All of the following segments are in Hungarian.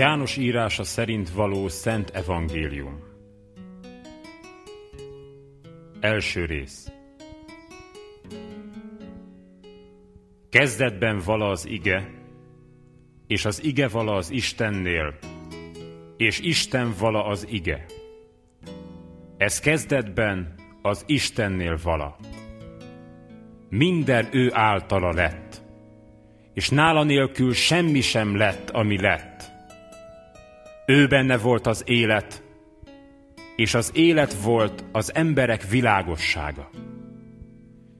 János írása szerint való Szent Evangélium. Első rész. Kezdetben vala az ige, és az ige vala az Istennél, és Isten vala az ige. Ez kezdetben az Istennél vala. Minden ő általa lett, és nála nélkül semmi sem lett, ami lett. Ő benne volt az élet, és az élet volt az emberek világossága.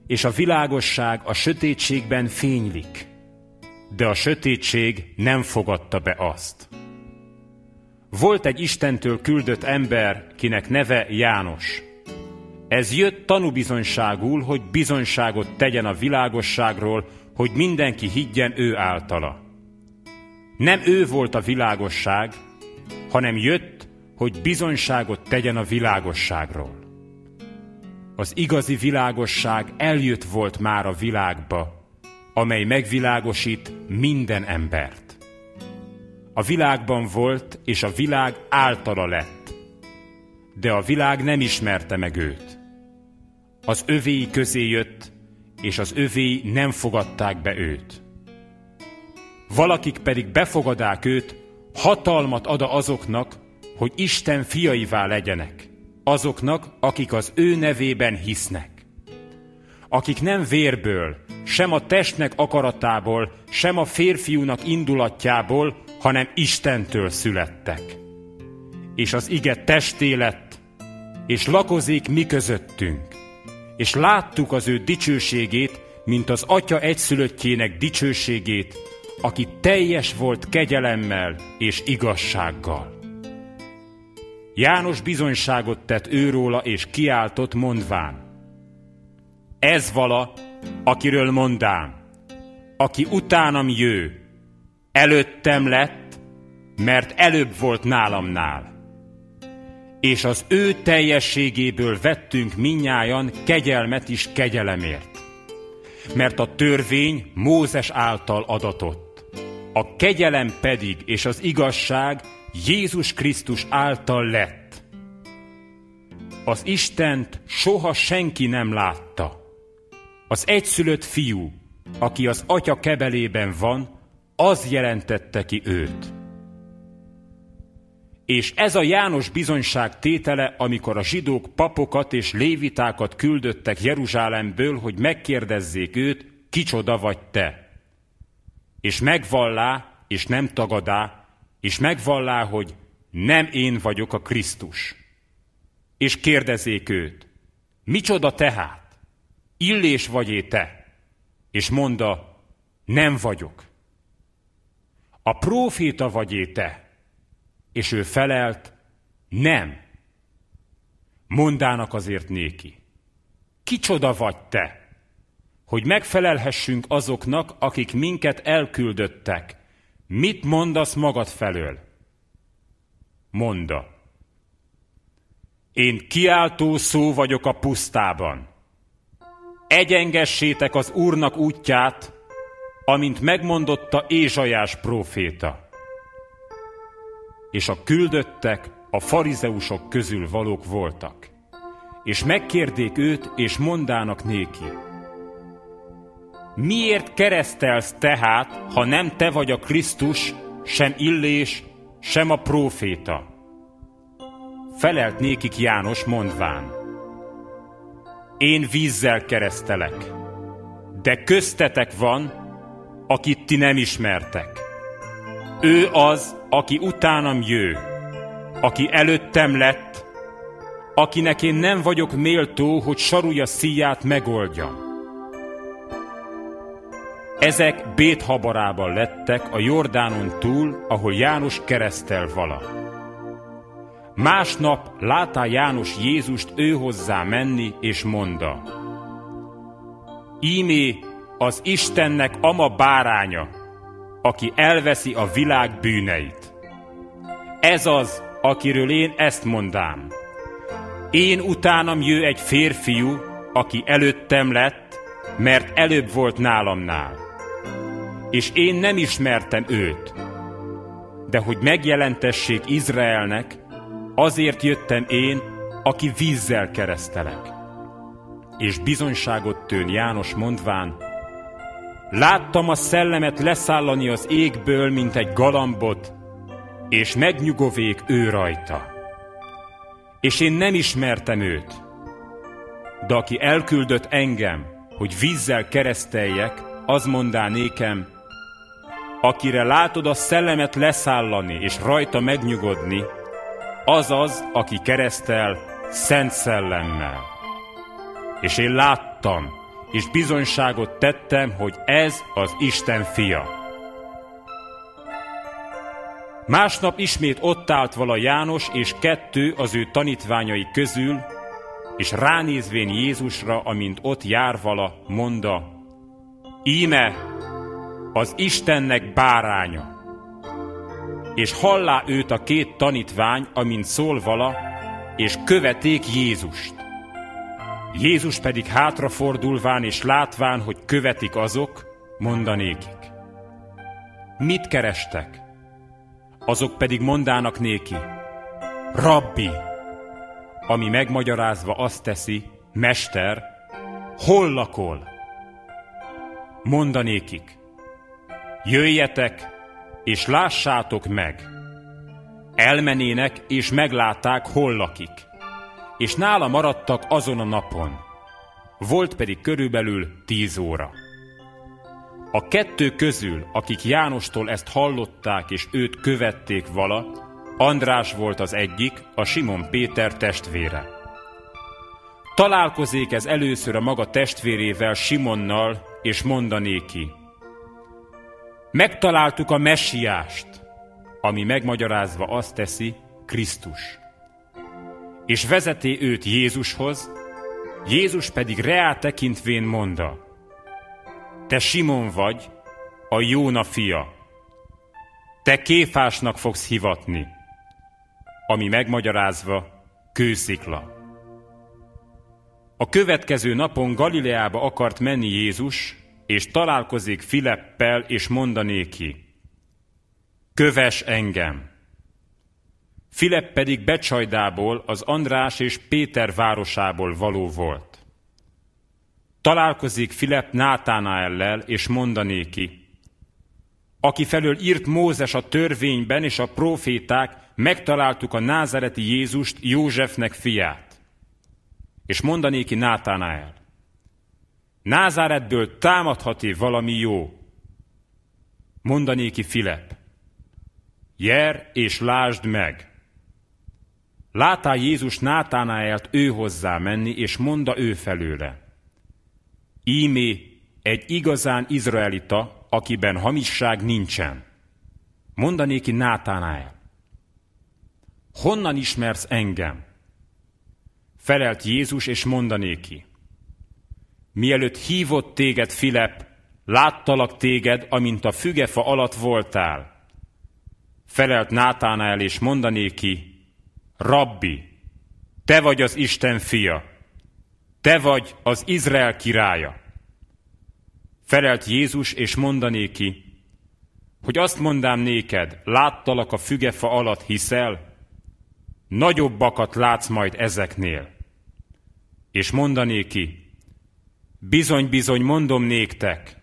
És a világosság a sötétségben fénylik, de a sötétség nem fogadta be azt. Volt egy Istentől küldött ember, kinek neve János. Ez jött tanúbizonyságul, hogy bizonyságot tegyen a világosságról, hogy mindenki higgyen ő általa. Nem ő volt a világosság, hanem jött, hogy bizonyságot tegyen a világosságról. Az igazi világosság eljött volt már a világba, amely megvilágosít minden embert. A világban volt, és a világ általa lett, de a világ nem ismerte meg őt. Az övéi közé jött, és az övéi nem fogadták be őt. Valakik pedig befogadák őt, hatalmat ad azoknak, hogy Isten fiaivá legyenek, azoknak, akik az ő nevében hisznek. Akik nem vérből, sem a testnek akaratából, sem a férfiúnak indulatjából, hanem Istentől születtek. És az ige testé lett, és lakozik mi közöttünk. És láttuk az ő dicsőségét, mint az Atya egyszülöttjének dicsőségét, aki teljes volt kegyelemmel és igazsággal. János bizonyságot tett őróla és kiáltott mondván. Ez vala, akiről mondám, aki utánam jő, előttem lett, mert előbb volt nálamnál. És az ő teljességéből vettünk minnyájan kegyelmet is kegyelemért. Mert a törvény Mózes által adatott, a kegyelem pedig és az igazság Jézus Krisztus által lett. Az Istent soha senki nem látta. Az egyszülött fiú, aki az atya kebelében van, az jelentette ki őt. És ez a János bizonyság tétele, amikor a zsidók papokat és lévitákat küldöttek Jeruzsálemből, hogy megkérdezzék őt, kicsoda vagy te. És megvallá, és nem tagadá, és megvallá, hogy nem én vagyok a Krisztus. És kérdezék őt, micsoda tehát? Illés vagy te? És monda, nem vagyok. A próféta vagy te? És ő felelt, nem. Mondának azért néki, kicsoda vagy te, hogy megfelelhessünk azoknak, akik minket elküldöttek, Mit mondasz magad felől? Monda. Én kiáltó szó vagyok a pusztában. Egyengessétek az Úrnak útját, amint megmondotta Ézsajás próféta. És a küldöttek a farizeusok közül valók voltak. És megkérdék őt, és mondának néki. Miért keresztelsz tehát, ha nem te vagy a Krisztus, sem Illés, sem a próféta? Felelt nékik János mondván. Én vízzel keresztelek, de köztetek van, akit ti nem ismertek. Ő az, aki utánam jő, aki előttem lett, akinek én nem vagyok méltó, hogy sarúja szíját megoldjam ezek Béthabarában lettek a Jordánon túl, ahol János keresztel vala. Másnap látá János Jézust ő hozzá menni, és mondta, Ímé az Istennek ama báránya, aki elveszi a világ bűneit. Ez az, akiről én ezt mondám. Én utánam jő egy férfiú, aki előttem lett, mert előbb volt nálamnál és én nem ismertem őt. de hogy megjelentessék Izraelnek, azért jöttem én, aki vízzel keresztelek. És bizonyságot tőn János mondván, láttam a szellemet leszállani az égből, mint egy galambot, és megnyugovék ő rajta. És én nem ismertem őt, de aki elküldött engem, hogy vízzel kereszteljek, az mondá nékem, akire látod a szellemet leszállani és rajta megnyugodni, az az, aki keresztel szent szellemmel. És én láttam, és bizonyságot tettem, hogy ez az Isten fia. Másnap ismét ott állt vala János és kettő az ő tanítványai közül, és ránézvén Jézusra, amint ott jár vala, monda, Íme az Istennek báránya. És hallá őt a két tanítvány, amint szól vala, és követék Jézust. Jézus pedig hátrafordulván és látván, hogy követik azok, mondanékik. Mit kerestek? Azok pedig mondának néki. Rabbi! Ami megmagyarázva azt teszi, Mester, hol lakol? Mondanékik. Jöjjetek, és lássátok meg. Elmenének, és meglátták, hol lakik. És nála maradtak azon a napon. Volt pedig körülbelül tíz óra. A kettő közül, akik Jánostól ezt hallották és őt követték vala, András volt az egyik, a Simon Péter testvére. Találkozék ez először a maga testvérével Simonnal, és mondanéki. Megtaláltuk a messiást, ami megmagyarázva azt teszi, Krisztus. És vezeti őt Jézushoz, Jézus pedig reá tekintvén monda, te Simon vagy, a Jóna fia, te kéfásnak fogsz hivatni, ami megmagyarázva kőszikla. A következő napon Galileába akart menni Jézus, és találkozik Fileppel, és mondanéki, köves engem. Filip pedig Becsajdából, az András és Péter városából való volt. Találkozik Filip Nátánaellel, és mondanéki, aki felől írt Mózes a törvényben és a proféták, megtaláltuk a názereti Jézust, Józsefnek fiát. És mondanéki Nátánael, Názáretből támadhat-e valami jó? Mondanéki Filip. Jer és lásd meg. Látá Jézus Nátánáelt ő hozzá menni, és monda ő felőle. Ímé egy igazán izraelita, akiben hamisság nincsen. Mondanéki Nátánáel. Honnan ismersz engem? Felelt Jézus, és mondanéki. Mielőtt hívott téged Filip, láttalak téged, amint a fügefa alatt voltál. Felelt Nátánál és mondanéki, Rabbi, te vagy az Isten fia, te vagy az Izrael királya. Felelt Jézus és mondanéki, hogy azt mondám néked, láttalak a fügefa alatt, hiszel? Nagyobbakat látsz majd ezeknél. És mondanéki, Bizony-bizony mondom néktek,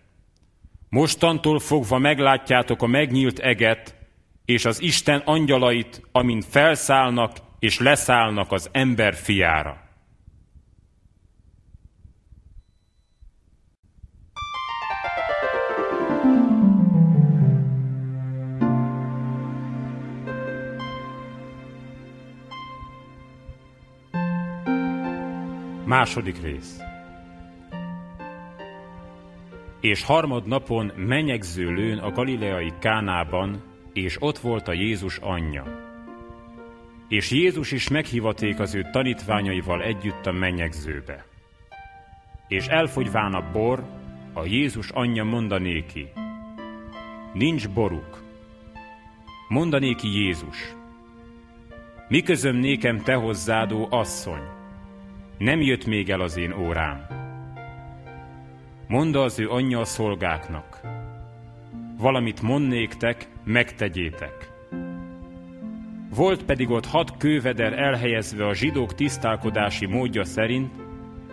mostantól fogva meglátjátok a megnyílt eget, és az Isten angyalait, amint felszállnak és leszállnak az ember fiára. Második rész és harmadnapon menyegző lőn a galileai Kánában, és ott volt a Jézus anyja. És Jézus is meghívaték az ő tanítványaival együtt a menyegzőbe. És elfogyván a bor, a Jézus anyja mondanéki, nincs boruk. Mondanéki Jézus, mi nékem te hozzádó asszony, nem jött még el az én órám. Mondd az ő anyja a szolgáknak. Valamit mond néktek, megtegyétek. Volt pedig ott hat kőveder elhelyezve a zsidók tisztálkodási módja szerint,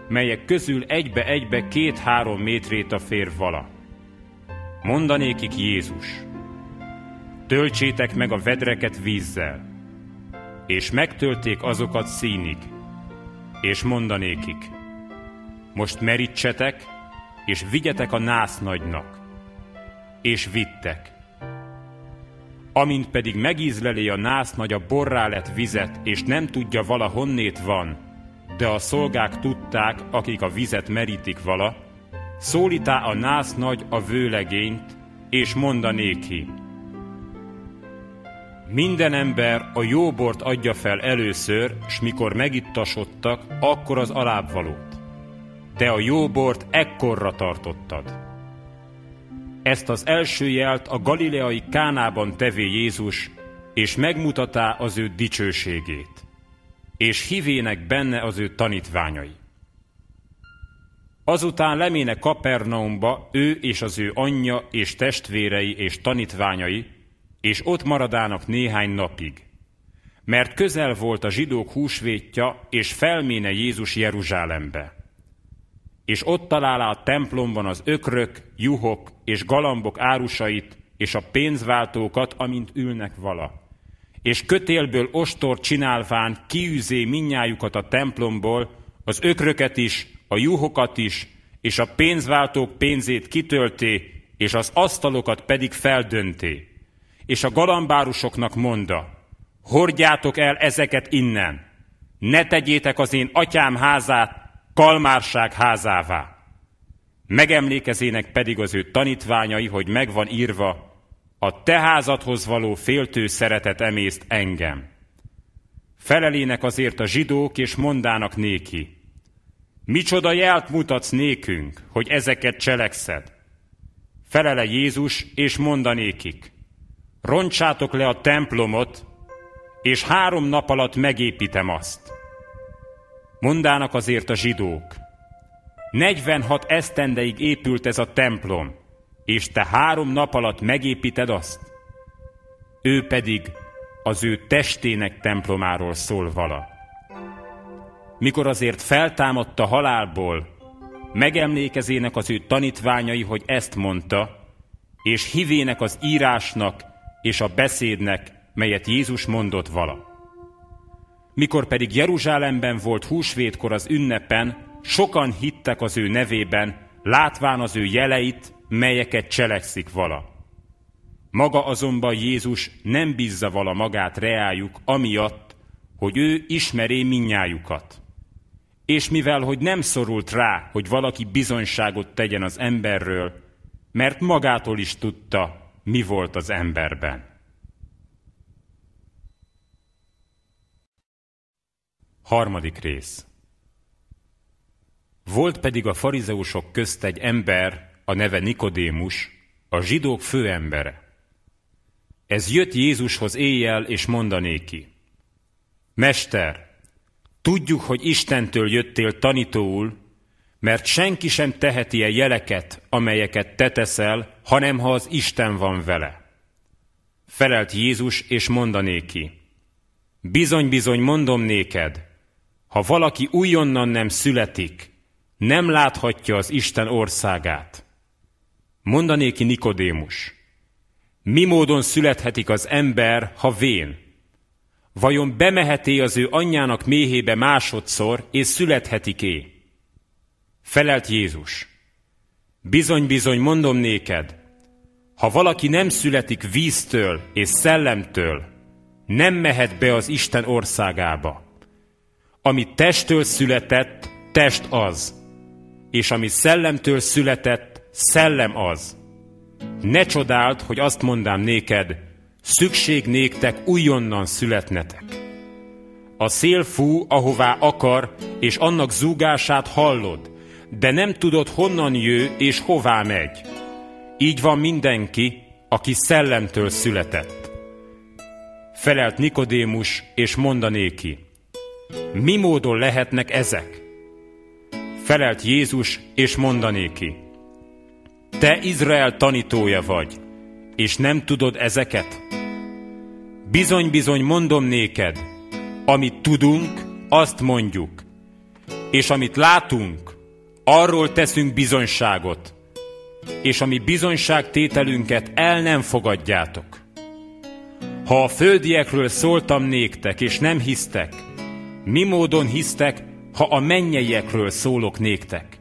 melyek közül egybe-egybe két-három métréta fér vala. Mondanékik Jézus, töltsétek meg a vedreket vízzel, és megtölték azokat színig, és mondanékik, most merítsetek, és vigyetek a nász nagynak, és vittek. Amint pedig megízleli a nász nagy a borrá lett vizet, és nem tudja vala honnét van, de a szolgák tudták, akik a vizet merítik vala, szólítá a nász nagy a vőlegényt, és mondanéki. Minden ember a jó bort adja fel először, s mikor megittasodtak, akkor az alábbvalót. De a jó bort ekkorra tartottad. Ezt az első jelt a galileai Kánában tevé Jézus, és megmutatá az ő dicsőségét, és hívének benne az ő tanítványai. Azután leméne Kapernaumba ő és az ő anyja és testvérei és tanítványai, és ott maradának néhány napig. Mert közel volt a zsidók húsvétja, és felméne Jézus Jeruzsálembe. És ott találá a templomban az ökrök, juhok és galambok árusait, és a pénzváltókat, amint ülnek vala. És kötélből ostor csinálván kiűzé minnyájukat a templomból, az ökröket is, a juhokat is, és a pénzváltók pénzét kitölté, és az asztalokat pedig feldönté. És a galambárusoknak monda, hordjátok el ezeket innen, ne tegyétek az én atyám házát kalmárság házává. Megemlékezének pedig az ő tanítványai, hogy megvan írva, a te házadhoz való féltő szeretet emészt engem. Felelének azért a zsidók, és mondának néki, Micsoda jelt mutatsz nékünk, hogy ezeket cselekszed? Felele Jézus, és mondanékik, roncsátok le a templomot, és három nap alatt megépítem azt. Mondának azért a zsidók, 46 esztendeig épült ez a templom, és te három nap alatt megépíted azt? Ő pedig az ő testének templomáról szól vala mikor azért feltámadta halálból, megemlékezének az ő tanítványai, hogy ezt mondta, és hivének az írásnak és a beszédnek, melyet Jézus mondott vala. Mikor pedig Jeruzsálemben volt húsvétkor az ünnepen, sokan hittek az ő nevében, látván az ő jeleit, melyeket cselekszik vala. Maga azonban Jézus nem bízza vala magát reájuk, amiatt, hogy ő ismeré minnyájukat és mivel, hogy nem szorult rá, hogy valaki bizonyságot tegyen az emberről, mert magától is tudta, mi volt az emberben. Harmadik rész Volt pedig a farizeusok közt egy ember, a neve Nikodémus, a zsidók főembere. Ez jött Jézushoz éjjel, és mondanéki, Mester, Tudjuk, hogy Istentől jöttél tanítóul, mert senki sem teheti -e jeleket, amelyeket te teszel, hanem ha az Isten van vele. Felelt Jézus, és mondanéki, bizony-bizony mondom néked, ha valaki újonnan nem születik, nem láthatja az Isten országát. Mondanéki Nikodémus, mi módon születhetik az ember, ha vén? Vajon bemeheté az ő anyjának méhébe másodszor, és születhetik-é? Felelt Jézus. Bizony-bizony mondom néked, ha valaki nem születik víztől és szellemtől, nem mehet be az Isten országába. Ami testtől született, test az, és ami szellemtől született, szellem az. Ne csodáld, hogy azt mondám néked, szükség néktek újonnan születnetek. A szél fú, ahová akar, és annak zúgását hallod, de nem tudod, honnan jő és hová megy. Így van mindenki, aki szellemtől született. Felelt Nikodémus, és mondanéki, mi módon lehetnek ezek? Felelt Jézus, és mondanéki, te Izrael tanítója vagy, és nem tudod ezeket? Bizony-bizony mondom néked, amit tudunk, azt mondjuk, és amit látunk, arról teszünk bizonyságot, és ami bizonyságtételünket el nem fogadjátok. Ha a földiekről szóltam néktek, és nem hisztek, mi módon hisztek, ha a mennyeiekről szólok néktek?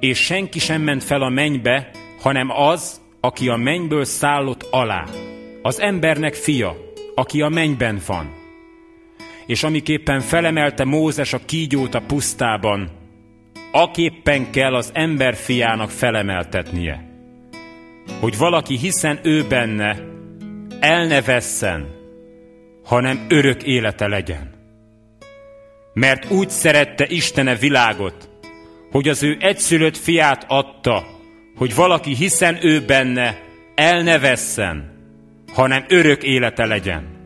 És senki sem ment fel a mennybe, hanem az, aki a mennyből szállott alá, az embernek fia, aki a mennyben van. És amiképpen felemelte Mózes a kígyót a pusztában, aképpen kell az ember fiának felemeltetnie. Hogy valaki hiszen ő benne, el ne vesszen, hanem örök élete legyen. Mert úgy szerette Istene világot, hogy az ő egyszülött fiát adta, hogy valaki hiszen ő benne, el ne vesszen, hanem örök élete legyen.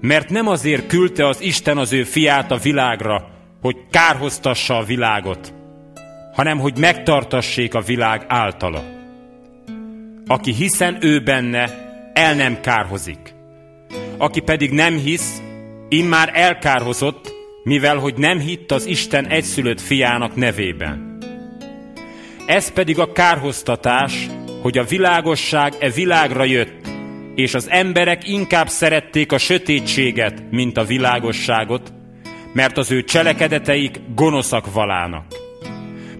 Mert nem azért küldte az Isten az ő fiát a világra, hogy kárhoztassa a világot, hanem hogy megtartassék a világ általa. Aki hiszen ő benne, el nem kárhozik. Aki pedig nem hisz, immár elkárhozott, mivel hogy nem hitt az Isten egyszülött fiának nevében. Ez pedig a kárhoztatás, hogy a világosság e világra jött, és az emberek inkább szerették a sötétséget, mint a világosságot, mert az ő cselekedeteik gonoszak valának.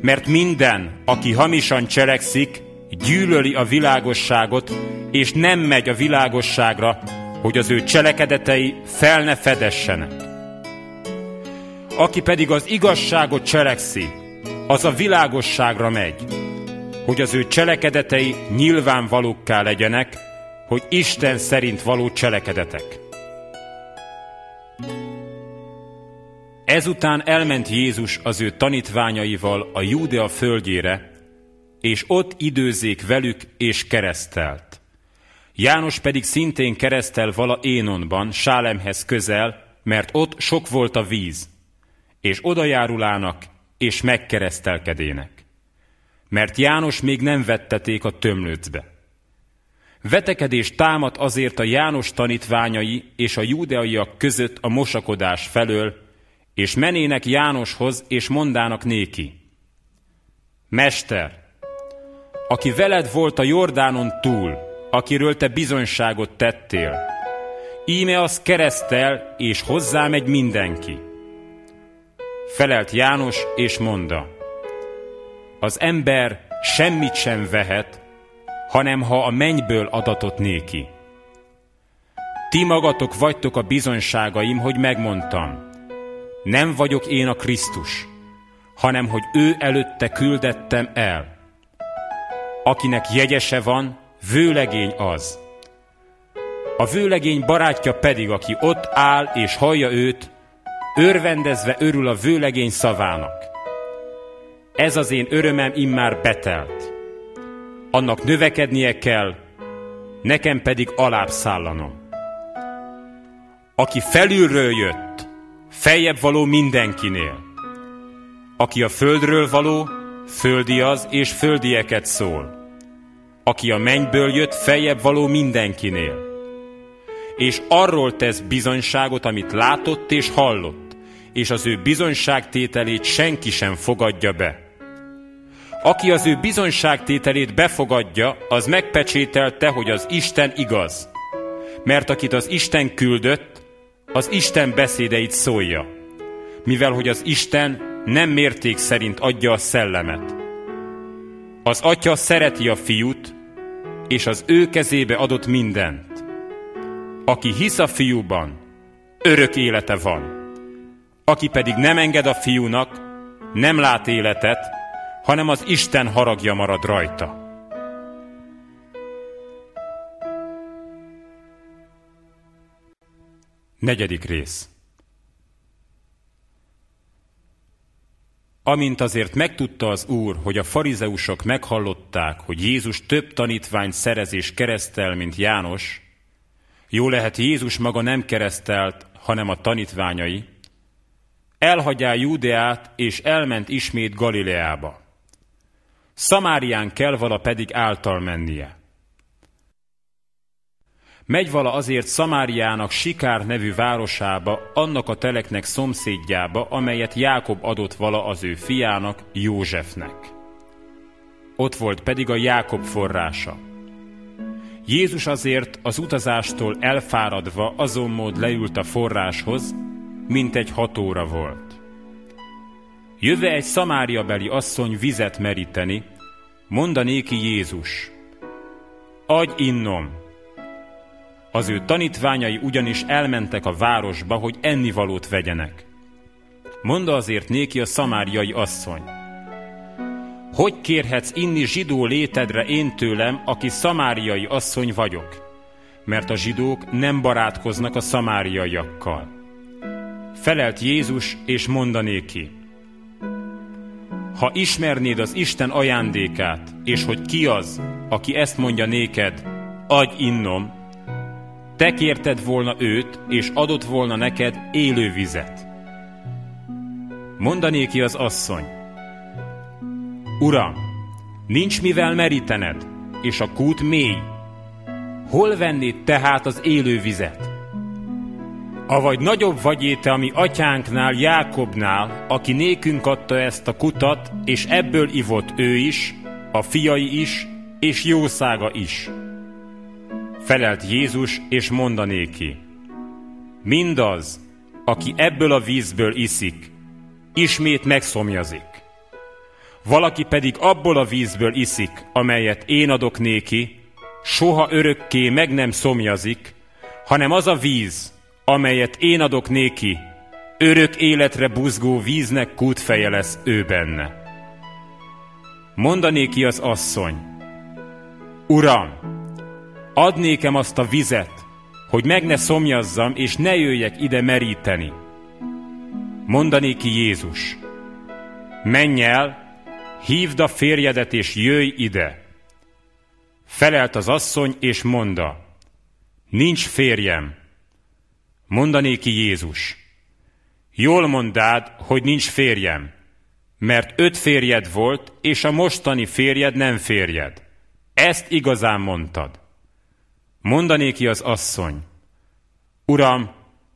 Mert minden, aki hamisan cselekszik, gyűlöli a világosságot, és nem megy a világosságra, hogy az ő cselekedetei fel ne fedessenek. Aki pedig az igazságot cselekszi, az a világosságra megy, hogy az ő cselekedetei nyilvánvalókká legyenek, hogy Isten szerint való cselekedetek. Ezután elment Jézus az ő tanítványaival a Júdea földjére, és ott időzék velük és keresztelt. János pedig szintén keresztel vala Énonban, Sálemhez közel, mert ott sok volt a víz, és odajárulának és megkeresztelkedének. Mert János még nem vetteték a tömlőcbe. Vetekedés támad azért a János tanítványai és a júdeaiak között a mosakodás felől, és menének Jánoshoz, és mondának néki. Mester, aki veled volt a Jordánon túl, akiről te bizonyságot tettél, íme az keresztel, és hozzá megy mindenki. Felelt János, és mondta, az ember semmit sem vehet, hanem ha a mennyből adatot néki. Ti magatok vagytok a bizonyságaim, hogy megmondtam, nem vagyok én a Krisztus, hanem hogy ő előtte küldettem el. Akinek jegyese van, vőlegény az. A vőlegény barátja pedig, aki ott áll és hallja őt, örvendezve örül a vőlegény szavának. Ez az én örömem immár betelt. Annak növekednie kell, nekem pedig alább szállanom. Aki felülről jött, feljebb való mindenkinél. Aki a földről való, földi az, és földieket szól. Aki a mennyből jött, feljebb való mindenkinél. És arról tesz bizonyságot, amit látott és hallott, és az ő bizonyságtételét senki sem fogadja be. Aki az ő bizonyságtételét befogadja, az megpecsételte, hogy az Isten igaz. Mert akit az Isten küldött, az Isten beszédeit szólja, mivel hogy az Isten nem mérték szerint adja a szellemet. Az atya szereti a fiút, és az ő kezébe adott mindent. Aki hisz a fiúban, örök élete van. Aki pedig nem enged a fiúnak, nem lát életet, hanem az Isten haragja marad rajta. Negyedik rész Amint azért megtudta az Úr, hogy a farizeusok meghallották, hogy Jézus több tanítvány szerez és keresztel, mint János, jó lehet Jézus maga nem keresztelt, hanem a tanítványai, elhagyá Júdeát, és elment ismét Galileába. Szamárián kell vala pedig által mennie. Megy vala azért Szamáriának Sikár nevű városába, annak a teleknek szomszédjába, amelyet Jákob adott vala az ő fiának, Józsefnek. Ott volt pedig a Jákob forrása. Jézus azért az utazástól elfáradva azon mód leült a forráshoz, mint egy hat óra volt. Jöve egy szamáriabeli asszony vizet meríteni, mondanéki Jézus, adj innom! Az ő tanítványai ugyanis elmentek a városba, hogy ennivalót vegyenek. Monda azért néki a szamáriai asszony, hogy kérhetsz inni zsidó létedre én tőlem, aki szamáriai asszony vagyok? Mert a zsidók nem barátkoznak a szamáriaiakkal. Felelt Jézus, és mondanéki, ha ismernéd az Isten ajándékát, és hogy ki az, aki ezt mondja néked, adj innom, te kérted volna őt, és adott volna neked élő vizet. Mondanéki az asszony, Uram, nincs mivel merítened, és a kút mély. Hol vennéd tehát az élő vizet? Avagy nagyobb vagy te, ami atyánknál, Jákobnál, aki nékünk adta ezt a kutat, és ebből ivott ő is, a fiai is, és jószága is. Felelt Jézus, és mondanéki. Mindaz, aki ebből a vízből iszik, ismét megszomjazik. Valaki pedig abból a vízből iszik, amelyet én adok néki, soha örökké meg nem szomjazik, hanem az a víz, amelyet én adok néki, örök életre buzgó víznek kútfeje lesz ő benne. Mondanéki az asszony, Uram, ad nékem azt a vizet, hogy meg ne szomjazzam, és ne jöjjek ide meríteni. Mondanéki Jézus, menj el, hívd a férjedet és jöjj ide. Felelt az asszony, és mondta, nincs férjem. Mondanéki Jézus, jól mondád, hogy nincs férjem, mert öt férjed volt, és a mostani férjed nem férjed. Ezt igazán mondtad. Mondanéki az asszony, Uram,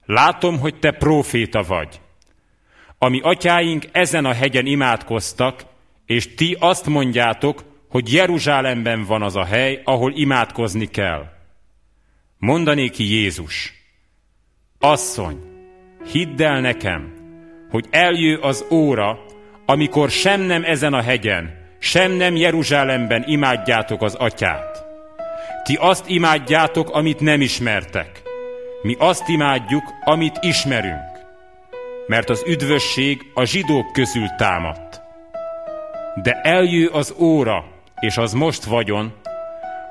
látom, hogy te próféta vagy. Ami atyáink ezen a hegyen imádkoztak, és ti azt mondjátok, hogy Jeruzsálemben van az a hely, ahol imádkozni kell. Mondanéki Jézus, asszony, hidd el nekem, hogy eljő az óra, amikor sem nem ezen a hegyen, sem nem Jeruzsálemben imádjátok az atyát. Ti azt imádjátok, amit nem ismertek. Mi azt imádjuk, amit ismerünk. Mert az üdvösség a zsidók közül támadt. De eljő az óra, és az most vagyon,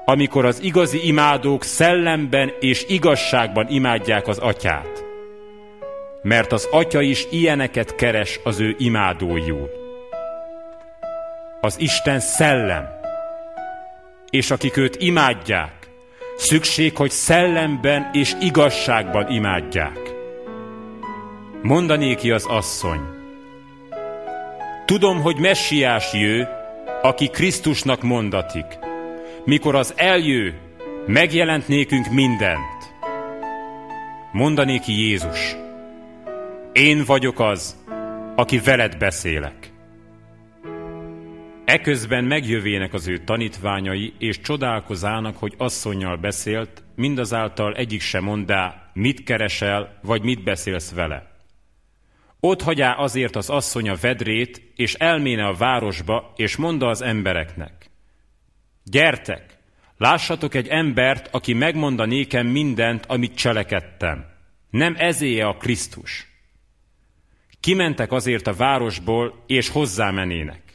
amikor az igazi imádók szellemben és igazságban imádják az atyát. Mert az atya is ilyeneket keres az ő imádóiul. Az Isten szellem, és akik őt imádják, szükség, hogy szellemben és igazságban imádják. Mondanéki az asszony, Tudom, hogy messiás jő, aki Krisztusnak mondatik, mikor az eljő, megjelent nékünk mindent. Mondanéki Jézus, én vagyok az, aki veled beszélek. Eközben megjövének az ő tanítványai, és csodálkozának, hogy asszonynal beszélt, mindazáltal egyik sem mondá, mit keresel, vagy mit beszélsz vele. Ott hagyá azért az asszony a vedrét, és elméne a városba, és mondta az embereknek. Gyertek, lássatok egy embert, aki megmonda nékem mindent, amit cselekedtem. Nem ezéje a Krisztus. Kimentek azért a városból, és hozzámenének.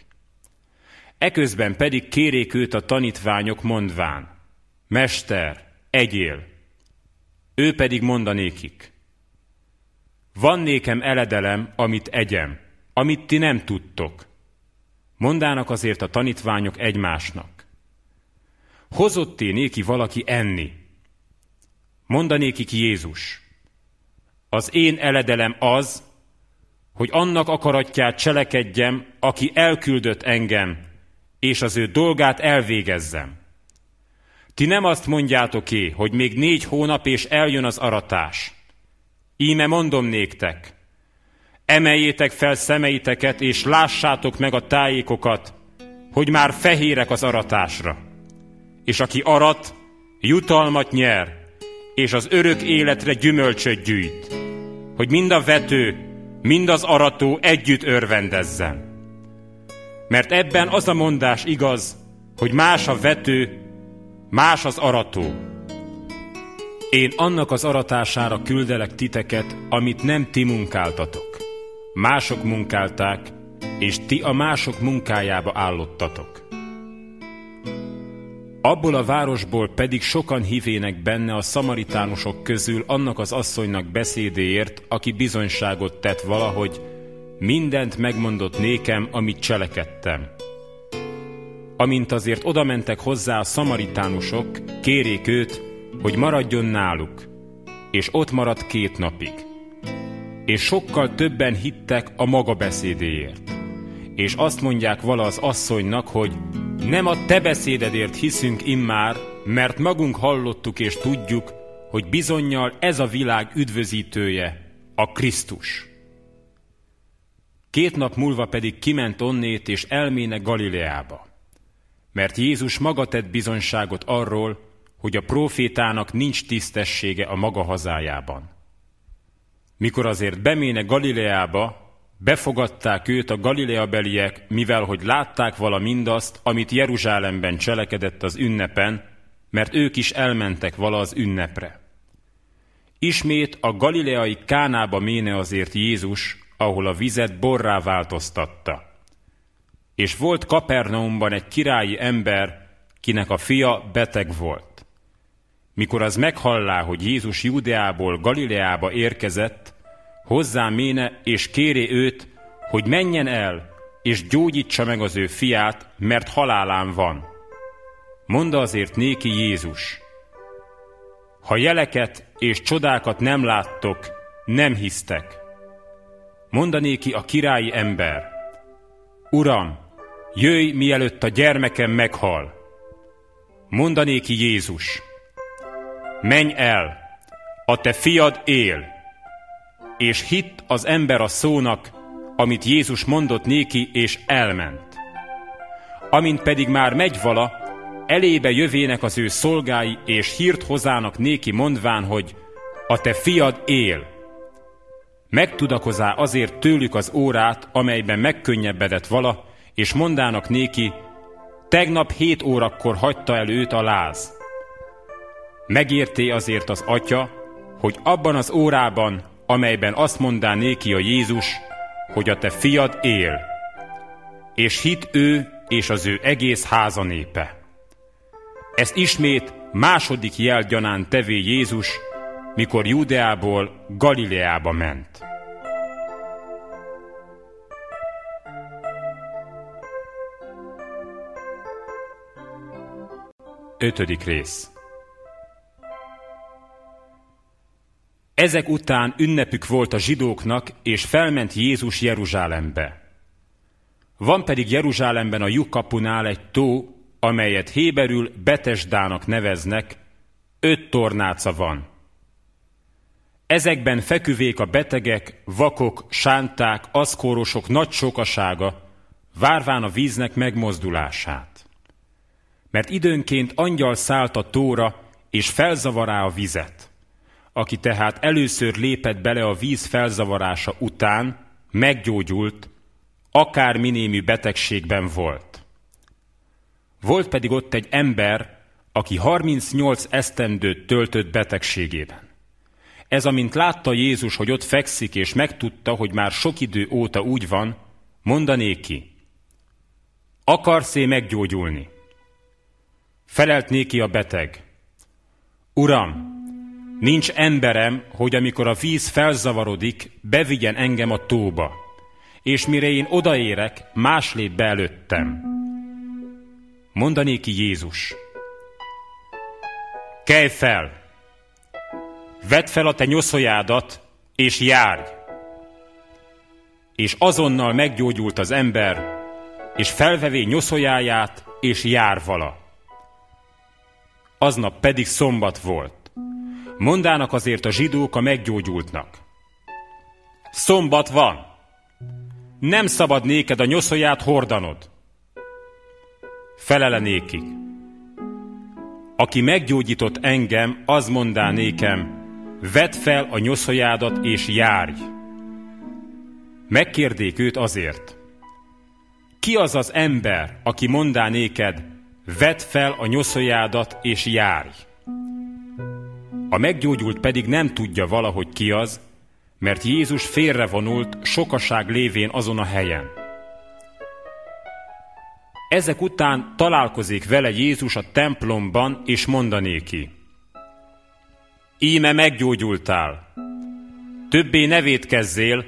Eközben pedig kérék őt a tanítványok mondván, Mester, egyél. Ő pedig mondanékik, van nékem eledelem, amit egyem, amit ti nem tudtok. Mondának azért a tanítványok egymásnak. Hozott ti néki valaki enni? Mondanékik Jézus. Az én eledelem az, hogy annak akaratját cselekedjem, aki elküldött engem, és az ő dolgát elvégezzem. Ti nem azt mondjátok-é, hogy még négy hónap és eljön az aratás. Íme mondom néktek, emeljétek fel szemeiteket, és lássátok meg a tájékokat, hogy már fehérek az aratásra. És aki arat, jutalmat nyer, és az örök életre gyümölcsöt gyűjt, hogy mind a vető, mind az arató együtt örvendezzen. Mert ebben az a mondás igaz, hogy más a vető, más az arató. Én annak az aratására küldelek titeket, amit nem ti munkáltatok. Mások munkálták, és ti a mások munkájába állottatok. Abból a városból pedig sokan hívének benne a szamaritánusok közül annak az asszonynak beszédéért, aki bizonyságot tett valahogy, mindent megmondott nékem, amit cselekedtem. Amint azért odamentek hozzá a szamaritánusok, kérék őt, hogy maradjon náluk, és ott maradt két napig. És sokkal többen hittek a maga beszédéért. És azt mondják vala az asszonynak, hogy nem a te beszédedért hiszünk immár, mert magunk hallottuk és tudjuk, hogy bizonyal ez a világ üdvözítője, a Krisztus. Két nap múlva pedig kiment onnét és elméne Galileába. Mert Jézus maga tett bizonyságot arról, hogy a profétának nincs tisztessége a maga hazájában. Mikor azért beméne Galileába, befogadták őt a Galilea beliek, mivel hogy látták vala mindazt, amit Jeruzsálemben cselekedett az ünnepen, mert ők is elmentek vala az ünnepre. Ismét a galileai Kánába méne azért Jézus, ahol a vizet borrá változtatta. És volt Kapernaumban egy királyi ember, kinek a fia beteg volt. Mikor az meghallá, hogy Jézus Judeából Galileába érkezett, hozzá méne és kéré őt, hogy menjen el, és gyógyítsa meg az ő fiát, mert halálán van. Mondd azért néki Jézus, ha jeleket és csodákat nem láttok, nem hisztek. Mondanéki a királyi ember, Uram, jöjj, mielőtt a gyermekem meghal. Mondanéki Jézus, menj el, a te fiad él. És hitt az ember a szónak, amit Jézus mondott néki, és elment. Amint pedig már megy vala, elébe jövének az ő szolgái, és hírt hozának néki mondván, hogy a te fiad él. Megtudakozá azért tőlük az órát, amelyben megkönnyebbedett vala, és mondának néki, tegnap hét órakor hagyta el őt a láz. Megérté azért az atya, hogy abban az órában, amelyben azt mondá néki a Jézus, hogy a te fiad él, és hit ő és az ő egész háza népe. Ezt ismét második jelgyanán tevé Jézus, mikor Judeából Galileába ment. Ötödik rész Ezek után ünnepük volt a zsidóknak, és felment Jézus Jeruzsálembe. Van pedig Jeruzsálemben a lyukkapunál egy tó, amelyet héberül Betesdának neveznek, öt tornáca van. Ezekben feküvék a betegek, vakok, sánták, aszkórosok nagy sokasága, várván a víznek megmozdulását. Mert időnként angyal szállt a tóra, és felzavará a vizet. Aki tehát először lépett bele a víz felzavarása után, meggyógyult, akár minémű betegségben volt. Volt pedig ott egy ember, aki 38 esztendőt töltött betegségében. Ez amint látta Jézus, hogy ott fekszik, és megtudta, hogy már sok idő óta úgy van, mondané ki, akarsz-é meggyógyulni? Felelt néki a beteg, Uram, nincs emberem, hogy amikor a víz felzavarodik, bevigyen engem a tóba, és mire én odaérek, más lép be előttem. Mondanéki Jézus, kelj fel, vedd fel a te nyoszójádat, és járj! És azonnal meggyógyult az ember, és felvevé nyoszójáját, és jár vala. aznap pedig szombat volt. Mondának azért a zsidók a meggyógyultnak. Szombat van. Nem szabad néked a nyoszoját hordanod. Felele nékik. Aki meggyógyított engem, az mondá nékem, vedd fel a nyoszojádat és járj. Megkérdék őt azért. Ki az az ember, aki mondá néked, vedd fel a nyoszojádat és járj? A meggyógyult pedig nem tudja valahogy ki az, mert Jézus félrevonult sokaság lévén azon a helyen. Ezek után találkozik vele Jézus a templomban, és mondanéki. Íme meggyógyultál. Többé ne védkezzél,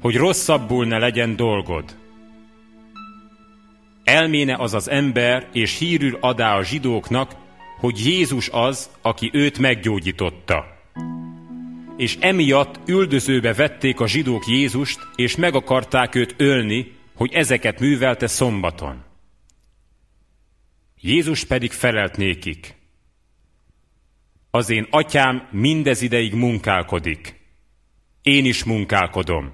hogy rosszabbul ne legyen dolgod. Elméne az az ember, és hírül adá a zsidóknak, hogy Jézus az, aki őt meggyógyította. És emiatt üldözőbe vették a zsidók Jézust, és meg akarták őt ölni, hogy ezeket művelte szombaton. Jézus pedig felelt nékik. Az én atyám mindez ideig munkálkodik. Én is munkálkodom.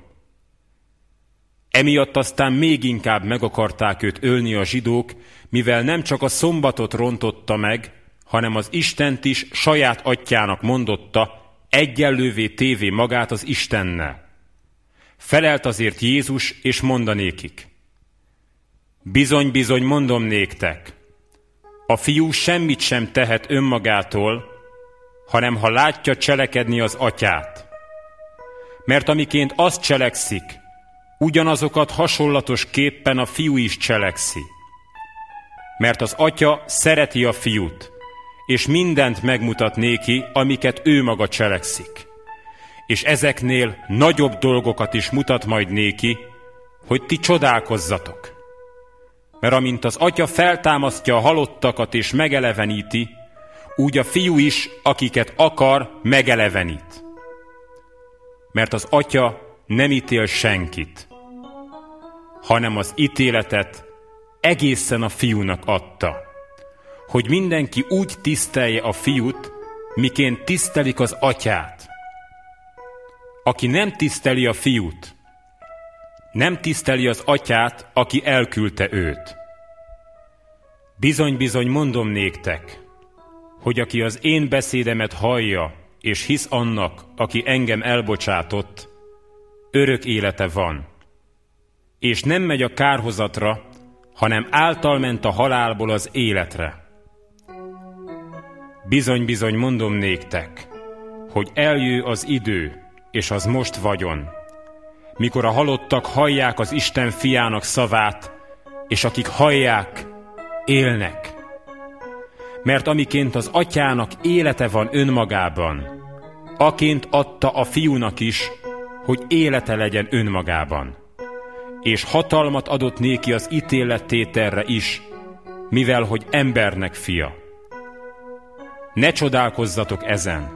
Emiatt aztán még inkább meg akarták őt ölni a zsidók, mivel nem csak a szombatot rontotta meg, hanem az Istent is saját atyának mondotta, egyenlővé tévé magát az Istennel. Felelt azért Jézus, és mondanékik. Bizony-bizony mondom néktek, a fiú semmit sem tehet önmagától, hanem ha látja cselekedni az atyát. Mert amiként azt cselekszik, ugyanazokat hasonlatos képpen a fiú is cselekszi. Mert az atya szereti a fiút, és mindent megmutat néki, amiket ő maga cselekszik. És ezeknél nagyobb dolgokat is mutat majd néki, hogy ti csodálkozzatok. Mert amint az atya feltámasztja a halottakat és megeleveníti, úgy a fiú is, akiket akar, megelevenít. Mert az atya nem ítél senkit, hanem az ítéletet egészen a fiúnak adta, hogy mindenki úgy tisztelje a fiút, miként tisztelik az atyát. Aki nem tiszteli a fiút, nem tiszteli az atyát, aki elküldte őt. Bizony-bizony mondom néktek, hogy aki az én beszédemet hallja, és hisz annak, aki engem elbocsátott, örök élete van, és nem megy a kárhozatra, hanem által ment a halálból az életre. Bizony-bizony mondom néktek, hogy eljő az idő, és az most vagyon, mikor a halottak hallják az Isten fiának szavát, és akik hallják, élnek. Mert amiként az atyának élete van önmagában, aként adta a fiúnak is, hogy élete legyen önmagában. És hatalmat adott néki az ítélettételre is, mivel hogy embernek fia. Ne csodálkozzatok ezen,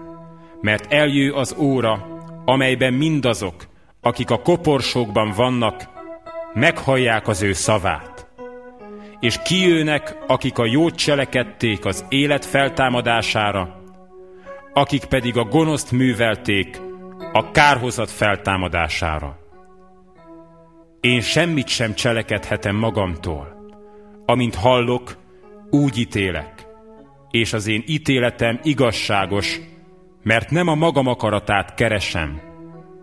mert eljő az óra, amelyben mindazok, akik a koporsókban vannak, meghallják az ő szavát. És kijőnek, akik a jót cselekedték az élet feltámadására, akik pedig a gonoszt művelték a kárhozat feltámadására. Én semmit sem cselekedhetem magamtól. Amint hallok, úgy ítélek, és az én ítéletem igazságos, mert nem a magam akaratát keresem,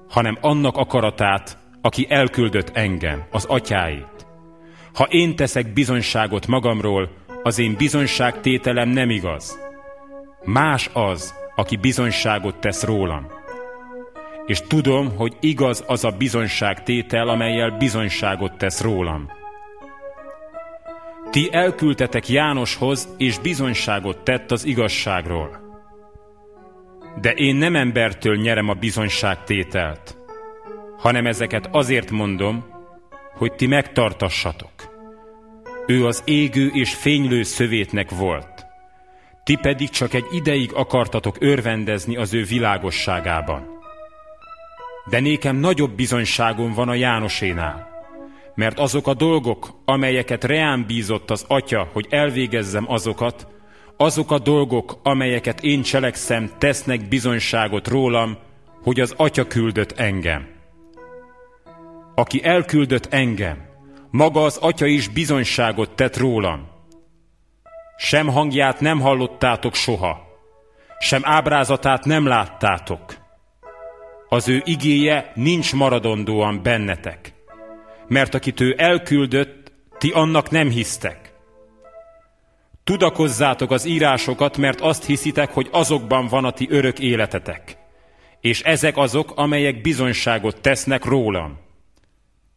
hanem annak akaratát, aki elküldött engem, az atyáit. Ha én teszek bizonyságot magamról, az én bizonyságtételem nem igaz. Más az, aki bizonyságot tesz rólam. És tudom, hogy igaz az a bizonyságtétel, amelyel bizonyságot tesz rólam. Ti elküldtetek Jánoshoz, és bizonyságot tett az igazságról. De én nem embertől nyerem a bizonyságtételt, hanem ezeket azért mondom, hogy ti megtartassatok. Ő az égő és fénylő szövétnek volt, ti pedig csak egy ideig akartatok örvendezni az ő világosságában. De nékem nagyobb bizonyságom van a Jánosénál, mert azok a dolgok, amelyeket reám bízott az atya, hogy elvégezzem azokat, azok a dolgok, amelyeket én cselekszem, tesznek bizonyságot rólam, hogy az Atya küldött engem. Aki elküldött engem, maga az Atya is bizonyságot tett rólam. Sem hangját nem hallottátok soha, sem ábrázatát nem láttátok. Az ő igéje nincs maradandóan bennetek, mert akit ő elküldött, ti annak nem hisztek. Tudakozzátok az írásokat, mert azt hiszitek, hogy azokban van a ti örök életetek. És ezek azok, amelyek bizonyságot tesznek rólam.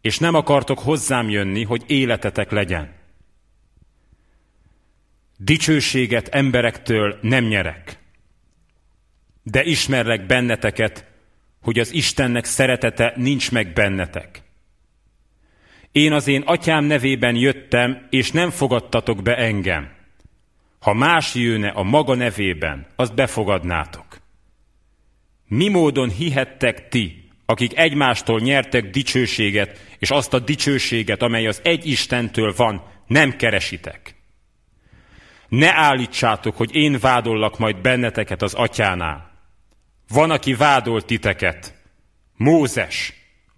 És nem akartok hozzám jönni, hogy életetek legyen. Dicsőséget emberektől nem nyerek. De ismerlek benneteket, hogy az Istennek szeretete nincs meg bennetek. Én az én atyám nevében jöttem, és nem fogadtatok be engem. Ha más jönne a maga nevében, azt befogadnátok. Mi módon hihettek ti, akik egymástól nyertek dicsőséget, és azt a dicsőséget, amely az egy Istentől van, nem keresitek? Ne állítsátok, hogy én vádollak majd benneteket az atyánál. Van, aki vádol titeket. Mózes,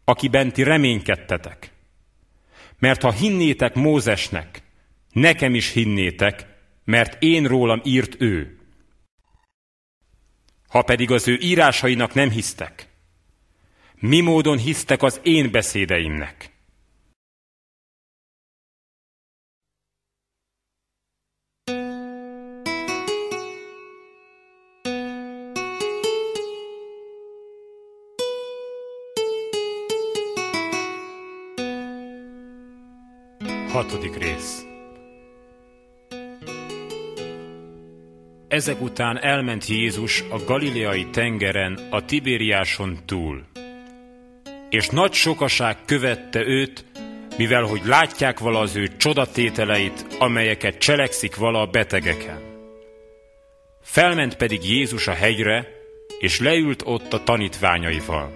akiben ti reménykedtetek. Mert ha hinnétek Mózesnek, nekem is hinnétek, mert én rólam írt ő. Ha pedig az ő írásainak nem hisztek, mi módon hisztek az én beszédeimnek? Hatodik rész Ezek után elment Jézus a galileai tengeren, a Tibériáson túl. És nagy sokaság követte őt, mivel hogy látják vala az ő csodatételeit, amelyeket cselekszik vala a betegeken. Felment pedig Jézus a hegyre, és leült ott a tanítványaival.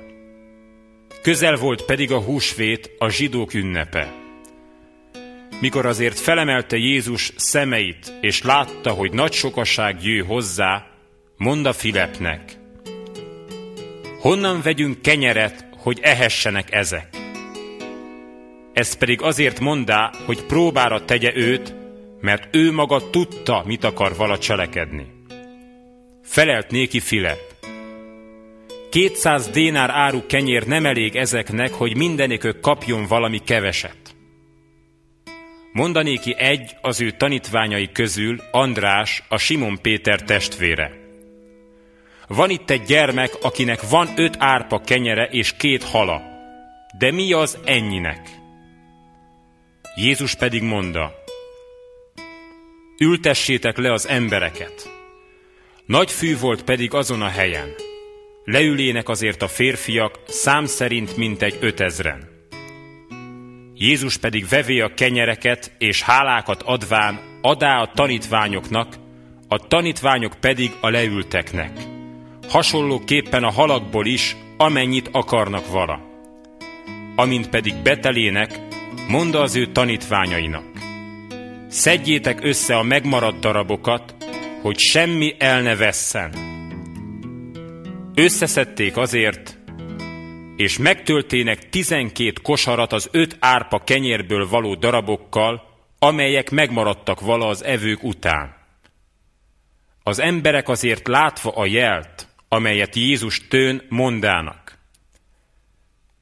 Közel volt pedig a húsvét, a zsidók ünnepe. Mikor azért felemelte Jézus szemeit, és látta, hogy nagy sokaság győ hozzá, mondta Filepnek, honnan vegyünk kenyeret, hogy ehessenek ezek? Ezt pedig azért mondá, hogy próbára tegye őt, mert ő maga tudta, mit akar vala cselekedni. Felelt néki Filip. Kétszáz dénár áru kenyér nem elég ezeknek, hogy mindenikök kapjon valami keveset. Mondanéki egy az ő tanítványai közül, András, a Simon Péter testvére. Van itt egy gyermek, akinek van öt árpa kenyere és két hala. De mi az ennyinek? Jézus pedig mondta, ültessétek le az embereket. Nagy fű volt pedig azon a helyen. Leülének azért a férfiak szám szerint mintegy ötezren. Jézus pedig vevé a kenyereket és hálákat adván adá a tanítványoknak, a tanítványok pedig a leülteknek. Hasonlóképpen a halakból is, amennyit akarnak vala. Amint pedig betelének, mondta az ő tanítványainak. Szedjétek össze a megmaradt darabokat, hogy semmi el ne vesszen. Összeszedték azért, és megtöltének tizenkét kosarat az öt árpa kenyérből való darabokkal, amelyek megmaradtak vala az evők után. Az emberek azért látva a jelt, amelyet Jézus tőn mondának.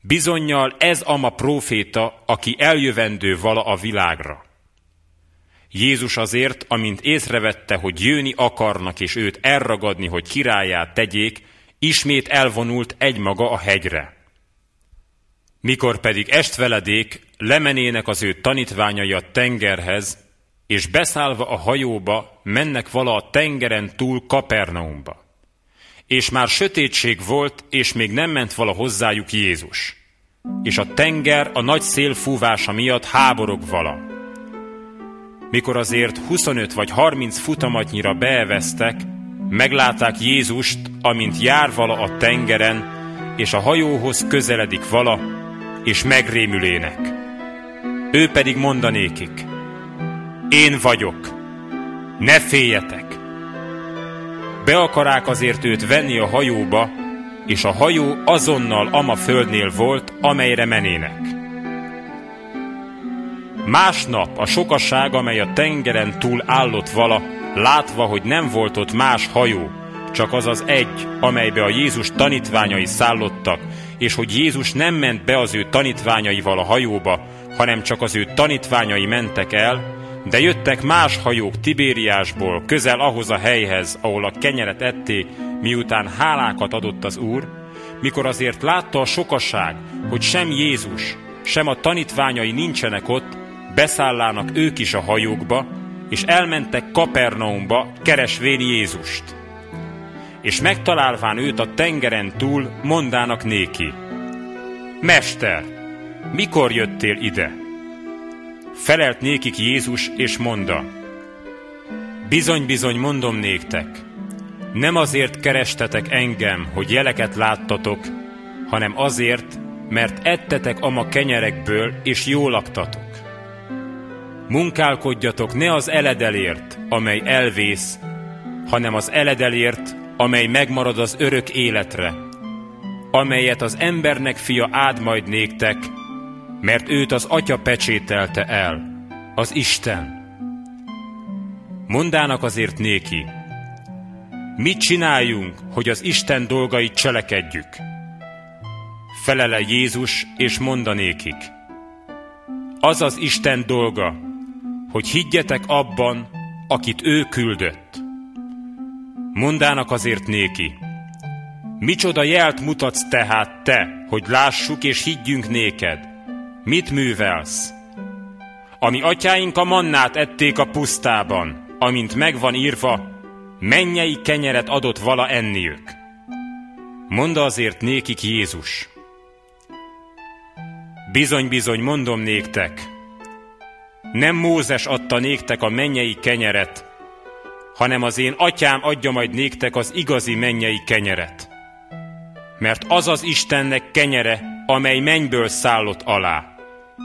Bizonyal ez ama próféta, aki eljövendő vala a világra. Jézus azért, amint észrevette, hogy jönni akarnak és őt elragadni, hogy királyát tegyék, ismét elvonult egymaga a hegyre. Mikor pedig estveledék, lemenének az ő tanítványai a tengerhez, és beszállva a hajóba mennek vala a tengeren túl Kapernaumba. És már sötétség volt, és még nem ment vala hozzájuk Jézus. És a tenger a nagy szél fúvása miatt háborog vala. Mikor azért 25 vagy 30 futamatnyira beeveztek, meglátták Jézust, amint jár vala a tengeren, és a hajóhoz közeledik vala, és megrémülének. Ő pedig mondanékik, én vagyok, Ne féljetek! Be akarák azért őt venni a hajóba, és a hajó azonnal ama földnél volt, amelyre menének. Másnap a sokaság, amely a tengeren túl állott vala, látva, hogy nem volt ott más hajó, csak az az egy, amelybe a Jézus tanítványai szállottak, és hogy Jézus nem ment be az ő tanítványaival a hajóba, hanem csak az ő tanítványai mentek el, de jöttek más hajók Tibériásból, közel ahhoz a helyhez, ahol a kenyeret ették, miután hálákat adott az Úr, mikor azért látta a sokasság, hogy sem Jézus, sem a tanítványai nincsenek ott, beszállának ők is a hajókba, és elmentek Kapernaumba, keresvén Jézust. És megtalálván őt a tengeren túl, mondának néki. Mester, mikor jöttél ide? Felelt nékik Jézus, és mondta, Bizony-bizony mondom néktek, nem azért kerestetek engem, hogy jeleket láttatok, hanem azért, mert ettetek ama kenyerekből, és jól laktatok. Munkálkodjatok ne az eledelért, amely elvész, hanem az eledelért, amely megmarad az örök életre, amelyet az embernek fia áld majd néktek, mert őt az atya pecsételte el, az Isten. Mondának azért néki, mit csináljunk, hogy az Isten dolgait cselekedjük? Felele Jézus, és mondanékik, az az Isten dolga, hogy higgyetek abban, akit ő küldött. Mondának azért néki, micsoda jelt mutatsz tehát te, hogy lássuk és higgyünk néked? Mit művelsz? Ami atyáink a mannát ették a pusztában, amint megvan írva, mennyei kenyeret adott vala enniük. Mondd azért nékik Jézus. Bizony-bizony mondom néktek, nem Mózes adta néktek a mennyei kenyeret, hanem az én atyám adja majd néktek az igazi mennyei kenyeret. Mert az az Istennek kenyere, amely mennyből szállott alá,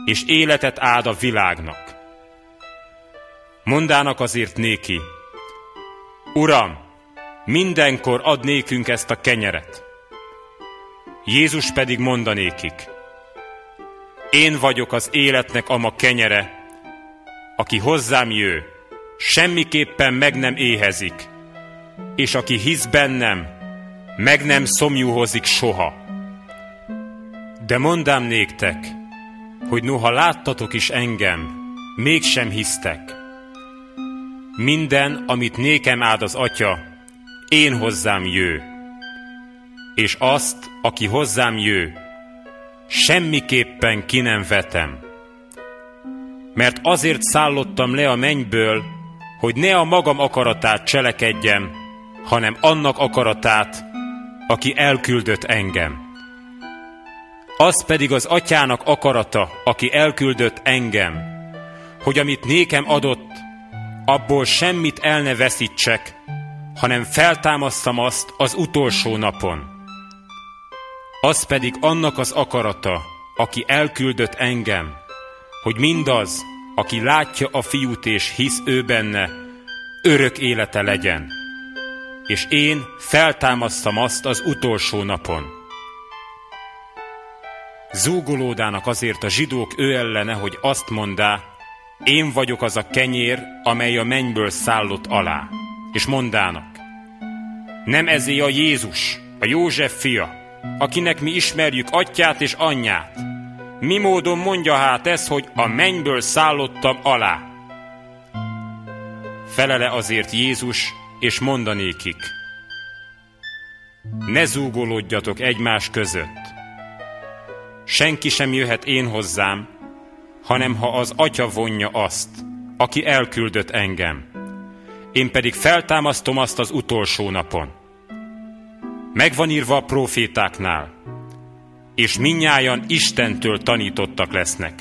és életet áld a világnak. Mondának azért néki, Uram, mindenkor ad nékünk ezt a kenyeret. Jézus pedig mondanékik, Én vagyok az életnek ama kenyere, aki hozzám jő, semmiképpen meg nem éhezik, és aki hisz bennem, meg nem szomjúhozik soha. De mondám néktek, hogy noha láttatok is engem, mégsem hisztek. Minden, amit nékem áld az Atya, én hozzám jő. És azt, aki hozzám jő, semmiképpen ki nem vetem. Mert azért szállottam le a mennyből, hogy ne a magam akaratát cselekedjem, hanem annak akaratát, aki elküldött engem. Az pedig az atyának akarata, aki elküldött engem, hogy amit nékem adott, abból semmit el ne veszítsek, hanem feltámasztam azt az utolsó napon. Az pedig annak az akarata, aki elküldött engem, hogy mindaz, aki látja a fiút és hisz ő benne, örök élete legyen. És én feltámasztam azt az utolsó napon. Zúgolódának azért a zsidók ő ellene, hogy azt mondá, én vagyok az a kenyér, amely a mennyből szállott alá. És mondának, nem ezé a Jézus, a József fia, akinek mi ismerjük atyát és anyját. Mi módon mondja hát ez, hogy a mennyből szállottam alá? Felele azért Jézus, és mondanékik. Ne zúgolódjatok egymás között. Senki sem jöhet én hozzám, hanem ha az Atya vonja azt, aki elküldött engem. Én pedig feltámasztom azt az utolsó napon. Megvan írva a profétáknál, és minnyájan Istentől tanítottak lesznek.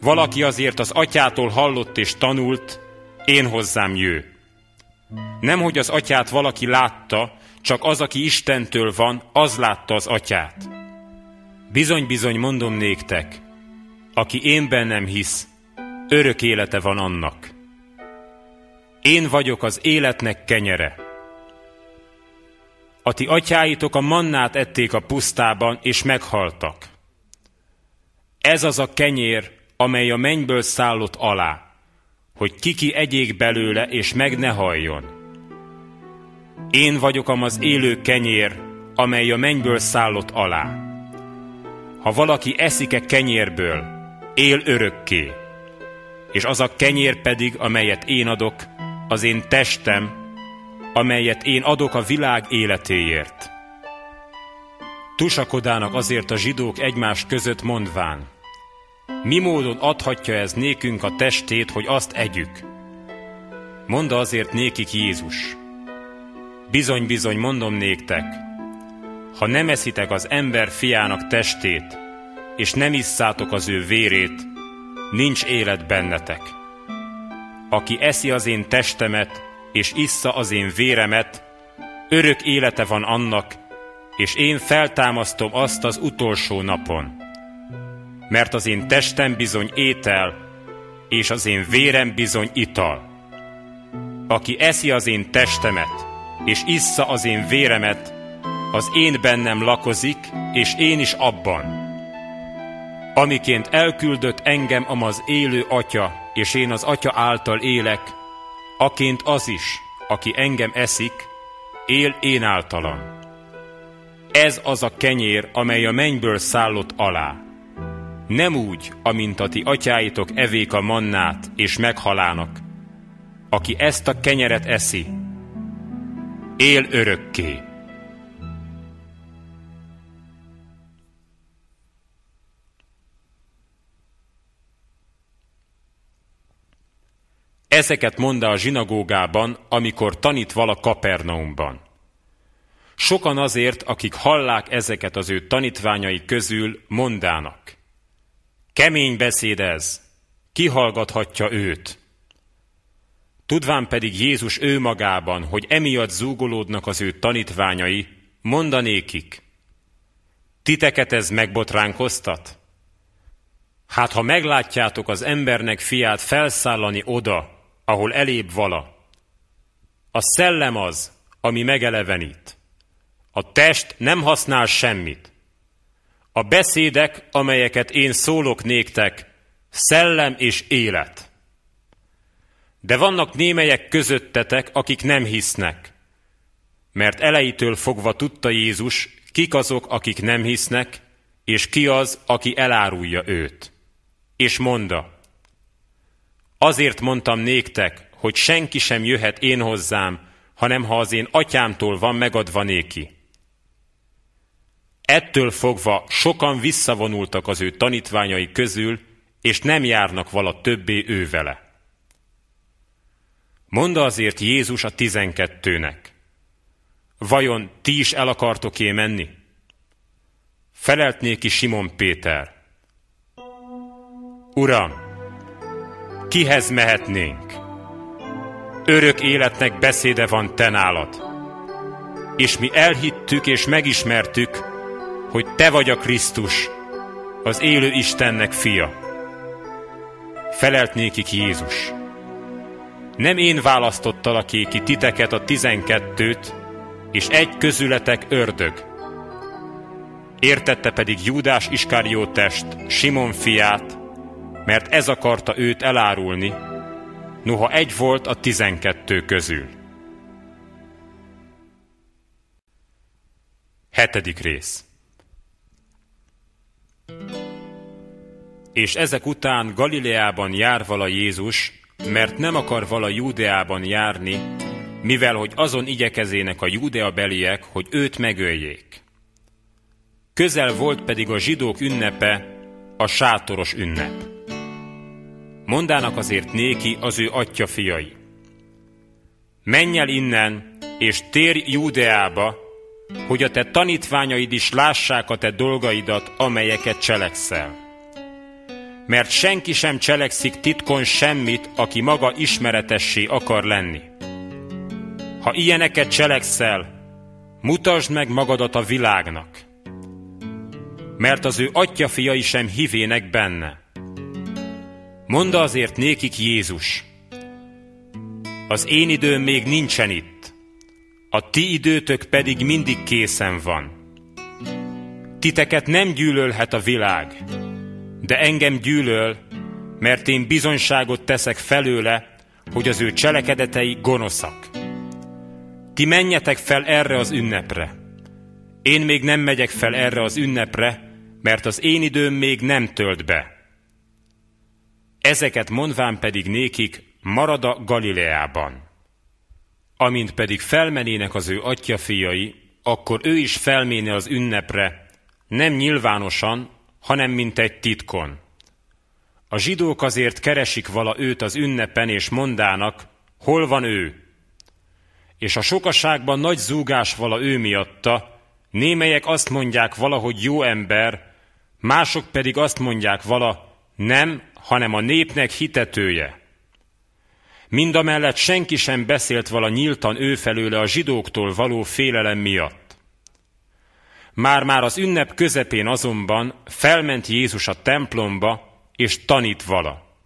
Valaki azért az atyától hallott és tanult, én hozzám jő. Nem, hogy az atyát valaki látta, csak az, aki Istentől van, az látta az atyát. Bizony-bizony mondom néktek, aki én bennem hisz, örök élete van annak. Én vagyok az életnek kenyere. A ti atyáitok a mannát ették a pusztában, és meghaltak. Ez az a kenyér, amely a mennyből szállott alá, hogy kiki egyék belőle, és meg ne halljon. Én vagyok az élő kenyér, amely a mennyből szállott alá. Ha valaki eszik-e kenyérből, él örökké, és az a kenyér pedig, amelyet én adok, az én testem, amelyet én adok a világ életéért. Tusakodának azért a zsidók egymás között mondván, mi módon adhatja ez nékünk a testét, hogy azt együk? Monda azért nékik Jézus. Bizony-bizony mondom néktek, ha nem eszitek az ember fiának testét, és nem isszátok az ő vérét, nincs élet bennetek. Aki eszi az én testemet, és issza az én véremet, örök élete van annak, és én feltámasztom azt az utolsó napon. Mert az én testem bizony étel, és az én vérem bizony ital. Aki eszi az én testemet, és issza az én véremet, az én bennem lakozik, és én is abban. Amiként elküldött engem amaz élő atya, és én az atya által élek, aként az is, aki engem eszik, él én általam. Ez az a kenyér, amely a mennyből szállott alá. Nem úgy, amint a ti atyáitok evék a mannát, és meghalának. Aki ezt a kenyeret eszi, él örökké. Ezeket mondta a zsinagógában, amikor tanít vala Kapernaumban. Sokan azért, akik hallák ezeket az ő tanítványai közül, mondának. Kemény beszéd ez, ki hallgathatja őt? Tudván pedig Jézus ő magában, hogy emiatt zúgolódnak az ő tanítványai, mondanékik. Titeket ez megbotránkoztat? Hát ha meglátjátok az embernek fiát felszállani oda, ahol elébb vala. A szellem az, ami megelevenít. A test nem használ semmit. A beszédek, amelyeket én szólok néktek, szellem és élet. De vannak némelyek közöttetek, akik nem hisznek, mert elejétől fogva tudta Jézus, kik azok, akik nem hisznek, és ki az, aki elárulja őt. És monda, Azért mondtam néktek, hogy senki sem jöhet én hozzám, hanem ha az én atyámtól van megadva néki. Ettől fogva sokan visszavonultak az ő tanítványai közül, és nem járnak vala többé ő vele. Monda azért Jézus a tizenkettőnek. Vajon ti is el akartok-é menni? Felelt néki Simon Péter. Uram, kihez mehetnénk? Örök életnek beszéde van te nálad. És mi elhittük és megismertük, hogy te vagy a Krisztus, az élő Istennek fia. Felelt nékik Jézus. Nem én választottalak ki titeket a tizenkettőt, és egy közületek ördög. Értette pedig Júdás Iskáriótest, Simon fiát, mert ez akarta őt elárulni, noha egy volt a tizenkettő közül. Hetedik rész És ezek után Galileában jár vala Jézus, mert nem akar vala Júdeában járni, mivel hogy azon igyekezének a Júdea beliek, hogy őt megöljék. Közel volt pedig a zsidók ünnepe, a sátoros ünnep. Mondának azért néki az ő atya fiai. Menj el innen, és térj Júdeába, hogy a te tanítványaid is lássák a te dolgaidat, amelyeket cselekszel. Mert senki sem cselekszik titkon semmit, aki maga ismeretessé akar lenni. Ha ilyeneket cselekszel, mutasd meg magadat a világnak, mert az ő atya fiai sem hivének benne. Mondd azért nékik Jézus. az én időm még nincsen itt, a ti időtök pedig mindig készen van. Titeket nem gyűlölhet a világ, de engem gyűlöl, mert én bizonyságot teszek felőle, hogy az ő cselekedetei gonoszak. Ti menjetek fel erre az ünnepre. Én még nem megyek fel erre az ünnepre, mert az én időm még nem tölt be. Ezeket mondván pedig nékik marad a Galileában. Amint pedig felmenének az ő atyafiai, akkor ő is felméne az ünnepre, nem nyilvánosan, hanem mint egy titkon. A zsidók azért keresik vala őt az ünnepen, és mondának, hol van ő? És a sokaságban nagy zúgás vala ő miatta, némelyek azt mondják valahogy jó ember, mások pedig azt mondják vala, nem, hanem a népnek hitetője. Mindamellett senki sem beszélt vala nyíltan ő felőle a zsidóktól való félelem miatt. Már-már az ünnep közepén azonban felment Jézus a templomba, és tanít vala.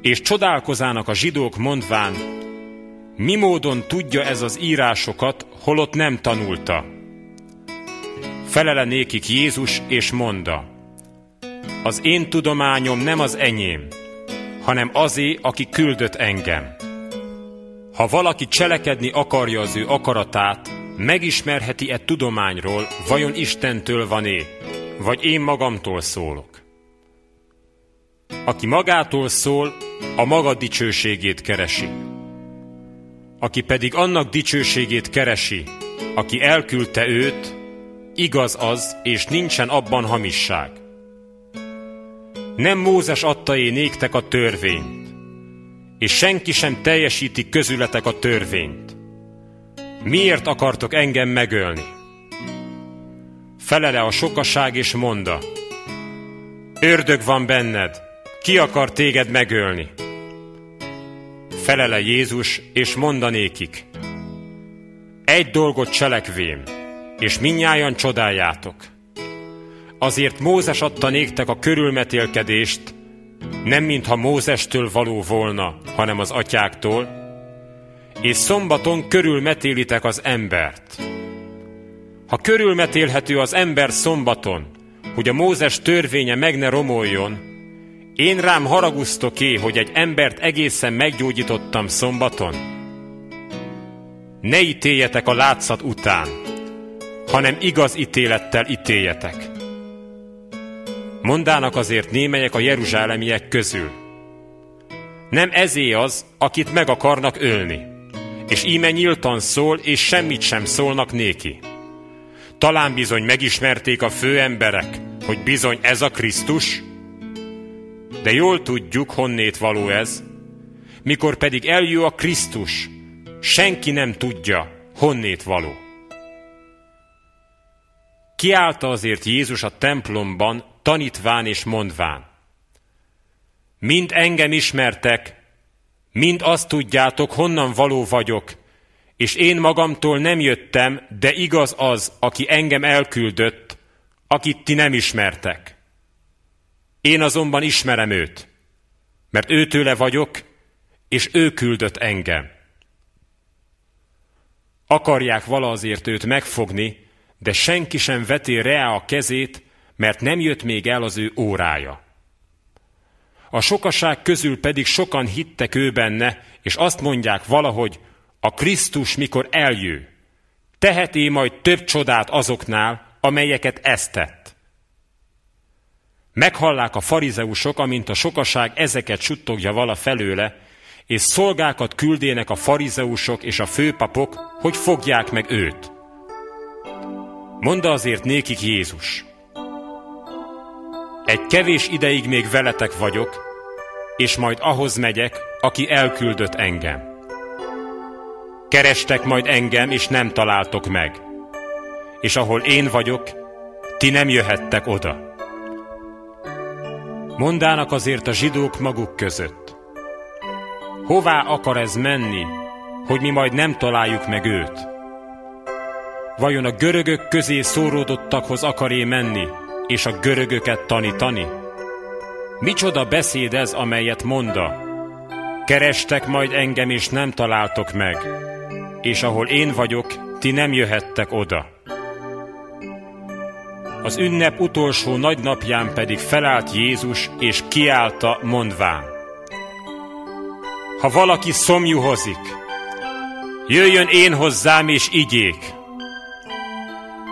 És csodálkozának a zsidók mondván, mi módon tudja ez az írásokat, holott nem tanulta. Felele nékik Jézus, és monda, az én tudományom nem az enyém, hanem azé, aki küldött engem. Ha valaki cselekedni akarja az ő akaratát, megismerheti-e tudományról, vajon Istentől van-é, vagy én magamtól szólok. Aki magától szól, a maga dicsőségét keresi. Aki pedig annak dicsőségét keresi, aki elküldte őt, igaz az, és nincsen abban hamisság. Nem Mózes adta én néktek a törvényt, és senki sem teljesíti közületek a törvényt. Miért akartok engem megölni? Felele a sokaság és monda, ördög van benned, ki akar téged megölni? Felele Jézus, és mondanékik, egy dolgot cselekvém, és minnyájan csodáljátok. Azért Mózes adta néktek a körülmetélkedést, nem mintha Mózestől való volna, hanem az atyáktól, és szombaton körülmetélitek az embert. Ha körülmetélhető az ember szombaton, hogy a Mózes törvénye meg ne romoljon, én rám haragusztok-é, hogy egy embert egészen meggyógyítottam szombaton? Ne ítéljetek a látszat után, hanem igaz ítélettel ítéljetek. Mondának azért némelyek a jeruzsálemiek közül. Nem ezé az, akit meg akarnak ölni, és íme nyíltan szól, és semmit sem szólnak néki. Talán bizony megismerték a főemberek, hogy bizony ez a Krisztus, de jól tudjuk, honnét való ez, mikor pedig eljő a Krisztus, senki nem tudja, honnét való. Kiállta azért Jézus a templomban, tanítván és mondván. Mind engem ismertek, mind azt tudjátok, honnan való vagyok, és én magamtól nem jöttem, de igaz az, aki engem elküldött, akit ti nem ismertek. Én azonban ismerem őt, mert őtőle vagyok, és ő küldött engem. Akarják vala azért őt megfogni, de senki sem veti rá a kezét, mert nem jött még el az ő órája. A sokaság közül pedig sokan hittek ő benne, és azt mondják valahogy, a Krisztus mikor eljő, teheti majd több csodát azoknál, amelyeket ezt tett. Meghallák a farizeusok, amint a sokaság ezeket suttogja vala felőle, és szolgákat küldének a farizeusok és a főpapok, hogy fogják meg őt. Mondd azért nékik Jézus. Egy kevés ideig még veletek vagyok, és majd ahhoz megyek, aki elküldött engem. Kerestek majd engem, és nem találtok meg. És ahol én vagyok, ti nem jöhettek oda. Mondának azért a zsidók maguk között. Hová akar ez menni, hogy mi majd nem találjuk meg őt? Vajon a görögök közé szóródottakhoz akaré menni, és a görögöket tanítani? Micsoda beszéd ez, amelyet monda? Kerestek majd engem, és nem találtok meg, és ahol én vagyok, ti nem jöhettek oda. Az ünnep utolsó nagy napján pedig felállt Jézus, és kiállta, mondván. Ha valaki szomjuhozik, jöjjön én hozzám, és igyék.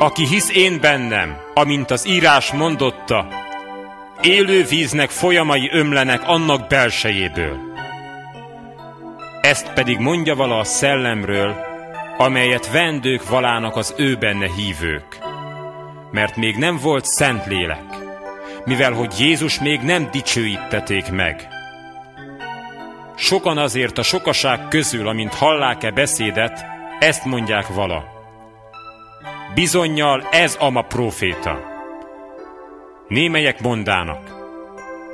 Aki hisz én bennem, amint az írás mondotta, élő víznek folyamai ömlenek annak belsejéből. Ezt pedig mondja vala a szellemről, amelyet vendők valának az ő benne hívők. Mert még nem volt szent lélek, mivel hogy Jézus még nem dicsőítették meg. Sokan azért a sokaság közül, amint hallák-e beszédet, ezt mondják vala. Bizonyal ez ama proféta. Némelyek mondának,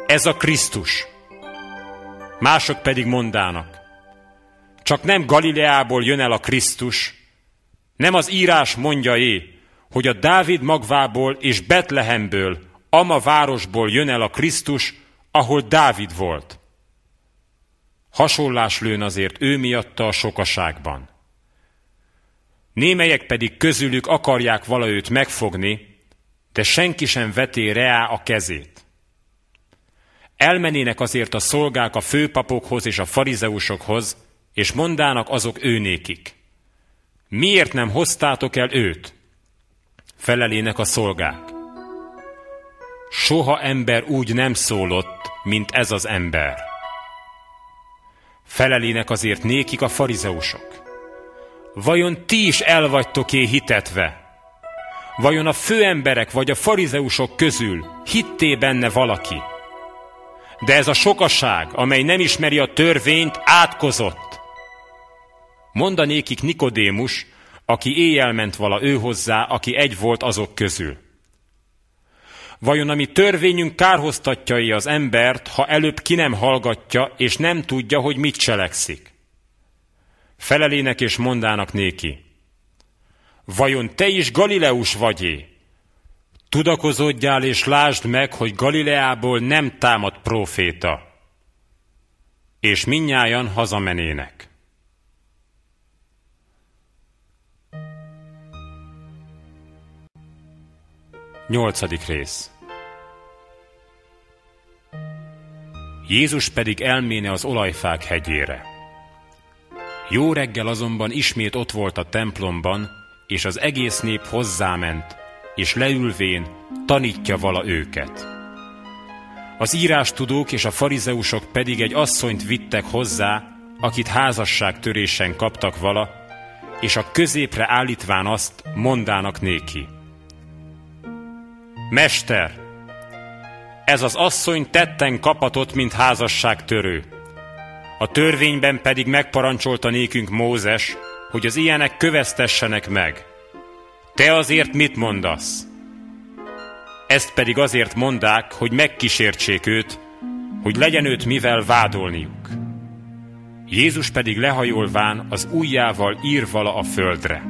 ez a Krisztus. Mások pedig mondának, csak nem Galileából jön el a Krisztus, nem az írás mondja é, hogy a Dávid magvából és Betlehemből, ama városból jön el a Krisztus, ahol Dávid volt. Hasonlás lőn azért ő miatta a sokaságban. Némelyek pedig közülük akarják vala megfogni, de senki sem veté reá a kezét. Elmenének azért a szolgák a főpapokhoz és a farizeusokhoz, és mondának azok őnékik. Miért nem hoztátok el őt? Felelének a szolgák. Soha ember úgy nem szólott, mint ez az ember. Felelének azért nékik a farizeusok. Vajon ti is elvagytok-é hitetve? Vajon a főemberek vagy a farizeusok közül hitté benne valaki? De ez a sokaság, amely nem ismeri a törvényt, átkozott. Mondanékik Nikodémus, aki éjjel ment vala ő hozzá, aki egy volt azok közül. Vajon a mi törvényünk kárhoztatja az embert, ha előbb ki nem hallgatja, és nem tudja, hogy mit cselekszik? Felelének és mondának néki. Vajon te is Galileus vagy-é? Tudakozódjál és lásd meg, hogy Galileából nem támad próféta. És minnyájan hazamenének. Nyolcadik rész Jézus pedig elméne az olajfák hegyére. Jó reggel azonban ismét ott volt a templomban, és az egész nép hozzáment, és leülvén tanítja vala őket. Az írástudók és a farizeusok pedig egy asszonyt vittek hozzá, akit házasságtörésen kaptak vala, és a középre állítván azt mondának néki. Mester, ez az asszony tetten kapatott, mint házasságtörő. A törvényben pedig megparancsolta nékünk Mózes, hogy az ilyenek köveztessenek meg. Te azért mit mondasz? Ezt pedig azért mondák, hogy megkísértsék őt, hogy legyen őt mivel vádolniuk. Jézus pedig lehajolván az ujjával ír vala a földre.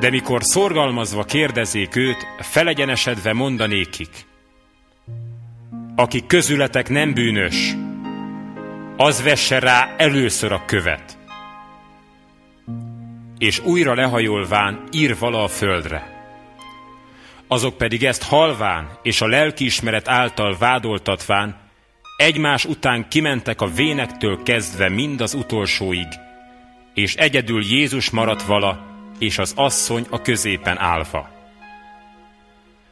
De mikor szorgalmazva kérdezék őt, felegyenesedve mondanékik. Aki közületek nem bűnös, az vesse rá először a követ és újra lehajolván ír vala a földre. Azok pedig ezt halván és a lelkiismeret által vádoltatván egymás után kimentek a vénektől kezdve mind az utolsóig, és egyedül Jézus maradt vala, és az asszony a középen állva.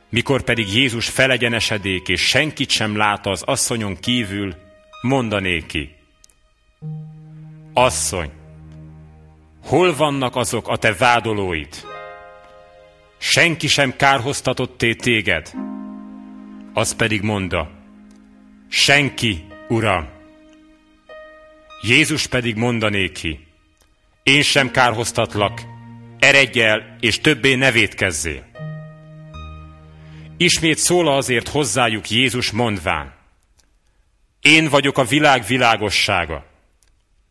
Mikor pedig Jézus felegyenesedék, és senkit sem lát az asszonyon kívül, mondanéki, Asszony, Hol vannak azok a te vádolóid? Senki sem kárhoztatott téged. Az pedig mondta, senki, Uram. Jézus pedig mondanéki, én sem kárhoztatlak, eredj el, és többé ne védkezzél. Ismét szóla azért hozzájuk Jézus mondván, én vagyok a világ világossága.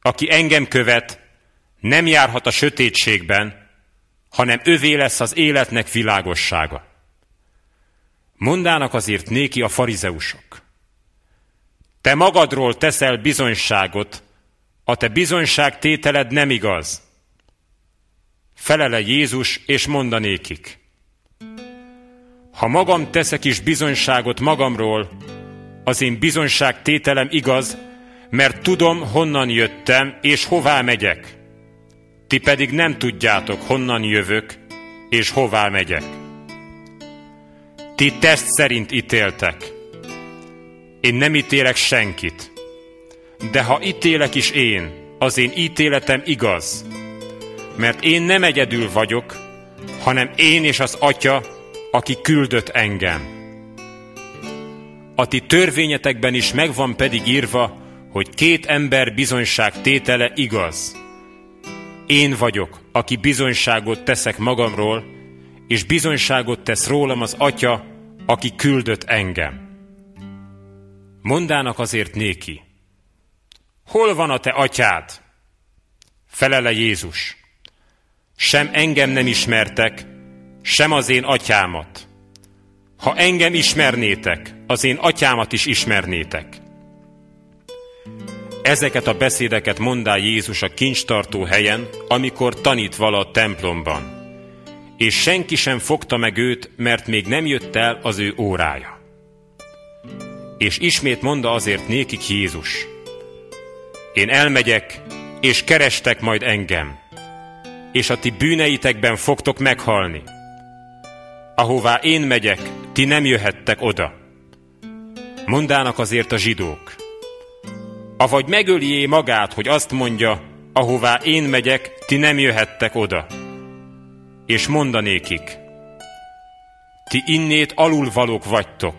Aki engem követ, nem járhat a sötétségben, hanem övé lesz az életnek világossága. Mondának azért néki a farizeusok. Te magadról teszel bizonyságot, a te bizonyságtételed nem igaz. Felele Jézus, és mondanékik. Ha magam teszek is bizonyságot magamról, az én bizonyságtételem igaz, mert tudom, honnan jöttem, és hová megyek. Ti pedig nem tudjátok, honnan jövök, és hová megyek. Ti test szerint ítéltek. Én nem ítélek senkit. De ha ítélek is én, az én ítéletem igaz. Mert én nem egyedül vagyok, hanem én és az Atya, aki küldött engem. A ti törvényetekben is megvan pedig írva, hogy két ember bizonyság tétele igaz. Én vagyok, aki bizonyságot teszek magamról, és bizonyságot tesz rólam az Atya, aki küldött engem. Mondának azért néki, hol van a te atyád? Felele Jézus, sem engem nem ismertek, sem az én atyámat. Ha engem ismernétek, az én atyámat is ismernétek. Ezeket a beszédeket mondá Jézus a kincstartó helyen, amikor tanít vala a templomban. És senki sem fogta meg őt, mert még nem jött el az ő órája. És ismét mondta azért nékik Jézus. Én elmegyek, és kerestek majd engem, és a ti bűneitekben fogtok meghalni. Ahová én megyek, ti nem jöhettek oda. Mondának azért a zsidók. Avagy megöljé magát, hogy azt mondja, ahová én megyek, ti nem jöhettek oda. És mondanékik, ti innét alulvalók vagytok,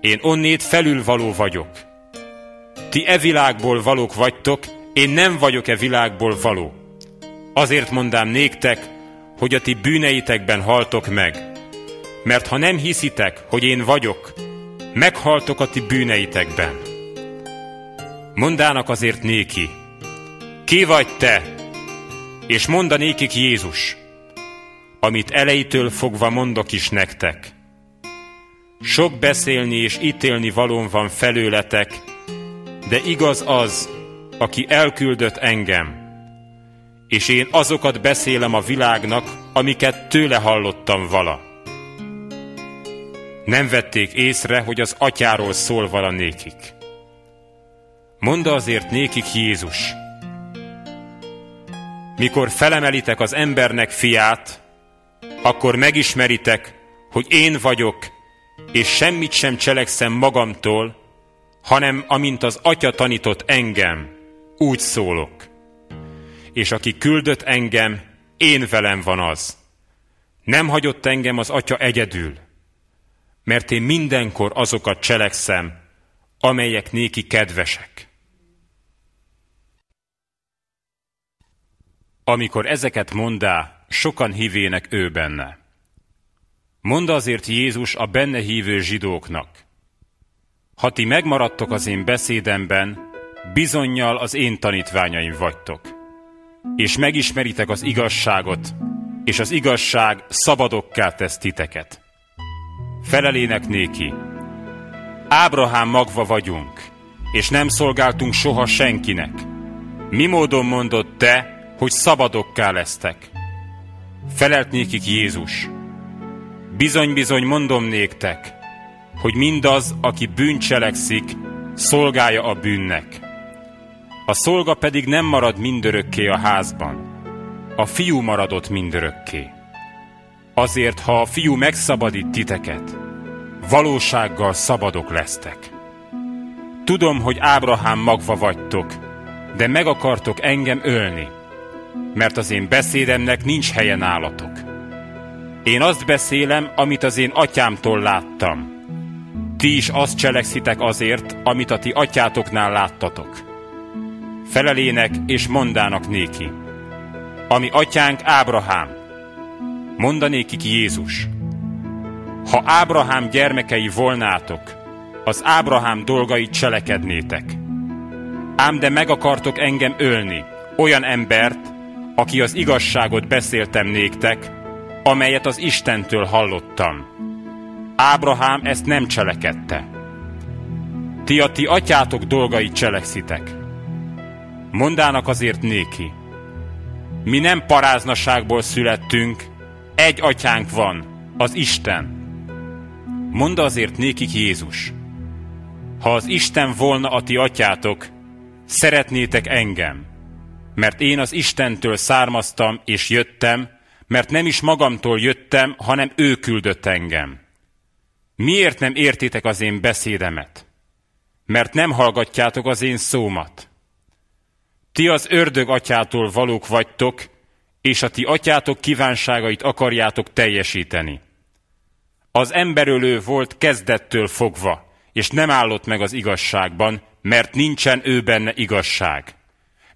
én onnét felülvaló vagyok. Ti e világból valók vagytok, én nem vagyok e világból való. Azért mondám néktek, hogy a ti bűneitekben haltok meg. Mert ha nem hiszitek, hogy én vagyok, meghaltok a ti bűneitekben. Mondának azért néki, ki vagy te? És mondanékik Jézus, amit elejétől fogva mondok is nektek. Sok beszélni és ítélni valón van felőletek, de igaz az, aki elküldött engem, és én azokat beszélem a világnak, amiket tőle hallottam vala. Nem vették észre, hogy az atyáról szól vala nékik. Mondd azért nékik Jézus. Mikor felemelitek az embernek fiát, akkor megismeritek, hogy én vagyok, és semmit sem cselekszem magamtól, hanem amint az Atya tanított engem, úgy szólok. És aki küldött engem, én velem van az. Nem hagyott engem az Atya egyedül, mert én mindenkor azokat cselekszem, amelyek néki kedvesek. Amikor ezeket mondá, sokan hívének ő benne. Mondd azért Jézus a benne hívő zsidóknak. Ha ti megmaradtok az én beszédemben, bizonyal az én tanítványaim vagytok. És megismeritek az igazságot, és az igazság szabadokká tesz titeket. Felelének néki. Ábrahám magva vagyunk, és nem szolgáltunk soha senkinek. Mi módon mondott te, hogy szabadokká lesztek? Felelt nékik Jézus. Bizony-bizony mondom néktek, hogy mindaz, aki bűncselekszik, szolgája a bűnnek. A szolga pedig nem marad mindörökké a házban, a fiú maradott mindörökké. Azért, ha a fiú megszabadít titeket, valósággal szabadok lesztek. Tudom, hogy Ábrahám magva vagytok, de meg akartok engem ölni, mert az én beszédemnek nincs helye nálatok. Én azt beszélem, amit az én atyámtól láttam. Ti is azt cselekszitek azért, amit a ti atyátoknál láttatok. Felelének és mondának néki. Ami atyánk Ábrahám. Mondanékik Jézus. Ha Ábrahám gyermekei volnátok, az Ábrahám dolgait cselekednétek. Ám de meg akartok engem ölni, olyan embert, aki az igazságot beszéltem néktek, amelyet az Istentől hallottam. Ábrahám ezt nem cselekedte. ti a ti atyátok dolgait cselekszitek. Mondának azért néki. Mi nem paráznaságból születtünk, egy atyánk van, az Isten. Mondd azért nékik Jézus. Ha az Isten volna a ti atyátok, szeretnétek engem, mert én az Istentől származtam és jöttem, mert nem is magamtól jöttem, hanem ő küldött engem. Miért nem értitek az én beszédemet? Mert nem hallgatjátok az én szómat. Ti az ördög atyától valók vagytok, és a ti atyátok kívánságait akarjátok teljesíteni. Az emberölő volt kezdettől fogva, és nem állott meg az igazságban, mert nincsen ő benne igazság.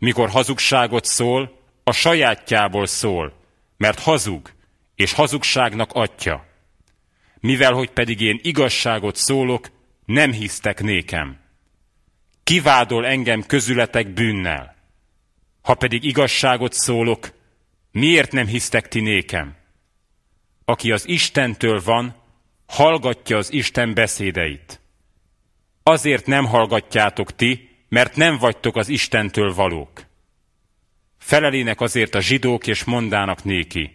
Mikor hazugságot szól, a sajátjából szól, mert hazug, és hazugságnak atya. Mivel, hogy pedig én igazságot szólok, nem hisztek nékem. Kivádol engem közületek bűnnel. Ha pedig igazságot szólok, miért nem hisztek ti nékem? Aki az Istentől van, hallgatja az Isten beszédeit. Azért nem hallgatjátok ti, mert nem vagytok az Istentől valók. Felelének azért a zsidók, és mondának néki.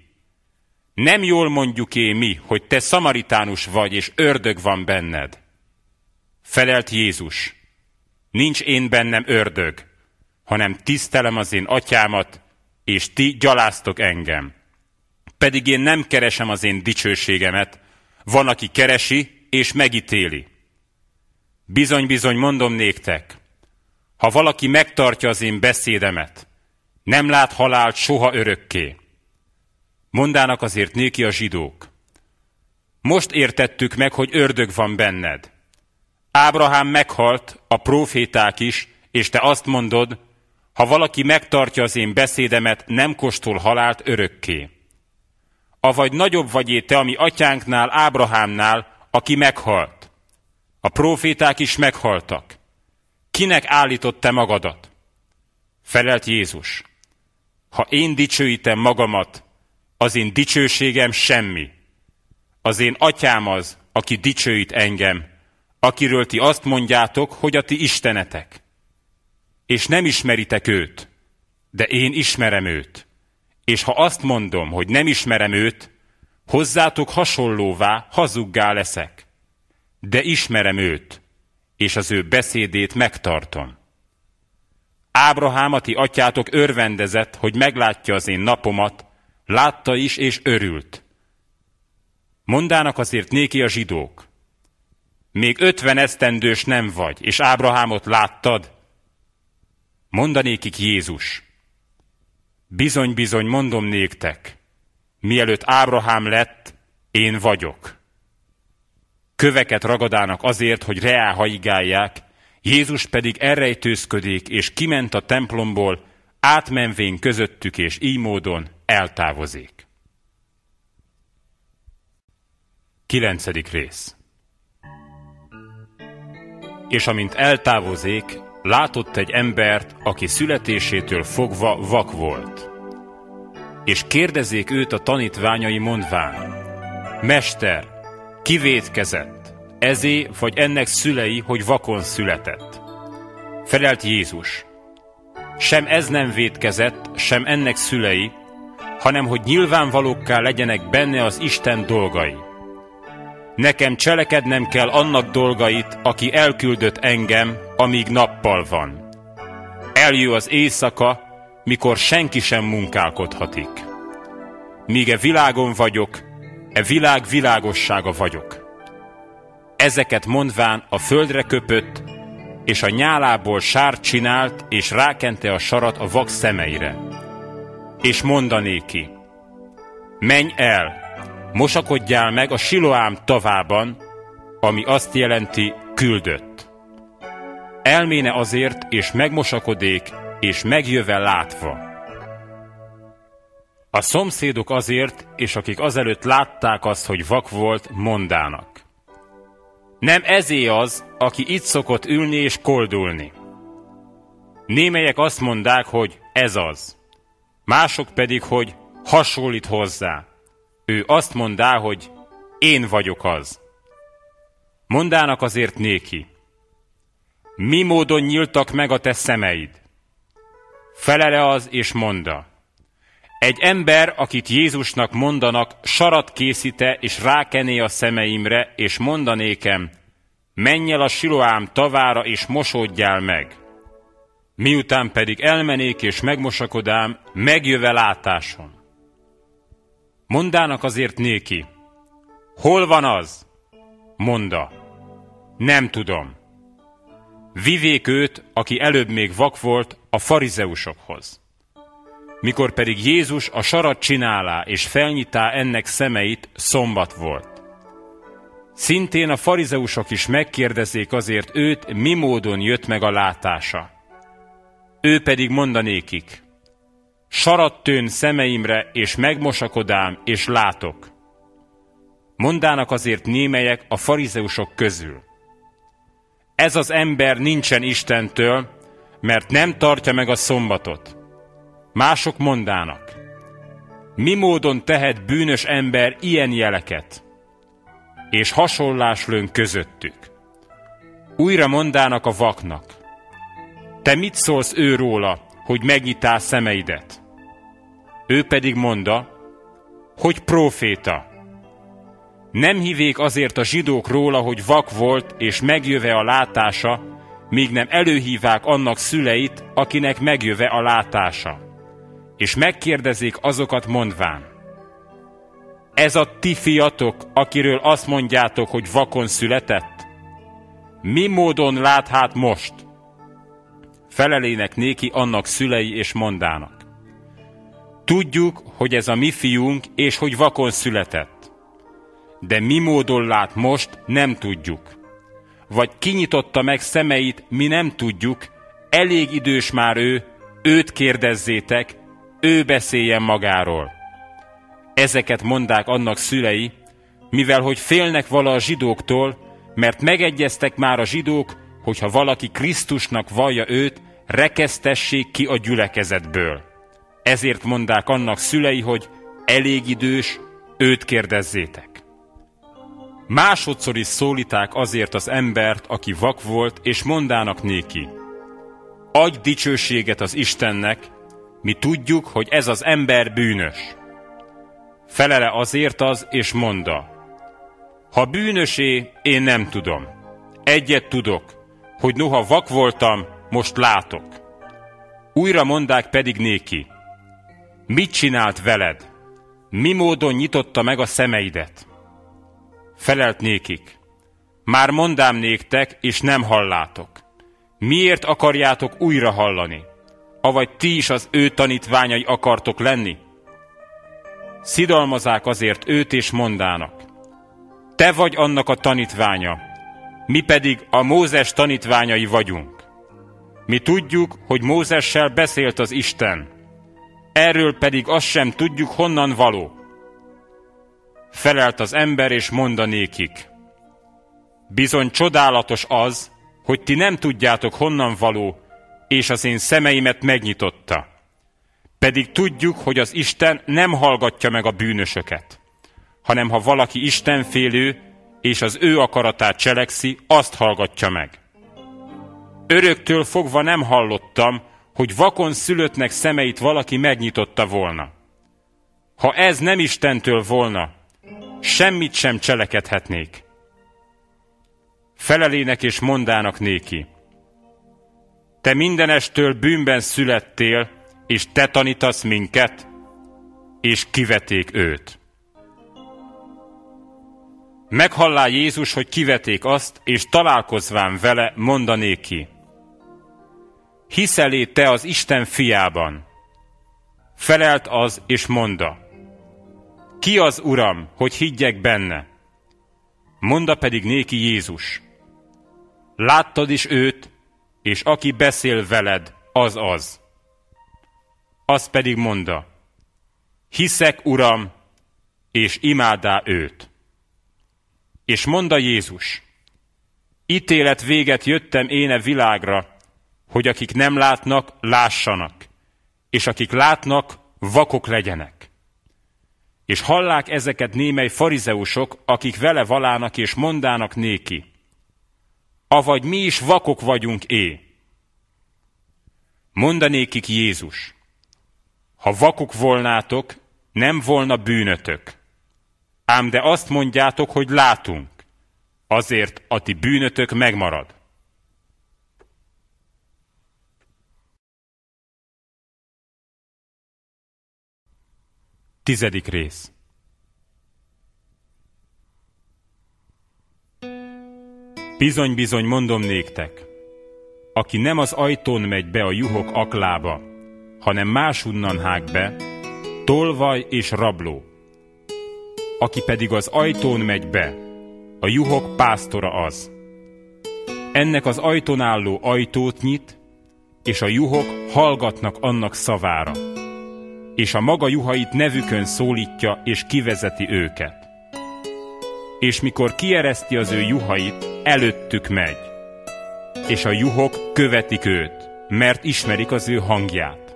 Nem jól mondjuk én mi, hogy te szamaritánus vagy, és ördög van benned. Felelt Jézus. Nincs én bennem ördög, hanem tisztelem az én atyámat, és ti gyaláztok engem. Pedig én nem keresem az én dicsőségemet, van, aki keresi és megítéli. Bizony-bizony mondom néktek, ha valaki megtartja az én beszédemet, nem lát halált soha örökké. Mondának azért néki a zsidók. Most értettük meg, hogy ördög van benned. Ábrahám meghalt, a proféták is, és te azt mondod, ha valaki megtartja az én beszédemet, nem kóstol halált örökké. Avagy nagyobb vagy te, ami atyánknál, Ábrahámnál, aki meghalt. A proféták is meghaltak. Kinek állított te magadat? Felelt Jézus. Ha én dicsőítem magamat, az én dicsőségem semmi. Az én atyám az, aki dicsőít engem, akiről ti azt mondjátok, hogy a ti istenetek. És nem ismeritek őt, de én ismerem őt. És ha azt mondom, hogy nem ismerem őt, hozzátok hasonlóvá, hazuggá leszek. De ismerem őt, és az ő beszédét megtartom. Ábrahám, a ti atyátok örvendezett, hogy meglátja az én napomat, látta is és örült. Mondának azért néki a zsidók. Még ötven esztendős nem vagy, és Ábrahámot láttad? Mondanékik Jézus. Bizony-bizony mondom néktek, mielőtt Ábrahám lett, én vagyok. Köveket ragadának azért, hogy reál haigálják, Jézus pedig elrejtőzködik, és kiment a templomból, átmenvén közöttük, és így módon eltávozik. Kilencedik rész És amint eltávozik, látott egy embert, aki születésétől fogva vak volt. És kérdezik őt a tanítványai mondván, Mester, kivétkezett, ezé vagy ennek szülei, hogy vakon született. Felelt Jézus, sem ez nem vétkezett, sem ennek szülei, hanem hogy nyilvánvalókká legyenek benne az Isten dolgai. Nekem cselekednem kell annak dolgait, aki elküldött engem, amíg nappal van. Eljő az éjszaka, mikor senki sem munkálkodhatik. Míg e világon vagyok, e világ világossága vagyok. Ezeket mondván a földre köpött, és a nyálából sárt csinált, és rákente a sarat a vak szemeire. És mondanéki, menj el, mosakodjál meg a Siloám tavában, ami azt jelenti küldött. Elméne azért, és megmosakodék, és megjöve látva. A szomszédok azért, és akik azelőtt látták azt, hogy vak volt, mondának. Nem ezé az, aki itt szokott ülni és koldulni. Némelyek azt mondák, hogy ez az. Mások pedig, hogy hasonlít hozzá. Ő azt mondá, hogy én vagyok az. Mondának azért néki. mi módon nyíltak meg a te szemeid? Felele az, és monda. Egy ember, akit Jézusnak mondanak, sarat készíte, és rákené a szemeimre, és mondanékem, menj el a siloám tavára, és mosódjál meg. Miután pedig elmenék, és megmosakodám, megjöve látáson. Mondának azért néki, hol van az? Monda, nem tudom. Vivék őt, aki előbb még vak volt, a farizeusokhoz. Mikor pedig Jézus a sarat csinálá és felnyitá ennek szemeit, szombat volt. Szintén a farizeusok is megkérdezék azért őt, mi módon jött meg a látása. Ő pedig mondanékik, sarat tőn szemeimre, és megmosakodám, és látok. Mondának azért némelyek a farizeusok közül. Ez az ember nincsen Istentől, mert nem tartja meg a szombatot. Mások mondának, mi módon tehet bűnös ember ilyen jeleket, és hasonlás lőn közöttük. Újra mondának a vaknak, te mit szólsz ő róla, hogy megnyitál szemeidet? Ő pedig mondta, hogy proféta. Nem hívék azért a zsidók róla, hogy vak volt, és megjöve a látása, míg nem előhívák annak szüleit, akinek megjöve a látása. És megkérdezik azokat mondván. Ez a ti fiatok, akiről azt mondjátok, hogy vakon született? Mi módon lát hát most? Felelének néki annak szülei és mondának. Tudjuk, hogy ez a mi fiunk, és hogy vakon született. De mi módon lát most, nem tudjuk. Vagy kinyitotta meg szemeit, mi nem tudjuk, elég idős már ő, őt kérdezzétek, ő beszéljen magáról. Ezeket mondák annak szülei, mivel hogy félnek vala a zsidóktól, mert megegyeztek már a zsidók, hogyha valaki Krisztusnak vallja őt, rekesztessék ki a gyülekezetből. Ezért mondák annak szülei, hogy elég idős, őt kérdezzétek. Másodszor is szólíták azért az embert, aki vak volt, és mondának néki. Adj dicsőséget az Istennek, mi tudjuk, hogy ez az ember bűnös. Felele azért az, és monda. Ha bűnösé, én nem tudom. Egyet tudok, hogy noha vak voltam, most látok. Újra mondák pedig néki. Mit csinált veled? Mi módon nyitotta meg a szemeidet? Felelt nékik. Már mondám néktek, és nem hallátok. Miért akarjátok újra hallani? Avagy ti is az ő tanítványai akartok lenni? Szidalmazák azért őt és mondának. Te vagy annak a tanítványa, mi pedig a Mózes tanítványai vagyunk. Mi tudjuk, hogy Mózessel beszélt az Isten, erről pedig azt sem tudjuk, honnan való. Felelt az ember, és mondanékik. Bizony csodálatos az, hogy ti nem tudjátok, honnan való, és az én szemeimet megnyitotta. Pedig tudjuk, hogy az Isten nem hallgatja meg a bűnösöket, hanem ha valaki Istenfélő, és az ő akaratát cselekszi, azt hallgatja meg. Öröktől fogva nem hallottam, hogy vakon szülöttnek szemeit valaki megnyitotta volna. Ha ez nem Istentől volna, semmit sem cselekedhetnék. Felelének és mondának néki. Te mindenestől bűnben születtél, és te tanítasz minket, és kiveték őt. Meghallá Jézus, hogy kiveték azt, és találkozván vele mondanéki. Hiszelé te az Isten fiában? Felelt az, és monda. Ki az Uram, hogy higgyek benne? Monda pedig néki Jézus. Láttad is őt, és aki beszél veled, az az. Az pedig monda. Hiszek, Uram, és imádá őt. És mondta Jézus, ítélet véget jöttem éne világra, hogy akik nem látnak, lássanak, és akik látnak, vakok legyenek. És hallák ezeket némely farizeusok, akik vele valának és mondának néki. Avagy mi is vakok vagyunk é. Mondanékik Jézus, ha vakok volnátok, nem volna bűnötök. Ám de azt mondjátok, hogy látunk, azért a ti bűnötök megmarad. Tizedik rész Bizony-bizony mondom néktek, aki nem az ajtón megy be a juhok aklába, hanem máshunnan hág be, tolvaj és rabló. Aki pedig az ajtón megy be, a juhok pásztora az. Ennek az ajtón álló ajtót nyit, és a juhok hallgatnak annak szavára, és a maga juhait nevükön szólítja és kivezeti őket. És mikor kiereszti az ő juhait, előttük megy, és a juhok követik őt, mert ismerik az ő hangját.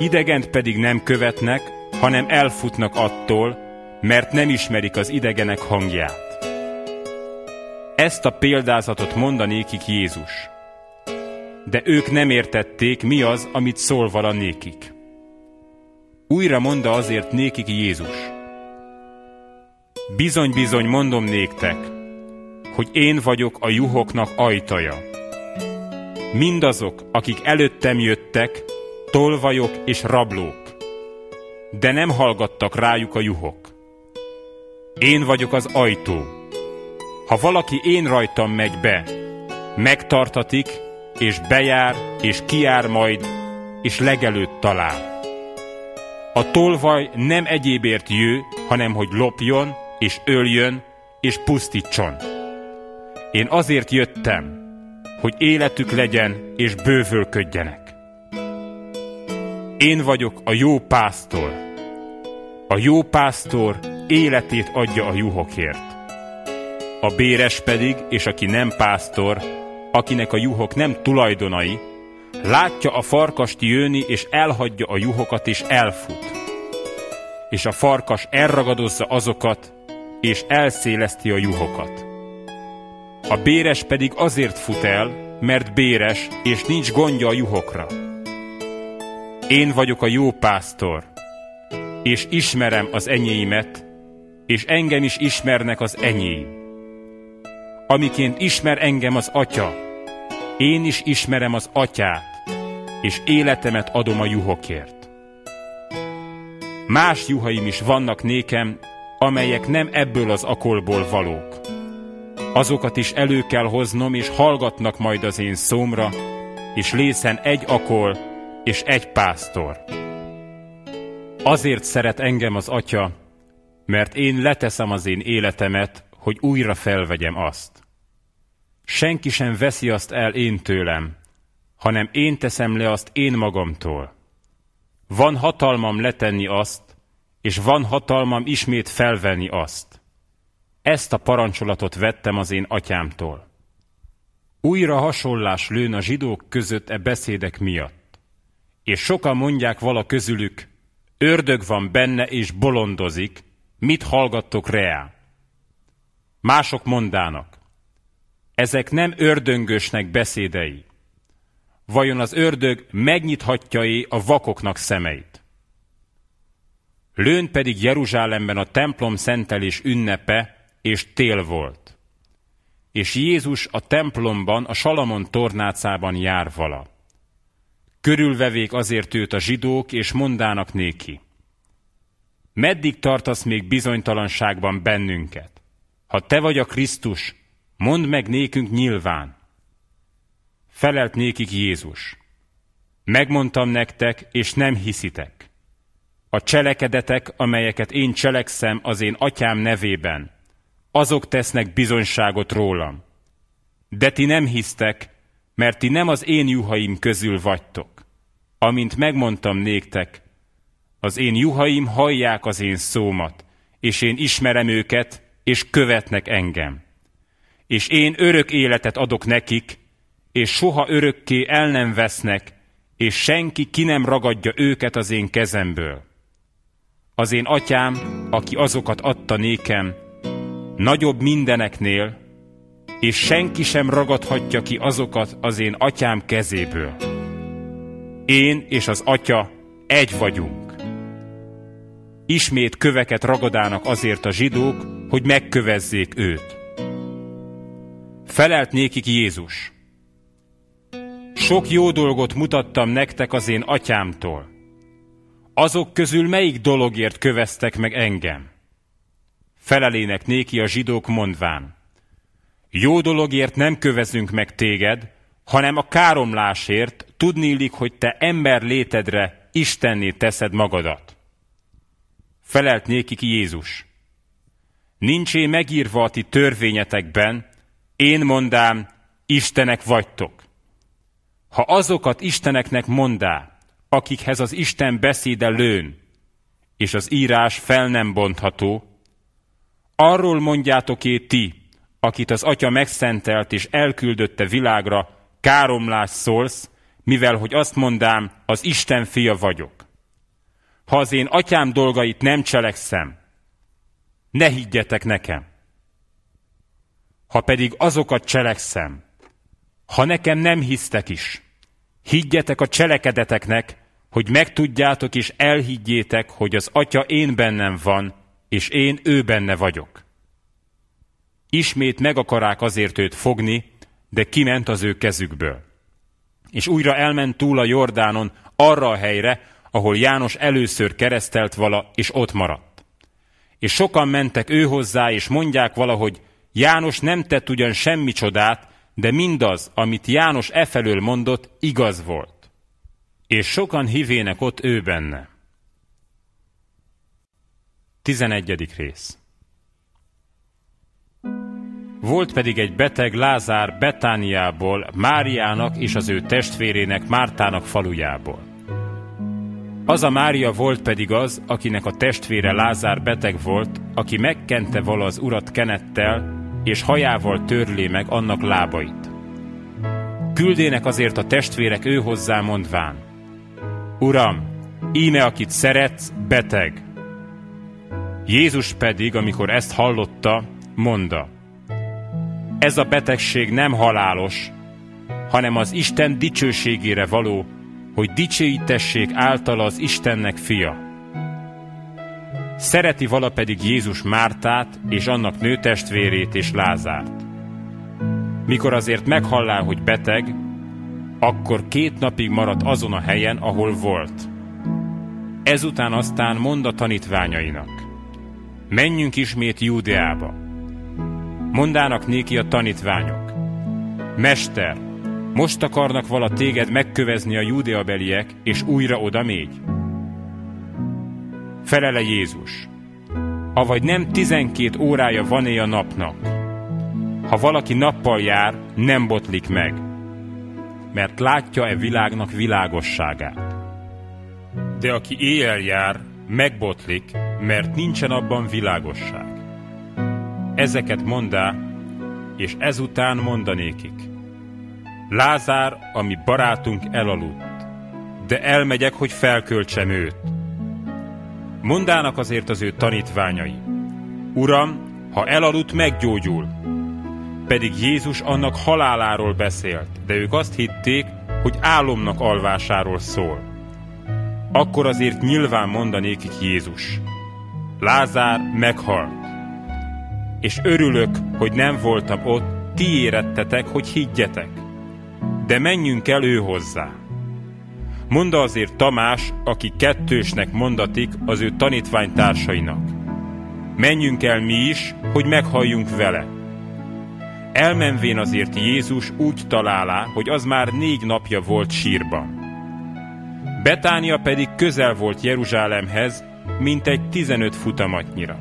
Idegent pedig nem követnek, hanem elfutnak attól, mert nem ismerik az idegenek hangját. Ezt a példázatot mondanékik Jézus. De ők nem értették, mi az, amit szól vala nékik. Újra mondta azért nékik Jézus. Bizony-bizony mondom néktek, hogy én vagyok a juhoknak ajtaja. Mindazok, akik előttem jöttek, tolvajok és rablók, de nem hallgattak rájuk a juhok. Én vagyok az ajtó. Ha valaki én rajtam megy be, megtartatik, és bejár, és kiár majd, és legelőtt talál. A tolvaj nem egyébért jő, hanem hogy lopjon, és öljön, és pusztítson. Én azért jöttem, hogy életük legyen, és bővölködjenek. Én vagyok a jó pásztor. A jó pásztor életét adja a juhokért. A béres pedig, és aki nem pásztor, akinek a juhok nem tulajdonai, látja a farkast jönni, és elhagyja a juhokat, és elfut. És a farkas elragadozza azokat, és elszéleszti a juhokat. A béres pedig azért fut el, mert béres, és nincs gondja a juhokra. Én vagyok a jó pásztor, és ismerem az enyéimet, és engem is ismernek az enyéim. Amiként ismer engem az atya, én is ismerem az atyát, és életemet adom a juhokért. Más juhaim is vannak nékem, amelyek nem ebből az akolból valók. Azokat is elő kell hoznom, és hallgatnak majd az én szómra, és lészen egy akol és egy pásztor. Azért szeret engem az atya, mert én leteszem az én életemet, hogy újra felvegyem azt. Senki sem veszi azt el én tőlem, hanem én teszem le azt én magamtól. Van hatalmam letenni azt, és van hatalmam ismét felvenni azt. Ezt a parancsolatot vettem az én atyámtól. Újra hasonlás lőn a zsidók között e beszédek miatt. És sokan mondják vala közülük, ördög van benne és bolondozik, mit hallgattok reá? Mások mondának, ezek nem ördöngösnek beszédei. Vajon az ördög megnyithatja-é a vakoknak szemeit? Lőn pedig Jeruzsálemben a templom szentelés ünnepe és tél volt. És Jézus a templomban, a Salamon tornácában jár vala. Körülvevék azért őt a zsidók, és mondának néki. Meddig tartasz még bizonytalanságban bennünket? Ha te vagy a Krisztus, mondd meg nékünk nyilván. Felelt nékik Jézus. Megmondtam nektek, és nem hiszitek. A cselekedetek, amelyeket én cselekszem az én atyám nevében, azok tesznek bizonyságot rólam. De ti nem hisztek, mert ti nem az én juhaim közül vagytok. Amint megmondtam néktek, az én juhaim hallják az én szómat, és én ismerem őket, és követnek engem. És én örök életet adok nekik, és soha örökké el nem vesznek, és senki ki nem ragadja őket az én kezemből. Az én atyám, aki azokat adta nékem, nagyobb mindeneknél, és senki sem ragadhatja ki azokat az én atyám kezéből. Én és az atya egy vagyunk. Ismét köveket ragadának azért a zsidók, hogy megkövezzék őt. Felelt nékik Jézus. Sok jó dolgot mutattam nektek az én atyámtól. Azok közül melyik dologért köveztek meg engem? Felelének néki a zsidók mondván. Jó dologért nem kövezünk meg téged, hanem a káromlásért tudnélik, hogy te ember létedre Istenné teszed magadat. Felelt nékik Jézus. Nincsé megírva a ti törvényetekben, én mondám, Istenek vagytok. Ha azokat Isteneknek mondá, akikhez az Isten beszéde lőn, és az írás fel nem bontható, arról mondjátok é ti, akit az Atya megszentelt és elküldötte világra, káromlás szólsz, mivel hogy azt mondám, az Isten fia vagyok. Ha az én atyám dolgait nem cselekszem, ne higgyetek nekem. Ha pedig azokat cselekszem, ha nekem nem hisztek is, higgyetek a cselekedeteknek, hogy megtudjátok és elhiggyétek, hogy az Atya én bennem van, és én ő benne vagyok. Ismét meg akarák azért őt fogni, de kiment az ő kezükből. És újra elment túl a Jordánon arra a helyre, ahol János először keresztelt vala, és ott maradt. És sokan mentek ő hozzá, és mondják valahogy, János nem tett ugyan semmi csodát, de mindaz, amit János e felől mondott, igaz volt. És sokan hívének ott ő benne. 11. rész volt pedig egy beteg Lázár Betániából, Máriának és az ő testvérének Mártának falujából. Az a Mária volt pedig az, akinek a testvére Lázár beteg volt, aki megkente vala az urat kenettel, és hajával törlé meg annak lábait. Küldének azért a testvérek ő hozzá mondván, Uram, íme akit szeretsz, beteg. Jézus pedig, amikor ezt hallotta, mondta, ez a betegség nem halálos, hanem az Isten dicsőségére való, hogy dicsőítessék általa az Istennek fia. Szereti vala pedig Jézus Mártát és annak nőtestvérét és Lázárt. Mikor azért meghallá, hogy beteg, akkor két napig maradt azon a helyen, ahol volt. Ezután aztán mond a tanítványainak. Menjünk ismét Júdeába Mondának néki a tanítványok. Mester, most akarnak vala téged megkövezni a júdeabeliek, és újra oda mégy? Felele Jézus. Avagy nem tizenkét órája van-e a napnak. Ha valaki nappal jár, nem botlik meg, mert látja-e világnak világosságát. De aki éjjel jár, megbotlik, mert nincsen abban világosság ezeket mondá, és ezután mondanékik. Lázár, ami barátunk elaludt, de elmegyek, hogy felköltsem őt. Mondának azért az ő tanítványai. Uram, ha elaludt, meggyógyul. Pedig Jézus annak haláláról beszélt, de ők azt hitték, hogy álomnak alvásáról szól. Akkor azért nyilván mondanékik Jézus. Lázár meghalt és örülök, hogy nem voltam ott, ti érettetek, hogy higgyetek. De menjünk el ő hozzá. Monda azért Tamás, aki kettősnek mondatik az ő tanítványtársainak. Menjünk el mi is, hogy meghalljunk vele. Elmenvén azért Jézus úgy találá, hogy az már négy napja volt sírban. Betánia pedig közel volt Jeruzsálemhez, mint egy tizenöt futamatnyira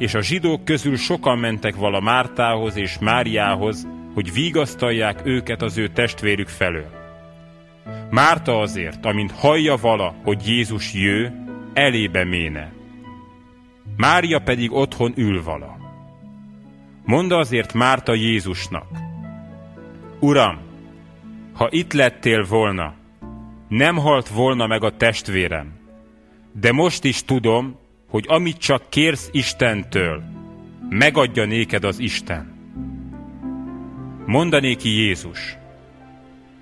és a zsidók közül sokan mentek vala Mártához és Máriához, hogy vigasztalják őket az ő testvérük felől. Márta azért, amint hallja vala, hogy Jézus jő, elébe méne. Mária pedig otthon ül vala. Mondd azért Márta Jézusnak, Uram, ha itt lettél volna, nem halt volna meg a testvérem, de most is tudom, hogy amit csak kérsz Istentől, megadja néked az Isten. mondanéki Jézus,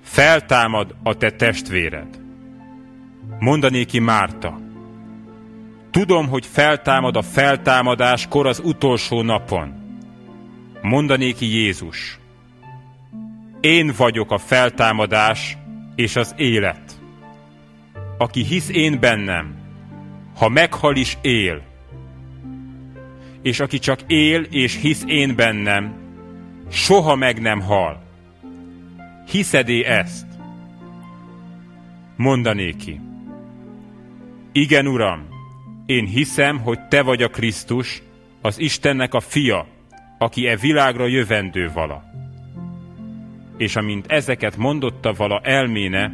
feltámad a te testvéred. Mondanéki Márta, tudom, hogy feltámad a feltámadáskor az utolsó napon. Mondanéki Jézus, én vagyok a feltámadás és az élet. Aki hisz én bennem, ha meghal is él, és aki csak él és hisz én bennem, soha meg nem hal. Hiszedé ezt? Mondanéki. Igen, Uram, én hiszem, hogy Te vagy a Krisztus, az Istennek a fia, aki e világra jövendő vala. És amint ezeket mondotta vala elméne,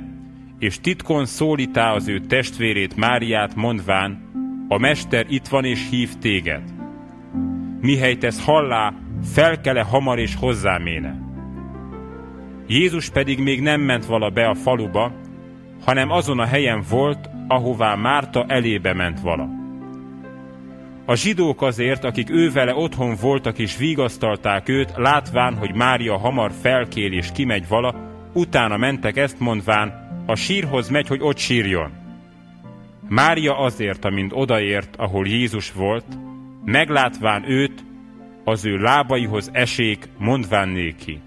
és titkon szólítá az ő testvérét Máriát mondván, a Mester itt van és hív téged. Mihelyt ez hallá, felkele hamar és hozzáméne. Jézus pedig még nem ment vala be a faluba, hanem azon a helyen volt, ahová Márta elébe ment vala. A zsidók azért, akik ővele otthon voltak és vigasztalták őt, látván, hogy Mária hamar felkél és kimegy vala, utána mentek ezt mondván, a sírhoz megy, hogy ott sírjon. Mária azért, amint odaért, ahol Jézus volt, meglátván őt, az ő lábaihoz esék, mondván néki.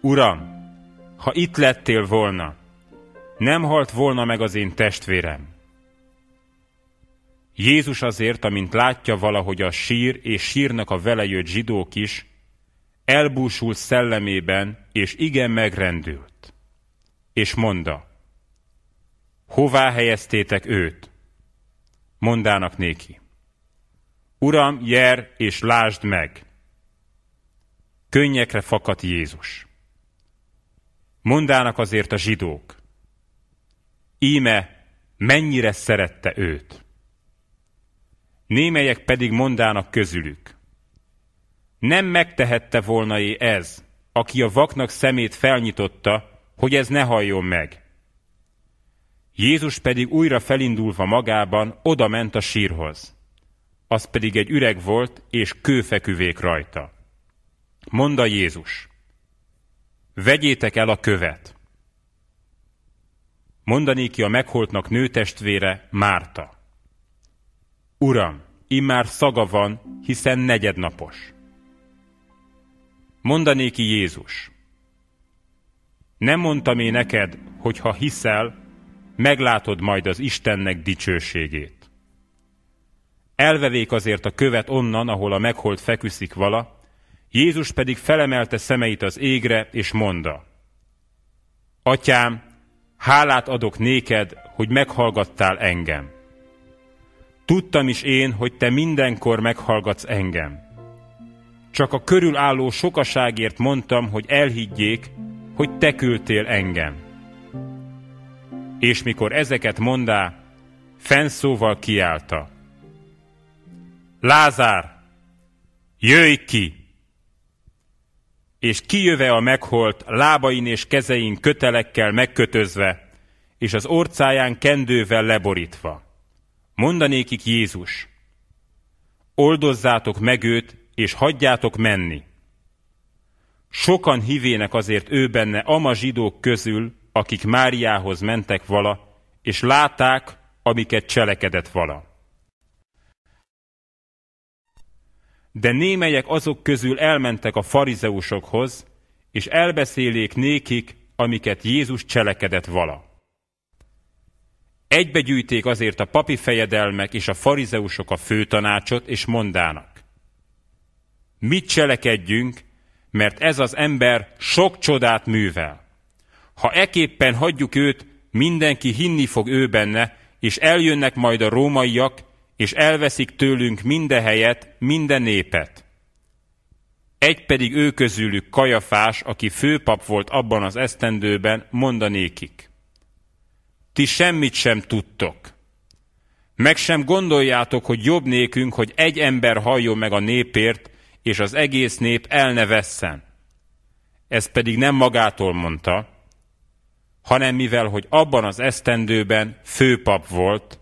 Uram, ha itt lettél volna, nem halt volna meg az én testvérem. Jézus azért, amint látja valahogy a sír és sírnak a vele jött zsidók is, elbúsult szellemében, és igen megrendült. És mondta, hová helyeztétek őt? Mondának néki. Uram, jer és lásd meg! Könnyekre fakadt Jézus. Mondának azért a zsidók. Íme, mennyire szerette őt. Némelyek pedig mondának közülük. Nem megtehette volna -e ez, aki a vaknak szemét felnyitotta, hogy ez ne halljon meg. Jézus pedig újra felindulva magában oda ment a sírhoz. Az pedig egy üreg volt, és kőfeküvék rajta. Monda Jézus, vegyétek el a követ. Mondané ki a megholtnak nőtestvére Márta. Uram, immár szaga van, hiszen negyednapos. Mondané ki Jézus. Nem mondtam én neked, hogy ha hiszel, meglátod majd az Istennek dicsőségét. Elvevék azért a követ onnan, ahol a megholt feküszik vala, Jézus pedig felemelte szemeit az égre, és mondta, Atyám, hálát adok néked, hogy meghallgattál engem. Tudtam is én, hogy te mindenkor meghallgatsz engem. Csak a körülálló sokaságért mondtam, hogy elhiggyék, hogy te küldtél engem. És mikor ezeket mondá, fenszóval kiállta. Lázár, jöjj ki! És kijöve a megholt, lábain és kezein kötelekkel megkötözve, és az orcáján kendővel leborítva. Mondanékik Jézus, oldozzátok meg őt, és hagyjátok menni. Sokan hívének azért ő benne ama zsidók közül, akik Máriához mentek vala, és látták, amiket cselekedett vala. De némelyek azok közül elmentek a farizeusokhoz, és elbeszélék nékik, amiket Jézus cselekedett vala. Egybegyűjték azért a papi fejedelmek és a farizeusok a főtanácsot, és mondának. Mit cselekedjünk, mert ez az ember sok csodát művel. Ha eképpen hagyjuk őt, mindenki hinni fog ő benne, és eljönnek majd a rómaiak, és elveszik tőlünk minden helyet, minden népet. Egy pedig ő közülük Kajafás, aki főpap volt abban az esztendőben, mondanékik. Ti semmit sem tudtok. Meg sem gondoljátok, hogy jobb nékünk, hogy egy ember halljon meg a népért, és az egész nép el ne vesszen. Ez pedig nem magától mondta, hanem mivel, hogy abban az esztendőben főpap volt,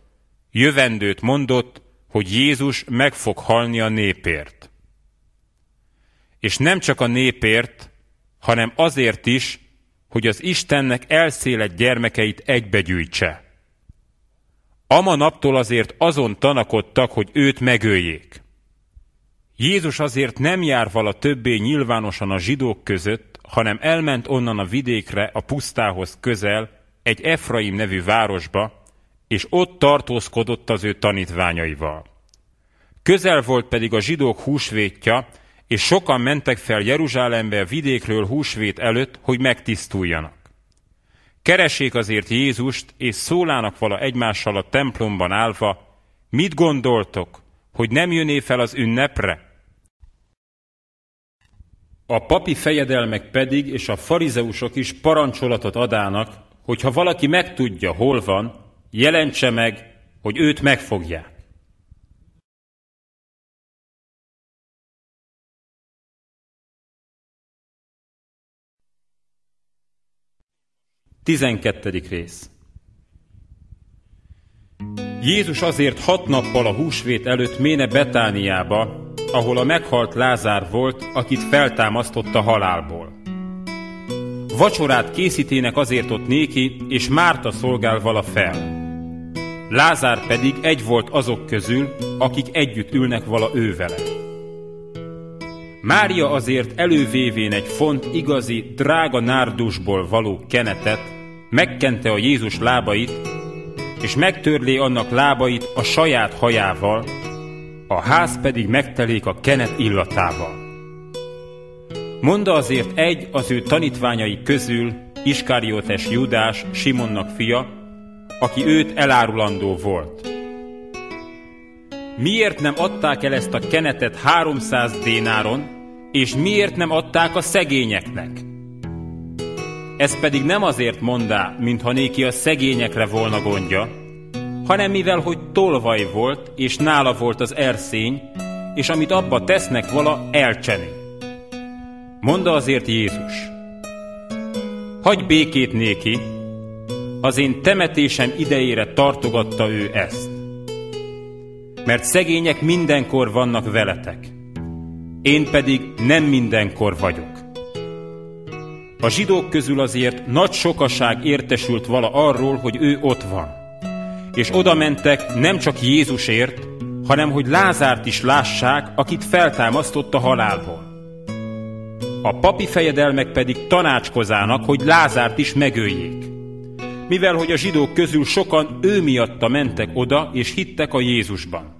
jövendőt mondott, hogy Jézus meg fog halni a népért. És nem csak a népért, hanem azért is, hogy az Istennek elszélet gyermekeit egybegyűjtse. Ama naptól azért azon tanakodtak, hogy őt megöljék. Jézus azért nem jár vala többé nyilvánosan a zsidók között, hanem elment onnan a vidékre, a pusztához közel, egy Efraim nevű városba, és ott tartózkodott az ő tanítványaival. Közel volt pedig a zsidók húsvétja, és sokan mentek fel Jeruzsálembe vidékről húsvét előtt, hogy megtisztuljanak. Keressék azért Jézust, és szólának vala egymással a templomban állva, mit gondoltok, hogy nem jönné fel az ünnepre? A papi fejedelmek pedig és a farizeusok is parancsolatot adának, hogy ha valaki megtudja, hol van, jelentse meg, hogy őt megfogják. 12. rész Jézus azért hat nappal a húsvét előtt méne Betániába, ahol a meghalt Lázár volt, akit feltámasztott a halálból. Vacsorát készítének azért ott néki, és Márta szolgál vala fel. Lázár pedig egy volt azok közül, akik együtt ülnek vala ő vele. Mária azért elővévén egy font igazi, drága nárdusból való kenetet, megkente a Jézus lábait, és megtörlé annak lábait a saját hajával, a ház pedig megtelék a kenet illatával. Monda azért egy az ő tanítványai közül, Iskáriótes Judás, Simonnak fia, aki őt elárulandó volt. Miért nem adták el ezt a kenetet 300 dénáron, és miért nem adták a szegényeknek? Ez pedig nem azért mondá, mintha néki a szegényekre volna gondja, hanem mivel, hogy tolvaj volt, és nála volt az erszény, és amit abba tesznek vala, elcseni. Monda azért Jézus, hagy békét néki, az én temetésem idejére tartogatta ő ezt. Mert szegények mindenkor vannak veletek, én pedig nem mindenkor vagyok. A zsidók közül azért nagy sokaság értesült vala arról, hogy ő ott van. És oda mentek nem csak Jézusért, hanem hogy Lázárt is lássák, akit feltámasztott a halálból. A papi fejedelmek pedig tanácskozának, hogy Lázárt is megöljék. Mivel, hogy a zsidók közül sokan ő miatta mentek oda, és hittek a Jézusban.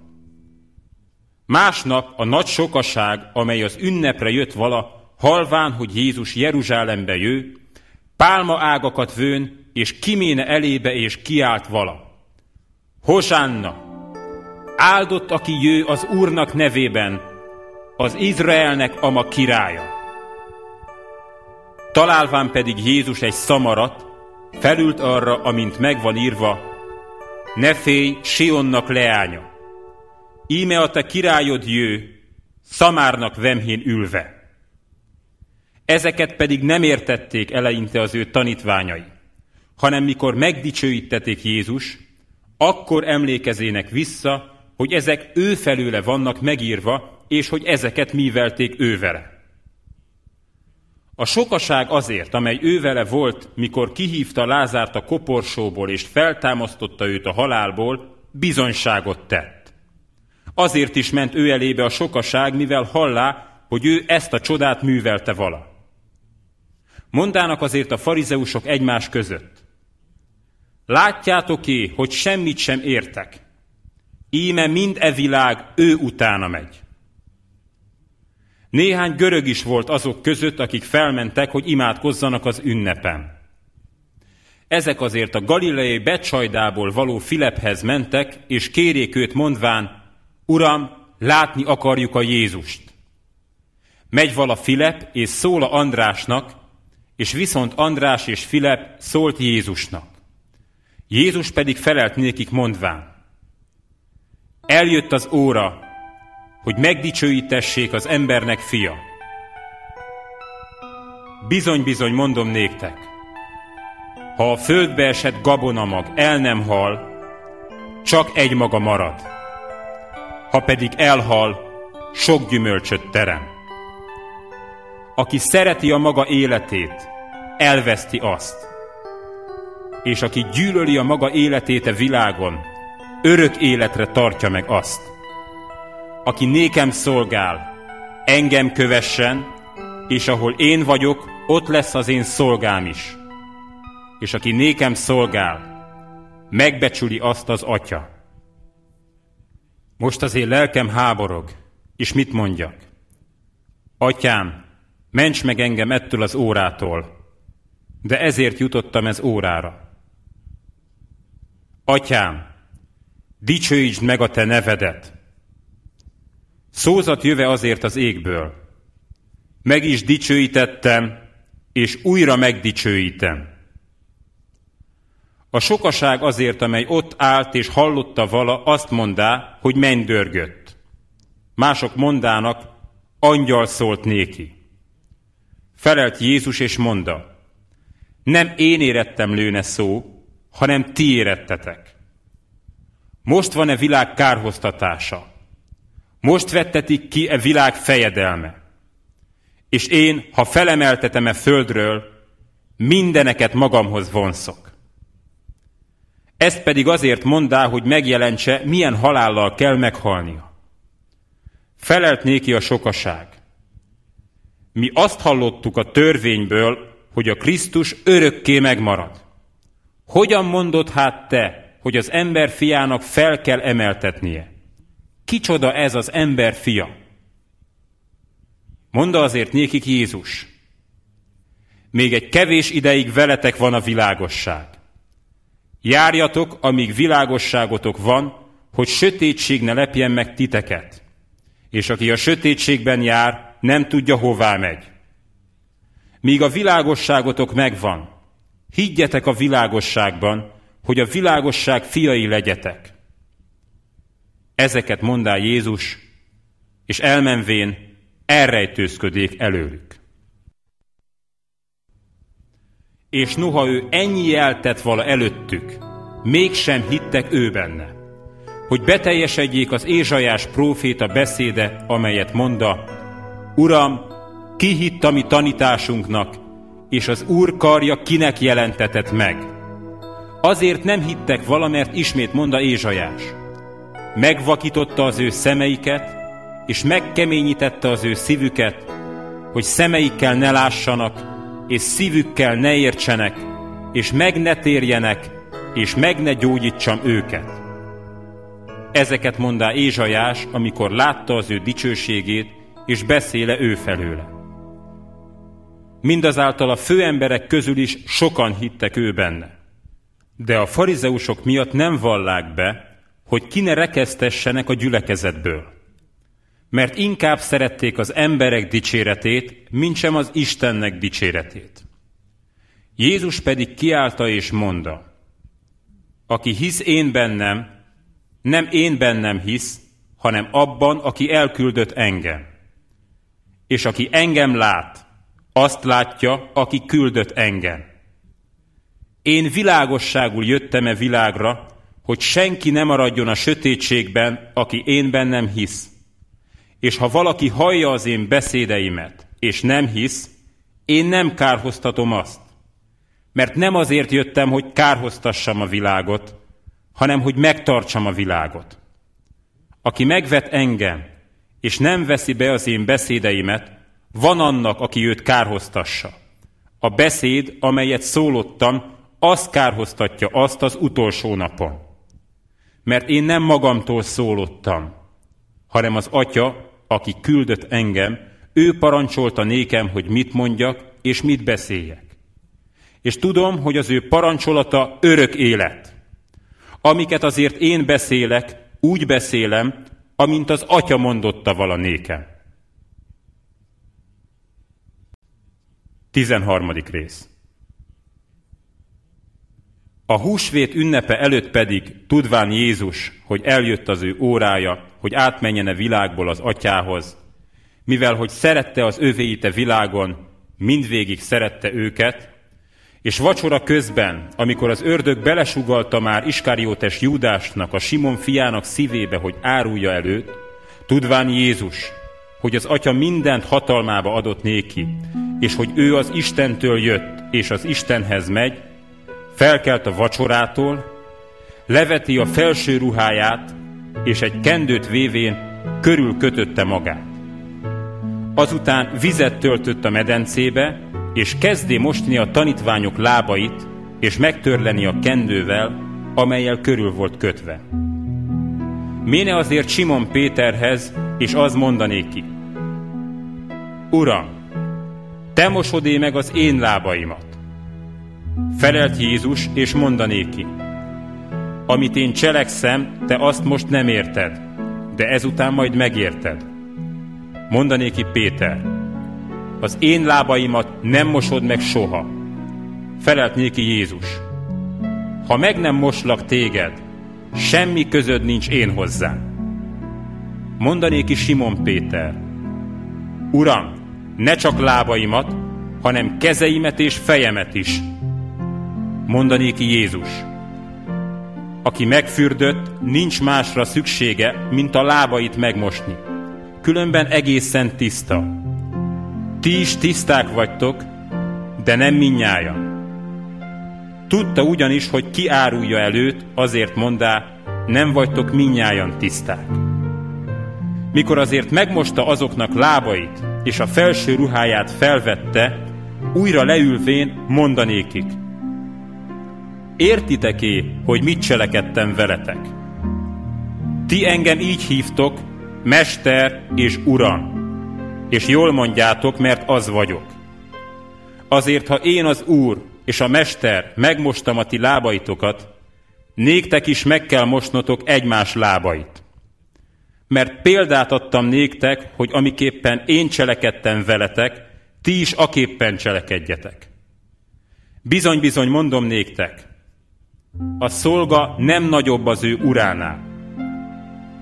Másnap a nagy sokaság, amely az ünnepre jött vala, halván, hogy Jézus Jeruzsálembe jő, pálma ágakat vőn, és kiméne elébe, és kiált vala. Hosánna! Áldott, aki jő az Úrnak nevében, az Izraelnek ama királya. Találván pedig Jézus egy szamarat, felült arra, amint megvan írva, ne félj, Sionnak leánya. Íme a te királyod jő, szamárnak vemhén ülve. Ezeket pedig nem értették eleinte az ő tanítványai, hanem mikor megdicsőítették Jézus, akkor emlékezének vissza, hogy ezek ő felőle vannak megírva, és hogy ezeket művelték ő vele. A sokaság azért, amely ő vele volt, mikor kihívta Lázárt a koporsóból és feltámasztotta őt a halálból, bizonyságot tett. Azért is ment ő elébe a sokaság, mivel hallá, hogy ő ezt a csodát művelte vala. Mondának azért a farizeusok egymás között. Látjátok-é, hogy semmit sem értek. Íme mind e világ ő utána megy. Néhány görög is volt azok között, akik felmentek, hogy imádkozzanak az ünnepen. Ezek azért a galileai Becsajdából való Filephez mentek, és kérjék őt mondván, Uram, látni akarjuk a Jézust. Megy vala Filep, és szól a Andrásnak, és viszont András és Filip szólt Jézusnak. Jézus pedig felelt nékik mondván, eljött az óra, hogy megdicsőítessék az embernek fia. Bizony-bizony mondom néktek, ha a földbe esett gabonamag el nem hal, csak egy maga marad. Ha pedig elhal, sok gyümölcsöt terem. aki szereti a maga életét, elveszti azt. És aki gyűlöli a maga életét a világon, örök életre tartja meg azt. Aki nékem szolgál, engem kövessen, és ahol én vagyok, ott lesz az én szolgám is. És aki nékem szolgál, megbecsüli azt az atya. Most azért lelkem háborog, és mit mondjak? Atyám, ments meg engem ettől az órától, de ezért jutottam ez órára. Atyám, dicsőítsd meg a te nevedet. Szózat jöve azért az égből. Meg is dicsőítettem, és újra megdicsőítem. A sokaság azért, amely ott állt és hallotta vala, azt mondá, hogy mennydörgött. Mások mondának, angyal szólt néki. Felelt Jézus és mondta, nem én érettem lőne szó, hanem ti érettetek. Most van-e világ kárhoztatása? Most vettetik ki e világ fejedelme? És én, ha felemeltetem-e földről, mindeneket magamhoz vonszok. Ezt pedig azért mondá, hogy megjelentse, milyen halállal kell meghalnia. Felelt néki a sokaság. Mi azt hallottuk a törvényből, hogy a Krisztus örökké megmarad. Hogyan mondod hát te, hogy az ember fiának fel kell emeltetnie? Kicsoda ez az ember fia? Monda azért nékik Jézus. Még egy kevés ideig veletek van a világosság. Járjatok, amíg világosságotok van, hogy sötétség ne lepjen meg titeket. És aki a sötétségben jár, nem tudja, hová megy. Míg a világosságotok megvan, higgyetek a világosságban, hogy a világosság fiai legyetek. Ezeket mondá Jézus, és elmenvén elrejtőzködék előlük. és noha ő ennyi jeltett vala előttük, mégsem hittek ő benne, hogy beteljesedjék az Ézsajás próféta beszéde, amelyet mondta, Uram, ki hitt a mi tanításunknak, és az Úr karja kinek jelentetett meg. Azért nem hittek valamert ismét mondta Ézsajás. Megvakította az ő szemeiket, és megkeményítette az ő szívüket, hogy szemeikkel ne lássanak, és szívükkel ne értsenek, és meg ne térjenek, és meg ne gyógyítsam őket. Ezeket mondá Ézsajás, amikor látta az ő dicsőségét, és beszéle ő felőle. Mindazáltal a főemberek közül is sokan hittek ő benne. De a farizeusok miatt nem vallák be, hogy ki ne rekesztessenek a gyülekezetből mert inkább szerették az emberek dicséretét, mintsem az Istennek dicséretét. Jézus pedig kiállta és mondta, aki hisz én bennem, nem én bennem hisz, hanem abban, aki elküldött engem. És aki engem lát, azt látja, aki küldött engem. Én világosságul jöttem-e világra, hogy senki ne maradjon a sötétségben, aki én bennem hisz és ha valaki hallja az én beszédeimet, és nem hisz, én nem kárhoztatom azt. Mert nem azért jöttem, hogy kárhoztassam a világot, hanem hogy megtartsam a világot. Aki megvet engem, és nem veszi be az én beszédeimet, van annak, aki őt kárhoztassa. A beszéd, amelyet szólottam, azt kárhoztatja azt az utolsó napon. Mert én nem magamtól szólottam, hanem az Atya, aki küldött engem, ő parancsolta nékem, hogy mit mondjak és mit beszéljek. És tudom, hogy az ő parancsolata örök élet. Amiket azért én beszélek, úgy beszélem, amint az atya mondotta vala nékem. 13. rész A húsvét ünnepe előtt pedig, tudván Jézus, hogy eljött az ő órája, hogy átmenjene világból az atyához, mivel hogy szerette az övéit a világon, mindvégig szerette őket, és vacsora közben, amikor az ördög belesugalta már Iskáriótes Júdásnak, a Simon fiának szívébe, hogy árulja előtt, tudván Jézus, hogy az Atya mindent hatalmába adott néki, és hogy ő az Istentől jött, és az Istenhez megy, felkelt a vacsorától, leveti a felső ruháját, és egy kendőt vévén körül kötötte magát. Azután vizet töltött a medencébe, és kezdé mostni a tanítványok lábait, és megtörleni a kendővel, amelyel körül volt kötve. Méne azért Simon Péterhez, és az mondanéki. Uram, te mosodé meg az én lábaimat. Felelt Jézus, és mondanéki. Amit én cselekszem, te azt most nem érted, de ezután majd megérted. Mondanéki Péter, az én lábaimat nem mosod meg soha. Felelt néki Jézus, ha meg nem moslak téged, semmi közöd nincs én hozzám. Mondanéki Simon Péter, Uram, ne csak lábaimat, hanem kezeimet és fejemet is. Mondanéki Jézus, aki megfürdött, nincs másra szüksége, mint a lábait megmosni. Különben egészen tiszta. Ti is tiszták vagytok, de nem minnyájan. Tudta ugyanis, hogy ki árulja előtt, azért mondá, nem vagytok minnyájan tiszták. Mikor azért megmosta azoknak lábait, és a felső ruháját felvette, újra leülvén mondanékik. Értitek-é, hogy mit cselekedtem veletek? Ti engem így hívtok, Mester és Uram, és jól mondjátok, mert az vagyok. Azért, ha én az Úr és a Mester megmostam a ti lábaitokat, néktek is meg kell mosnotok egymás lábait. Mert példát adtam néktek, hogy amiképpen én cselekedtem veletek, ti is aképpen cselekedjetek. Bizony-bizony mondom néktek, a szolga nem nagyobb az ő uránál,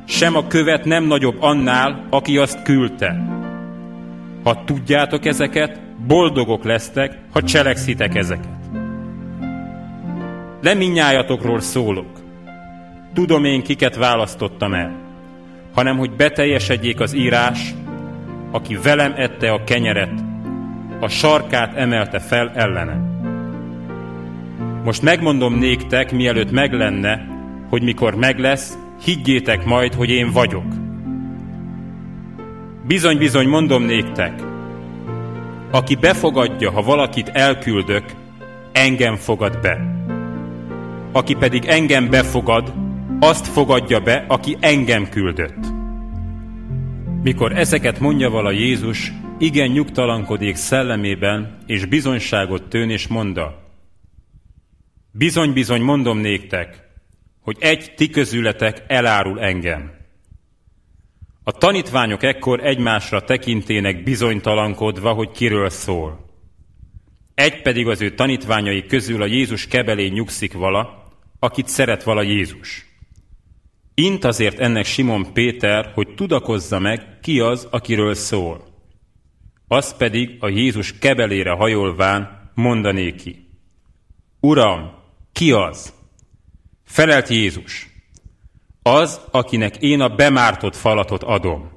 sem a követ nem nagyobb annál, aki azt küldte. Ha tudjátok ezeket, boldogok lesztek, ha cselekszitek ezeket. Nem minnyájatokról szólok. Tudom én, kiket választottam el, hanem hogy beteljesedjék az írás, aki velem ette a kenyeret, a sarkát emelte fel ellenem. Most megmondom néktek, mielőtt meg lenne, hogy mikor meg lesz, higgyétek majd, hogy én vagyok. Bizony-bizony mondom néktek, aki befogadja, ha valakit elküldök, engem fogad be. Aki pedig engem befogad, azt fogadja be, aki engem küldött. Mikor ezeket mondja vala Jézus, igen nyugtalankodik szellemében, és bizonyságot tőn, és mondta, Bizony-bizony mondom néktek, hogy egy ti közületek elárul engem. A tanítványok ekkor egymásra tekintének bizonytalankodva, hogy kiről szól. Egy pedig az ő tanítványai közül a Jézus kebelé nyugszik vala, akit szeret vala Jézus. Int azért ennek Simon Péter, hogy tudakozza meg, ki az, akiről szól. Az pedig a Jézus kebelére hajolván mondanéki. Uram, ki az? Felelt Jézus. Az, akinek én a bemártott falatot adom.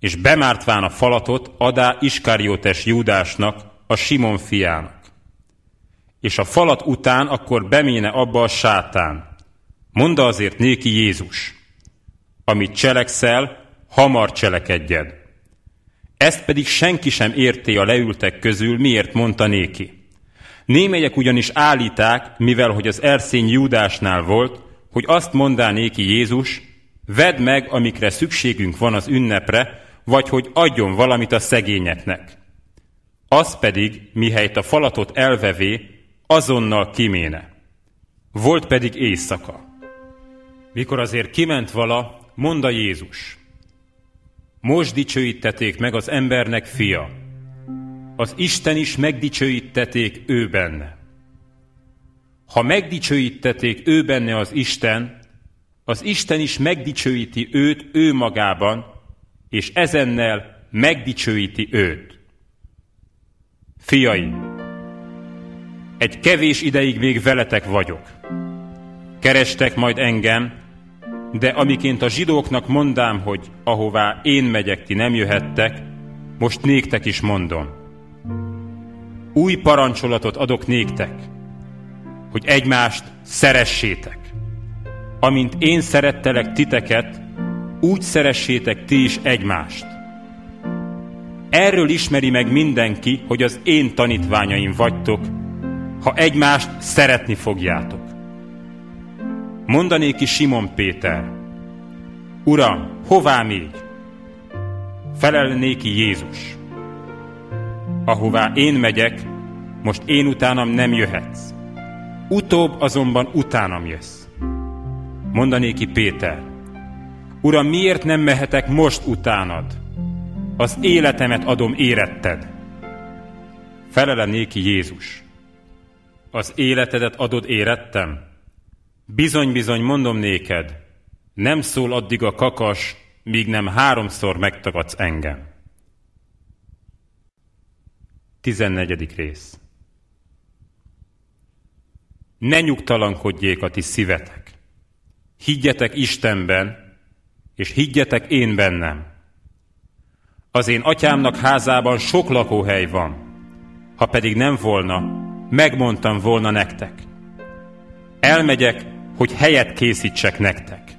És bemártván a falatot adá Iskáriótes Júdásnak, a Simon fiának. És a falat után akkor beméne abba a sátán. Mondd azért néki Jézus. Amit cselekszel, hamar cselekedjed. Ezt pedig senki sem érté a leültek közül, miért mondta néki. Némelyek ugyanis állíták, mivel hogy az erszény Júdásnál volt, hogy azt mondaná néki Jézus, vedd meg, amikre szükségünk van az ünnepre, vagy hogy adjon valamit a szegényeknek. Az pedig, mihelyt a falatot elvevé, azonnal kiméne. Volt pedig éjszaka. Mikor azért kiment vala, mondta Jézus. Most dicsőítették meg az embernek fia, az Isten is megdicsőítették ő benne. Ha megdicsőítették ő benne az Isten, az Isten is megdicsőíti őt ő magában, és ezennel megdicsőíti őt. Fiai, egy kevés ideig még veletek vagyok. Kerestek majd engem, De amiként a zsidóknak mondám, hogy ahová én megyek, ti nem jöhettek, most néktek is mondom. Új parancsolatot adok néktek, hogy egymást szeressétek. Amint én szerettelek titeket, úgy szeressétek ti is egymást. Erről ismeri meg mindenki, hogy az én tanítványaim vagytok, ha egymást szeretni fogjátok. Mondanéki Simon Péter, Uram, hová még? Felelnéki Jézus. Ahová én megyek, most én utánam nem jöhetsz. Utóbb azonban utánam jössz. Mondanéki Péter, Uram, miért nem mehetek most utánad? Az életemet adom éretted. Felele néki Jézus. Az életedet adod érettem? Bizony-bizony mondom néked, nem szól addig a kakas, míg nem háromszor megtagadsz engem. 14. rész Ne nyugtalankodjék a ti szívetek. Higgyetek Istenben, és higgyetek én bennem. Az én atyámnak házában sok lakóhely van. Ha pedig nem volna, megmondtam volna nektek. Elmegyek, hogy helyet készítsek nektek.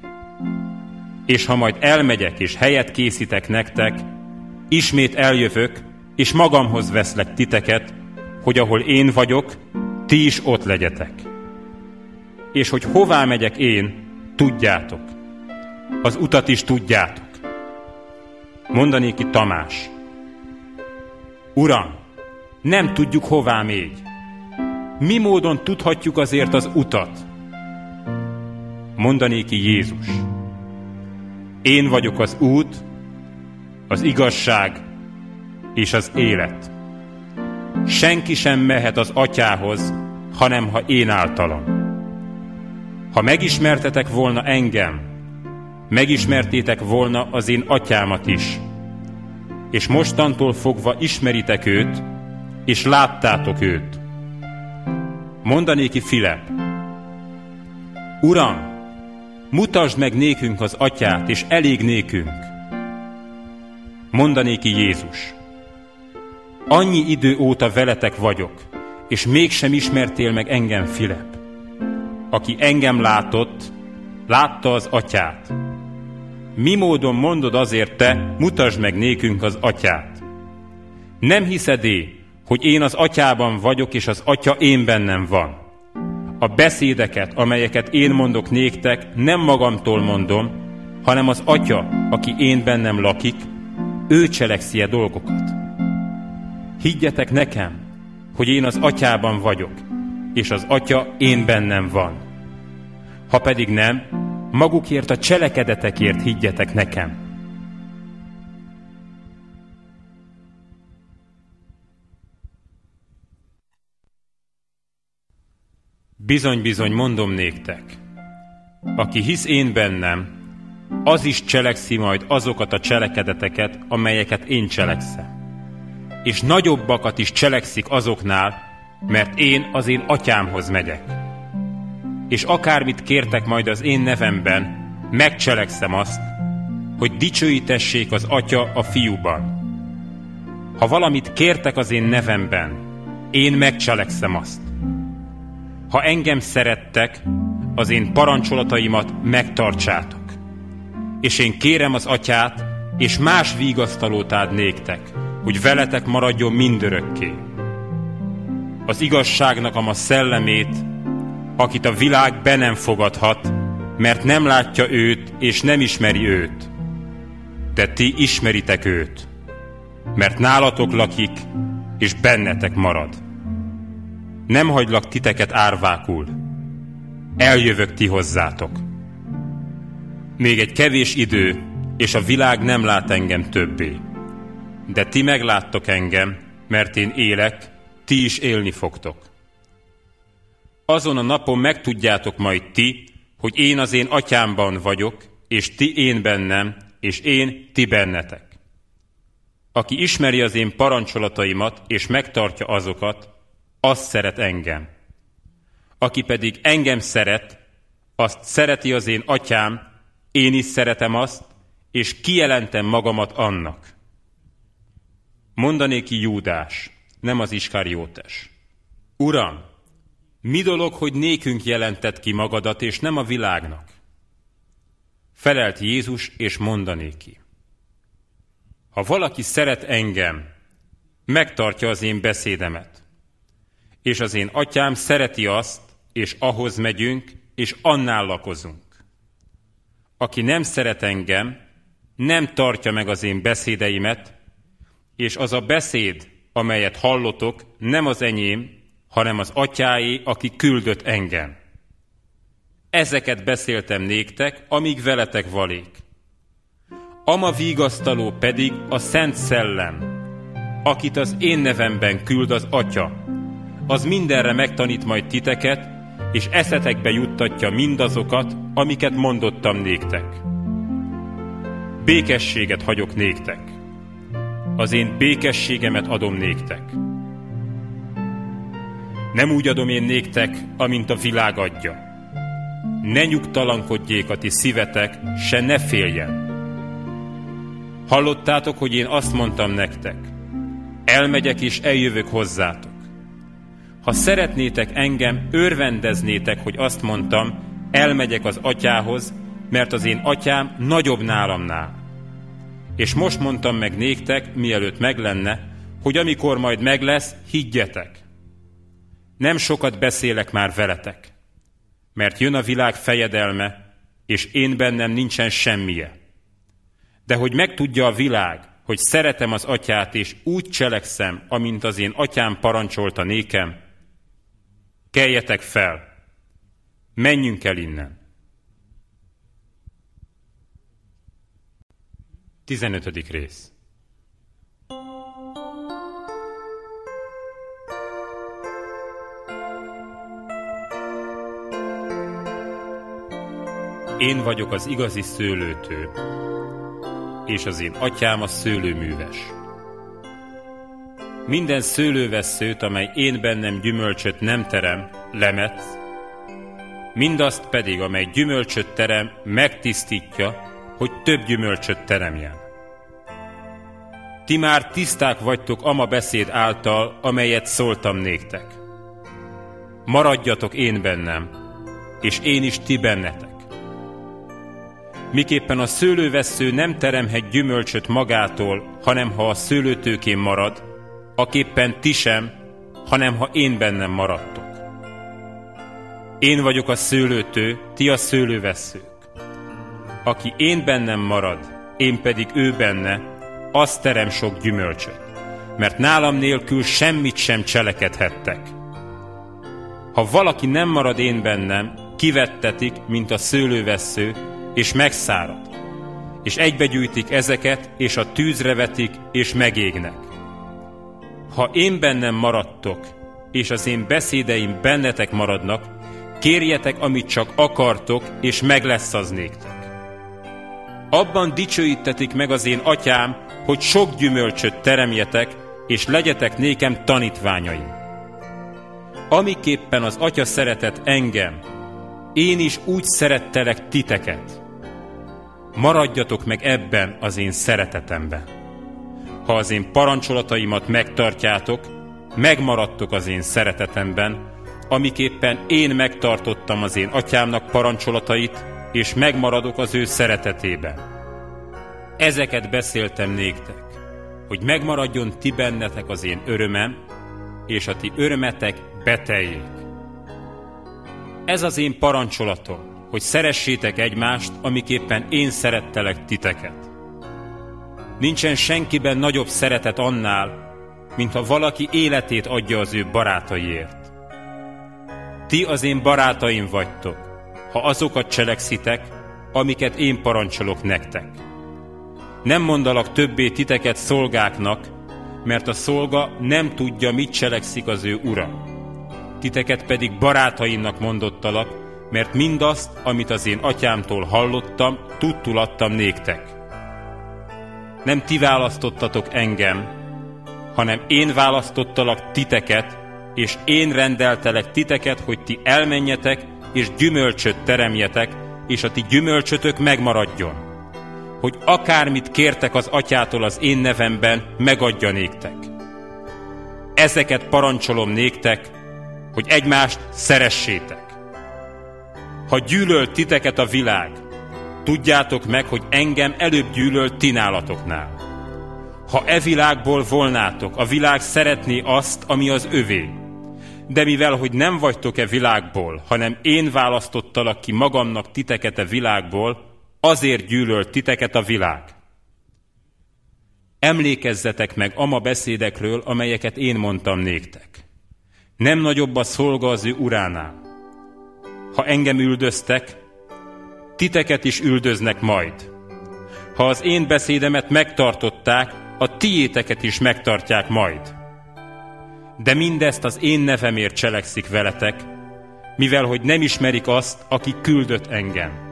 És ha majd elmegyek és helyet készítek nektek, ismét eljövök, és magamhoz veszlek titeket, hogy ahol én vagyok, ti is ott legyetek. És hogy hová megyek én, tudjátok. Az utat is tudjátok. Mondanéki Tamás. Uram, nem tudjuk hová még. Mi módon tudhatjuk azért az utat? Mondanéki Jézus. Én vagyok az út, az igazság és az élet. Senki sem mehet az atyához, hanem ha én általam. Ha megismertetek volna engem, megismertétek volna az én atyámat is. És mostantól fogva ismeritek őt, és láttátok őt. Mondanéki Filip, Uram, mutasd meg nékünk az atyát, és elég nékünk. Mondanéki Jézus, annyi idő óta veletek vagyok, és mégsem ismertél meg engem, Filip. Aki engem látott, látta az atyát. Mi módon mondod azért te, mutasd meg nékünk az atyát? Nem hiszedé, hogy én az atyában vagyok, és az atya én bennem van. A beszédeket, amelyeket én mondok néktek, nem magamtól mondom, hanem az atya, aki én bennem lakik, ő cselekszi -e dolgokat. Higgyetek nekem, hogy én az atyában vagyok, és az atya én bennem van. Ha pedig nem, magukért a cselekedetekért higgyetek nekem. Bizony-bizony mondom néktek, aki hisz én bennem, az is cselekszi majd azokat a cselekedeteket, amelyeket én cselekszem. És nagyobbakat is cselekszik azoknál, mert én az én atyámhoz megyek és akármit kértek majd az én nevemben, megcselekszem azt, hogy dicsőítessék az Atya a fiúban. Ha valamit kértek az én nevemben, én megcselekszem azt. Ha engem szerettek, az én parancsolataimat megtartsátok. És én kérem az atyát, és más vígasztalót ád néktek, hogy veletek maradjon mindörökké. Az igazságnak a ma szellemét, akit a világ be nem fogadhat, mert nem látja őt és nem ismeri őt. De ti ismeritek őt, mert nálatok lakik, és bennetek marad. Nem hagylak titeket árvákul, eljövök ti hozzátok. Még egy kevés idő, és a világ nem lát engem többé. De ti megláttok engem, mert én élek, ti is élni fogtok azon a napon megtudjátok majd ti, hogy én az én atyámban vagyok, és ti én bennem, és én ti bennetek. Aki ismeri az én parancsolataimat, és megtartja azokat, az szeret engem. Aki pedig engem szeret, azt szereti az én atyám, én is szeretem azt, és kijelentem magamat annak. Mondanéki Júdás, nem az Iskariótes. Uram, mi dolog, hogy nékünk jelentett ki magadat, és nem a világnak? Felelt Jézus, és mondanéki. Ha valaki szeret engem, megtartja az én beszédemet. És az én atyám szereti azt, és ahhoz megyünk, és annál lakozunk. Aki nem szeret engem, nem tartja meg az én beszédeimet, és az a beszéd, amelyet hallotok, nem az enyém, hanem az atyáé, aki küldött engem. Ezeket beszéltem néktek, amíg veletek valék. Ama vigasztaló pedig a Szent Szellem, akit az én nevemben küld az Atya. Az mindenre megtanít majd titeket, és eszetekbe juttatja mindazokat, amiket mondottam néktek. Békességet hagyok néktek. Az én békességemet adom néktek. Nem úgy adom én néktek, amint a világ adja. Ne nyugtalankodjék a ti szívetek, se ne féljen. Hallottátok, hogy én azt mondtam nektek, elmegyek és eljövök hozzátok. Ha szeretnétek engem, örvendeznétek, hogy azt mondtam, elmegyek az atyához, mert az én atyám nagyobb nálamnál. És most mondtam meg néktek, mielőtt meg lenne, hogy amikor majd meg lesz, higgyetek. Nem sokat beszélek már veletek, mert jön a világ fejedelme, és én bennem nincsen semmije. De hogy megtudja a világ, hogy szeretem az atyát, és úgy cselekszem, amint az én atyám parancsolta nékem, keljetek fel, menjünk el innen. 15. rész Én vagyok az igazi szőlőtő, és az én atyám a szőlőműves. Minden szőlővesszőt, amely én bennem gyümölcsöt nem terem, lemetsz, mindazt pedig, amely gyümölcsöt terem, megtisztítja, hogy több gyümölcsöt teremjen. Ti már tiszták vagytok ama beszéd által, amelyet szóltam néktek. Maradjatok én bennem, és én is ti bennetek miképpen a szőlővessző nem teremhet gyümölcsöt magától, hanem ha a szőlőtőkén marad, aképpen ti sem, hanem ha én bennem maradtok. Én vagyok a szőlőtő, ti a szőlővesszők. Aki én bennem marad, én pedig ő benne, az terem sok gyümölcsöt, mert nálam nélkül semmit sem cselekedhettek. Ha valaki nem marad én bennem, kivettetik, mint a szőlővessző, és megszárad, és egybegyűjtik ezeket, és a tűzre vetik, és megégnek. Ha én bennem maradtok, és az én beszédeim bennetek maradnak, kérjetek, amit csak akartok, és meg lesz az néktek. Abban dicsőítetik meg az én atyám, hogy sok gyümölcsöt teremjetek, és legyetek nékem tanítványaim. Amiképpen az atya szeretett engem, én is úgy szerettelek titeket. Maradjatok meg ebben az én szeretetemben. Ha az én parancsolataimat megtartjátok, megmaradtok az én szeretetemben, amiképpen én megtartottam az én atyámnak parancsolatait, és megmaradok az ő szeretetében. Ezeket beszéltem néktek, hogy megmaradjon ti bennetek az én örömem, és a ti örömetek beteljék. Ez az én parancsolatom, hogy szeressétek egymást, amiképpen én szerettelek titeket. Nincsen senkiben nagyobb szeretet annál, mint ha valaki életét adja az ő barátaiért. Ti az én barátaim vagytok, ha azokat cselekszitek, amiket én parancsolok nektek. Nem mondalak többé titeket szolgáknak, mert a szolga nem tudja, mit cselekszik az ő ura titeket pedig barátaimnak mondottalak, mert mindazt, amit az én atyámtól hallottam, tudtul adtam néktek. Nem ti választottatok engem, hanem én választottalak titeket, és én rendeltelek titeket, hogy ti elmenjetek, és gyümölcsöt teremjetek, és a ti gyümölcsötök megmaradjon, hogy akármit kértek az atyától az én nevemben, megadja néktek. Ezeket parancsolom néktek, hogy egymást szeressétek. Ha gyűlölt titeket a világ, tudjátok meg, hogy engem előbb gyűlölt tinálatoknál. Ha e világból volnátok, a világ szeretné azt, ami az övé. De mivel, hogy nem vagytok e világból, hanem én választottalak ki magamnak titeket e világból, azért gyűlölt titeket a világ. Emlékezzetek meg ama beszédekről, amelyeket én mondtam néktek. Nem nagyobb a szolga az ő uránál. Ha engem üldöztek, titeket is üldöznek majd. Ha az én beszédemet megtartották, a tiéteket is megtartják majd. De mindezt az én nevemért cselekszik veletek, mivel hogy nem ismerik azt, aki küldött engem.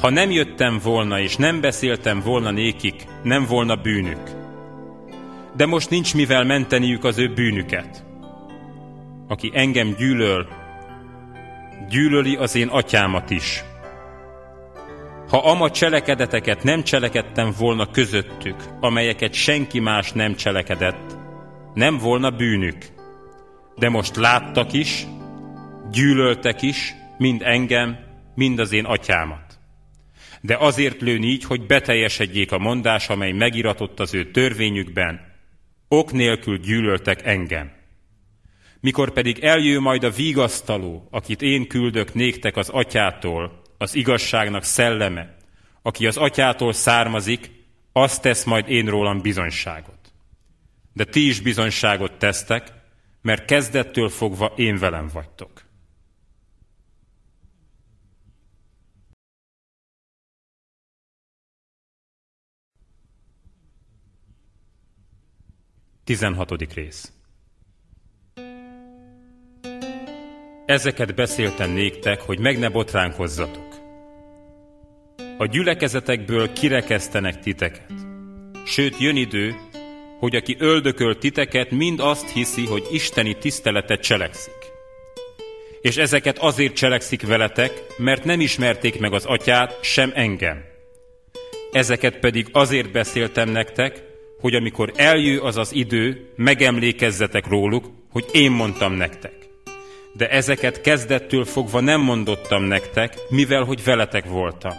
Ha nem jöttem volna és nem beszéltem volna nékik, nem volna bűnük. De most nincs mivel menteniük az ő bűnüket. Aki engem gyűlöl, gyűlöli az én atyámat is. Ha ama cselekedeteket nem cselekedtem volna közöttük, amelyeket senki más nem cselekedett, nem volna bűnük. De most láttak is, gyűlöltek is, mind engem, mind az én atyámat de azért lőn így, hogy beteljesedjék a mondás, amely megiratott az ő törvényükben, ok nélkül gyűlöltek engem. Mikor pedig eljő majd a vigasztaló, akit én küldök néktek az atyától, az igazságnak szelleme, aki az atyától származik, azt tesz majd én rólam bizonyságot. De ti is bizonyságot tesztek, mert kezdettől fogva én velem vagytok. 16. rész Ezeket beszéltem néktek, hogy meg ne botránkozzatok. A gyülekezetekből kirekesztenek titeket. Sőt, jön idő, hogy aki öldököl titeket, mind azt hiszi, hogy isteni tiszteletet cselekszik. És ezeket azért cselekszik veletek, mert nem ismerték meg az atyát, sem engem. Ezeket pedig azért beszéltem nektek, hogy amikor eljő az az idő, megemlékezzetek róluk, hogy én mondtam nektek. De ezeket kezdettől fogva nem mondottam nektek, mivel hogy veletek voltam.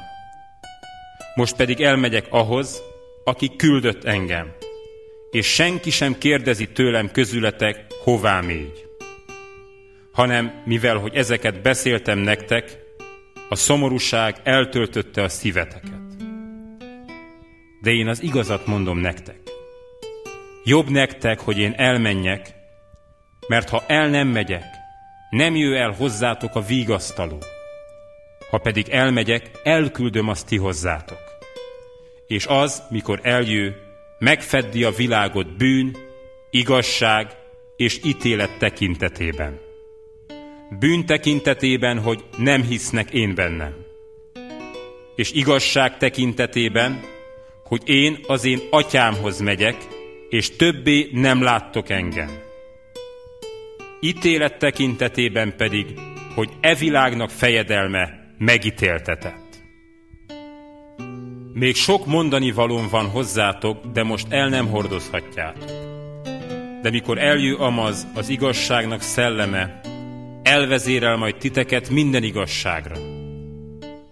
Most pedig elmegyek ahhoz, aki küldött engem, és senki sem kérdezi tőlem közületek, hová még. Hanem, mivel hogy ezeket beszéltem nektek, a szomorúság eltöltötte a szíveteket. De én az igazat mondom nektek. Jobb nektek, hogy én elmenjek, mert ha el nem megyek, nem jő el hozzátok a vígasztaló. Ha pedig elmegyek, elküldöm azt ti hozzátok. És az, mikor eljő, megfeddi a világot bűn, igazság és ítélet tekintetében. Bűn tekintetében, hogy nem hisznek én bennem. És igazság tekintetében, hogy én az én atyámhoz megyek, és többé nem láttok engem. Ítélet tekintetében pedig, hogy e világnak fejedelme megítéltetett. Még sok mondani valóm van hozzátok, de most el nem hordozhatjátok. De mikor eljő Amaz, az igazságnak szelleme, elvezérel majd titeket minden igazságra.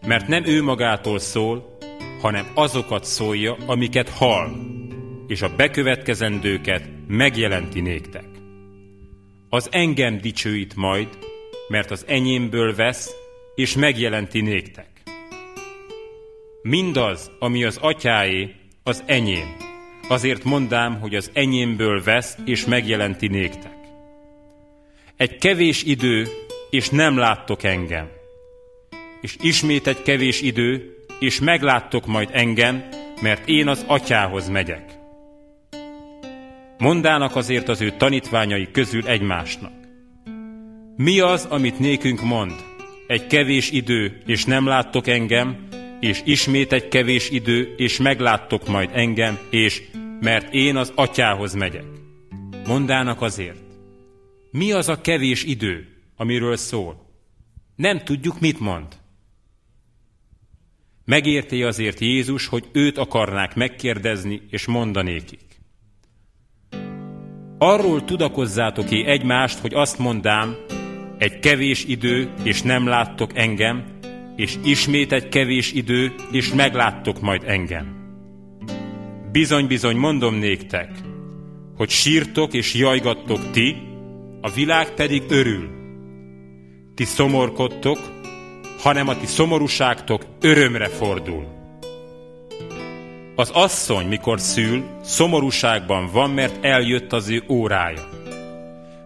Mert nem ő magától szól, hanem azokat szólja, amiket hall és a bekövetkezendőket megjelenti néktek. Az engem dicsőít majd, mert az enyémből vesz, és megjelenti néktek. Mindaz, ami az atyáé, az enyém. Azért mondám, hogy az enyémből vesz, és megjelenti néktek. Egy kevés idő, és nem láttok engem. És ismét egy kevés idő, és megláttok majd engem, mert én az atyához megyek. Mondának azért az ő tanítványai közül egymásnak. Mi az, amit nékünk mond? Egy kevés idő, és nem láttok engem, és ismét egy kevés idő, és megláttok majd engem, és mert én az atyához megyek. Mondának azért. Mi az a kevés idő, amiről szól? Nem tudjuk, mit mond. Megérti azért Jézus, hogy őt akarnák megkérdezni és mondanékik. Arról tudakozzátok-é egymást, hogy azt mondám, egy kevés idő, és nem láttok engem, és ismét egy kevés idő, és megláttok majd engem. Bizony-bizony mondom néktek, hogy sírtok és jajgattok ti, a világ pedig örül. Ti szomorkodtok, hanem a ti szomorúságtok örömre fordul. Az asszony, mikor szül, szomorúságban van, mert eljött az ő órája.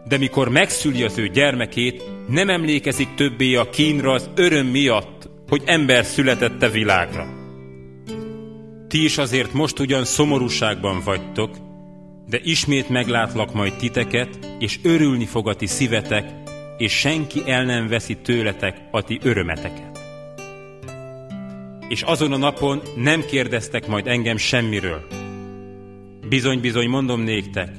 De mikor megszüli az ő gyermekét, nem emlékezik többé a kínra az öröm miatt, hogy ember születette világra. Ti is azért most ugyan szomorúságban vagytok, de ismét meglátlak majd titeket, és örülni fog a ti szívetek, és senki el nem veszi tőletek a ti örömeteket. És azon a napon nem kérdeztek majd engem semmiről. Bizony-bizony mondom néktek,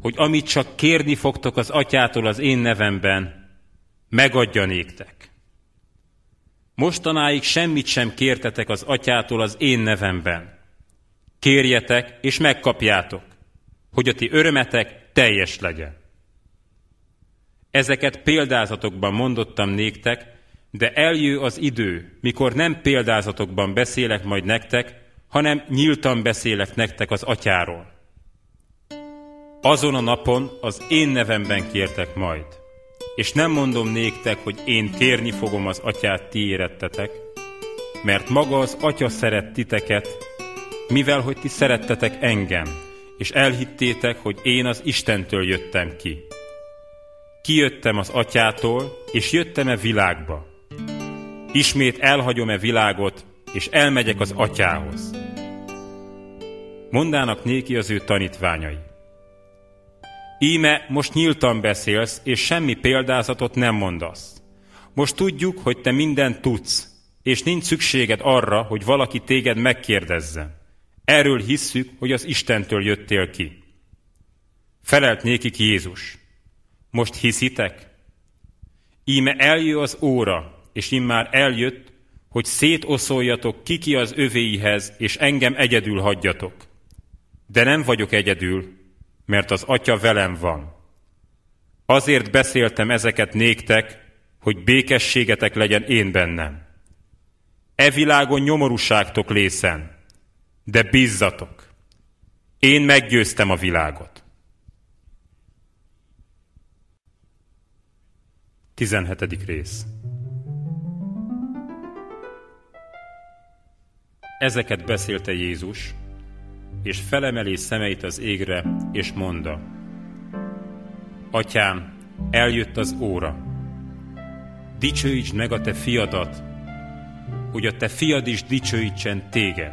hogy amit csak kérni fogtok az atyától az én nevemben, megadja néktek. Mostanáig semmit sem kértetek az atyától az én nevemben. Kérjetek, és megkapjátok, hogy a ti örömetek teljes legyen. Ezeket példázatokban mondottam néktek, de eljő az idő, mikor nem példázatokban beszélek majd nektek, hanem nyíltan beszélek nektek az atyáról. Azon a napon az én nevemben kértek majd, és nem mondom néktek, hogy én kérni fogom az atyát ti érettetek, mert maga az atya szeret titeket, mivel hogy ti szerettetek engem, és elhittétek, hogy én az Istentől jöttem ki. Kijöttem az atyától, és jöttem-e világba. Ismét elhagyom-e világot, és elmegyek az atyához. Mondának néki az ő tanítványai. Íme most nyíltan beszélsz, és semmi példázatot nem mondasz. Most tudjuk, hogy te mindent tudsz, és nincs szükséged arra, hogy valaki téged megkérdezze. Erről hisszük, hogy az Istentől jöttél ki. Felelt nékik Jézus. Most hiszitek? Íme eljő az óra, és immár eljött, hogy szétoszoljatok kiki az övéihez, és engem egyedül hagyjatok. De nem vagyok egyedül, mert az Atya velem van. Azért beszéltem ezeket néktek, hogy békességetek legyen én bennem. E világon nyomorúságtok lészen, de bízzatok. Én meggyőztem a világot. 17. rész Ezeket beszélte Jézus, és felemeli szemeit az égre, és mondta, Atyám, eljött az óra. Dicsőítsd meg a te fiadat, hogy a te fiad is dicsőítsen téged.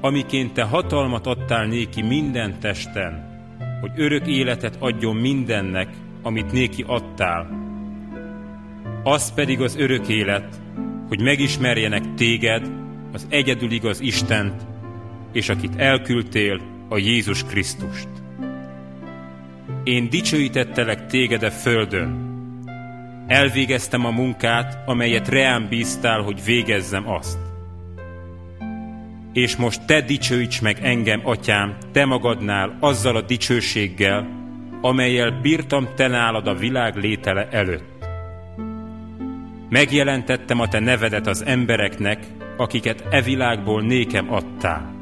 Amiként te hatalmat adtál néki minden testen, hogy örök életet adjon mindennek, amit néki adtál. Az pedig az örök élet, hogy megismerjenek téged, az egyedül igaz Istent, és akit elküldtél, a Jézus Krisztust. Én dicsőítettelek téged a földön. Elvégeztem a munkát, amelyet reám bíztál, hogy végezzem azt. És most te dicsőíts meg engem, atyám, te magadnál azzal a dicsőséggel, amelyel bírtam te nálad a világ létele előtt. Megjelentettem a te nevedet az embereknek, akiket e világból nékem adtál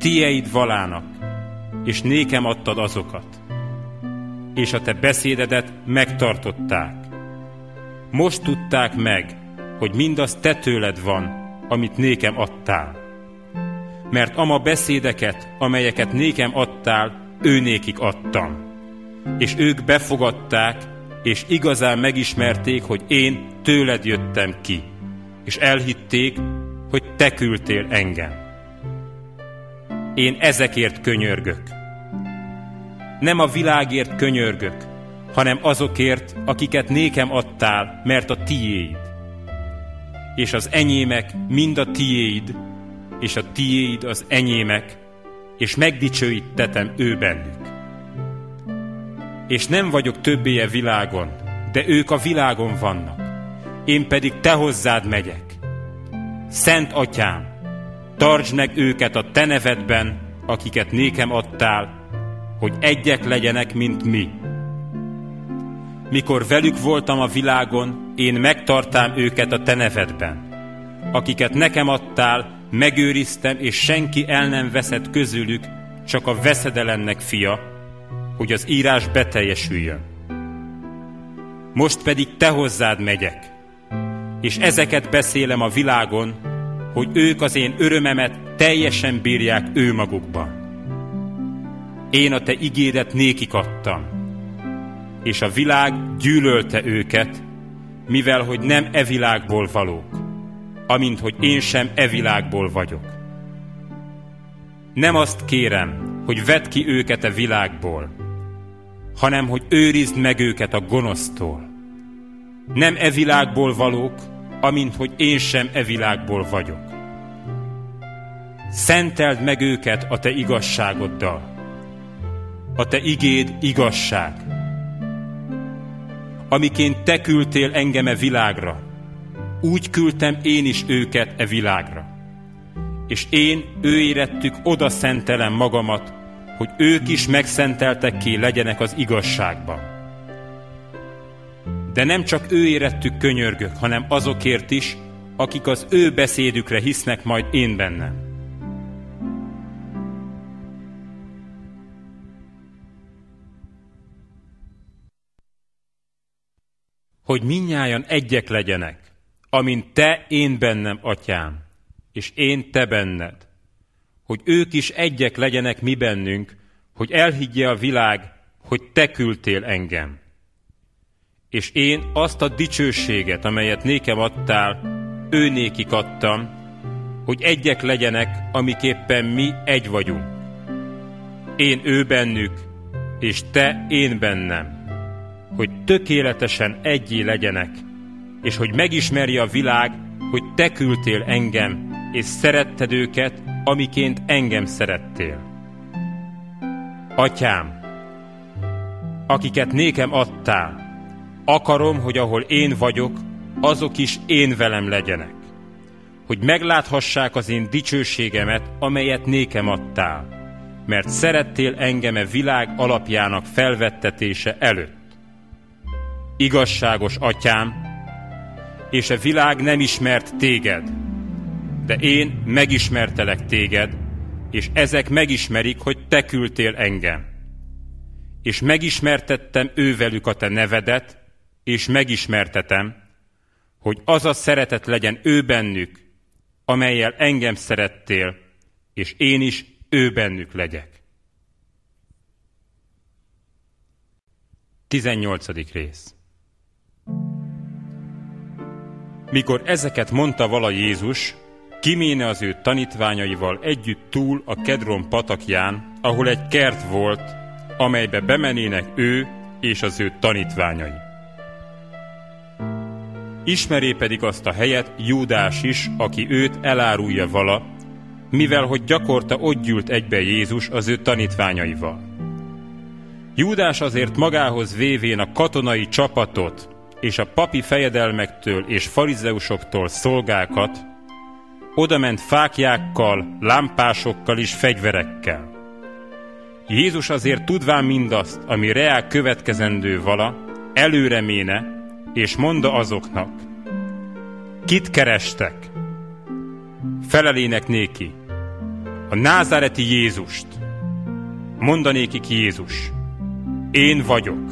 tieid valának, és nékem adtad azokat, és a te beszédedet megtartották. Most tudták meg, hogy mindaz te tőled van, amit nékem adtál. Mert ama beszédeket, amelyeket nékem adtál, ő nékik adtam. És ők befogadták, és igazán megismerték, hogy én tőled jöttem ki, és elhitték, hogy te küldtél engem. Én ezekért könyörgök. Nem a világért könyörgök, hanem azokért, akiket nékem adtál, mert a tiéd. És az enyémek mind a tiéd, és a tiéd az enyémek, és megdicsőítetem ő bennük. És nem vagyok többé a világon, de ők a világon vannak, én pedig te hozzád megyek. Szent Atyám, tartsd meg őket a Te nevedben, akiket nékem adtál, hogy egyek legyenek, mint mi. Mikor velük voltam a világon, én megtartám őket a Te nevedben. Akiket nekem adtál, megőriztem, és senki el nem veszett közülük, csak a veszedelemnek fia, hogy az írás beteljesüljön. Most pedig te hozzád megyek, és ezeket beszélem a világon, hogy ők az én örömemet teljesen bírják ő magukban. Én a te ígéret nékik adtam, és a világ gyűlölte őket, mivel hogy nem e világból valók, amint hogy én sem e világból vagyok. Nem azt kérem, hogy vedd ki őket a világból, hanem hogy őrizd meg őket a gonosztól. Nem e világból valók, amint hogy én sem e világból vagyok. Szenteld meg őket a te igazságoddal. A te igéd igazság. Amiként te küldtél engem e világra, úgy küldtem én is őket e világra. És én ő érettük oda szentelem magamat, hogy ők is megszenteltek ki legyenek az igazságban. De nem csak ő érettük könyörgök, hanem azokért is, akik az ő beszédükre hisznek majd én bennem. Hogy minnyájan egyek legyenek, amint te én bennem, atyám, és én te benned, hogy ők is egyek legyenek mi bennünk, hogy elhiggye a világ, hogy te küldtél engem. És én azt a dicsőséget, amelyet nékem adtál, ő nékik adtam, hogy egyek legyenek, amiképpen mi egy vagyunk. Én ő bennük, és te én bennem, hogy tökéletesen egyé legyenek, és hogy megismerje a világ, hogy te küldtél engem, és szeretted őket, amiként engem szerettél. Atyám, akiket nékem adtál, akarom, hogy ahol én vagyok, azok is én velem legyenek, hogy megláthassák az én dicsőségemet, amelyet nékem adtál, mert szerettél engeme világ alapjának felvettetése előtt. Igazságos atyám, és a világ nem ismert téged, de én megismertelek téged, és ezek megismerik, hogy te küldtél engem. És megismertettem ővelük a te nevedet, és megismertetem, hogy az a szeretet legyen ő bennük, amelyel engem szerettél, és én is ő bennük legyek. 18. rész Mikor ezeket mondta vala Jézus, kiméne az ő tanítványaival együtt túl a Kedron patakján, ahol egy kert volt, amelybe bemenének ő és az ő tanítványai. Ismeré pedig azt a helyet Júdás is, aki őt elárulja vala, mivel hogy gyakorta ott gyűlt egybe Jézus az ő tanítványaival. Júdás azért magához vévén a katonai csapatot és a papi fejedelmektől és farizeusoktól szolgákat, odament fákjákkal, lámpásokkal és fegyverekkel. Jézus azért tudván mindazt, ami reál következendő vala, előre méne, és mondta azoknak, kit kerestek? Felelének néki, a názáreti Jézust. Mondanékik Jézus, én vagyok.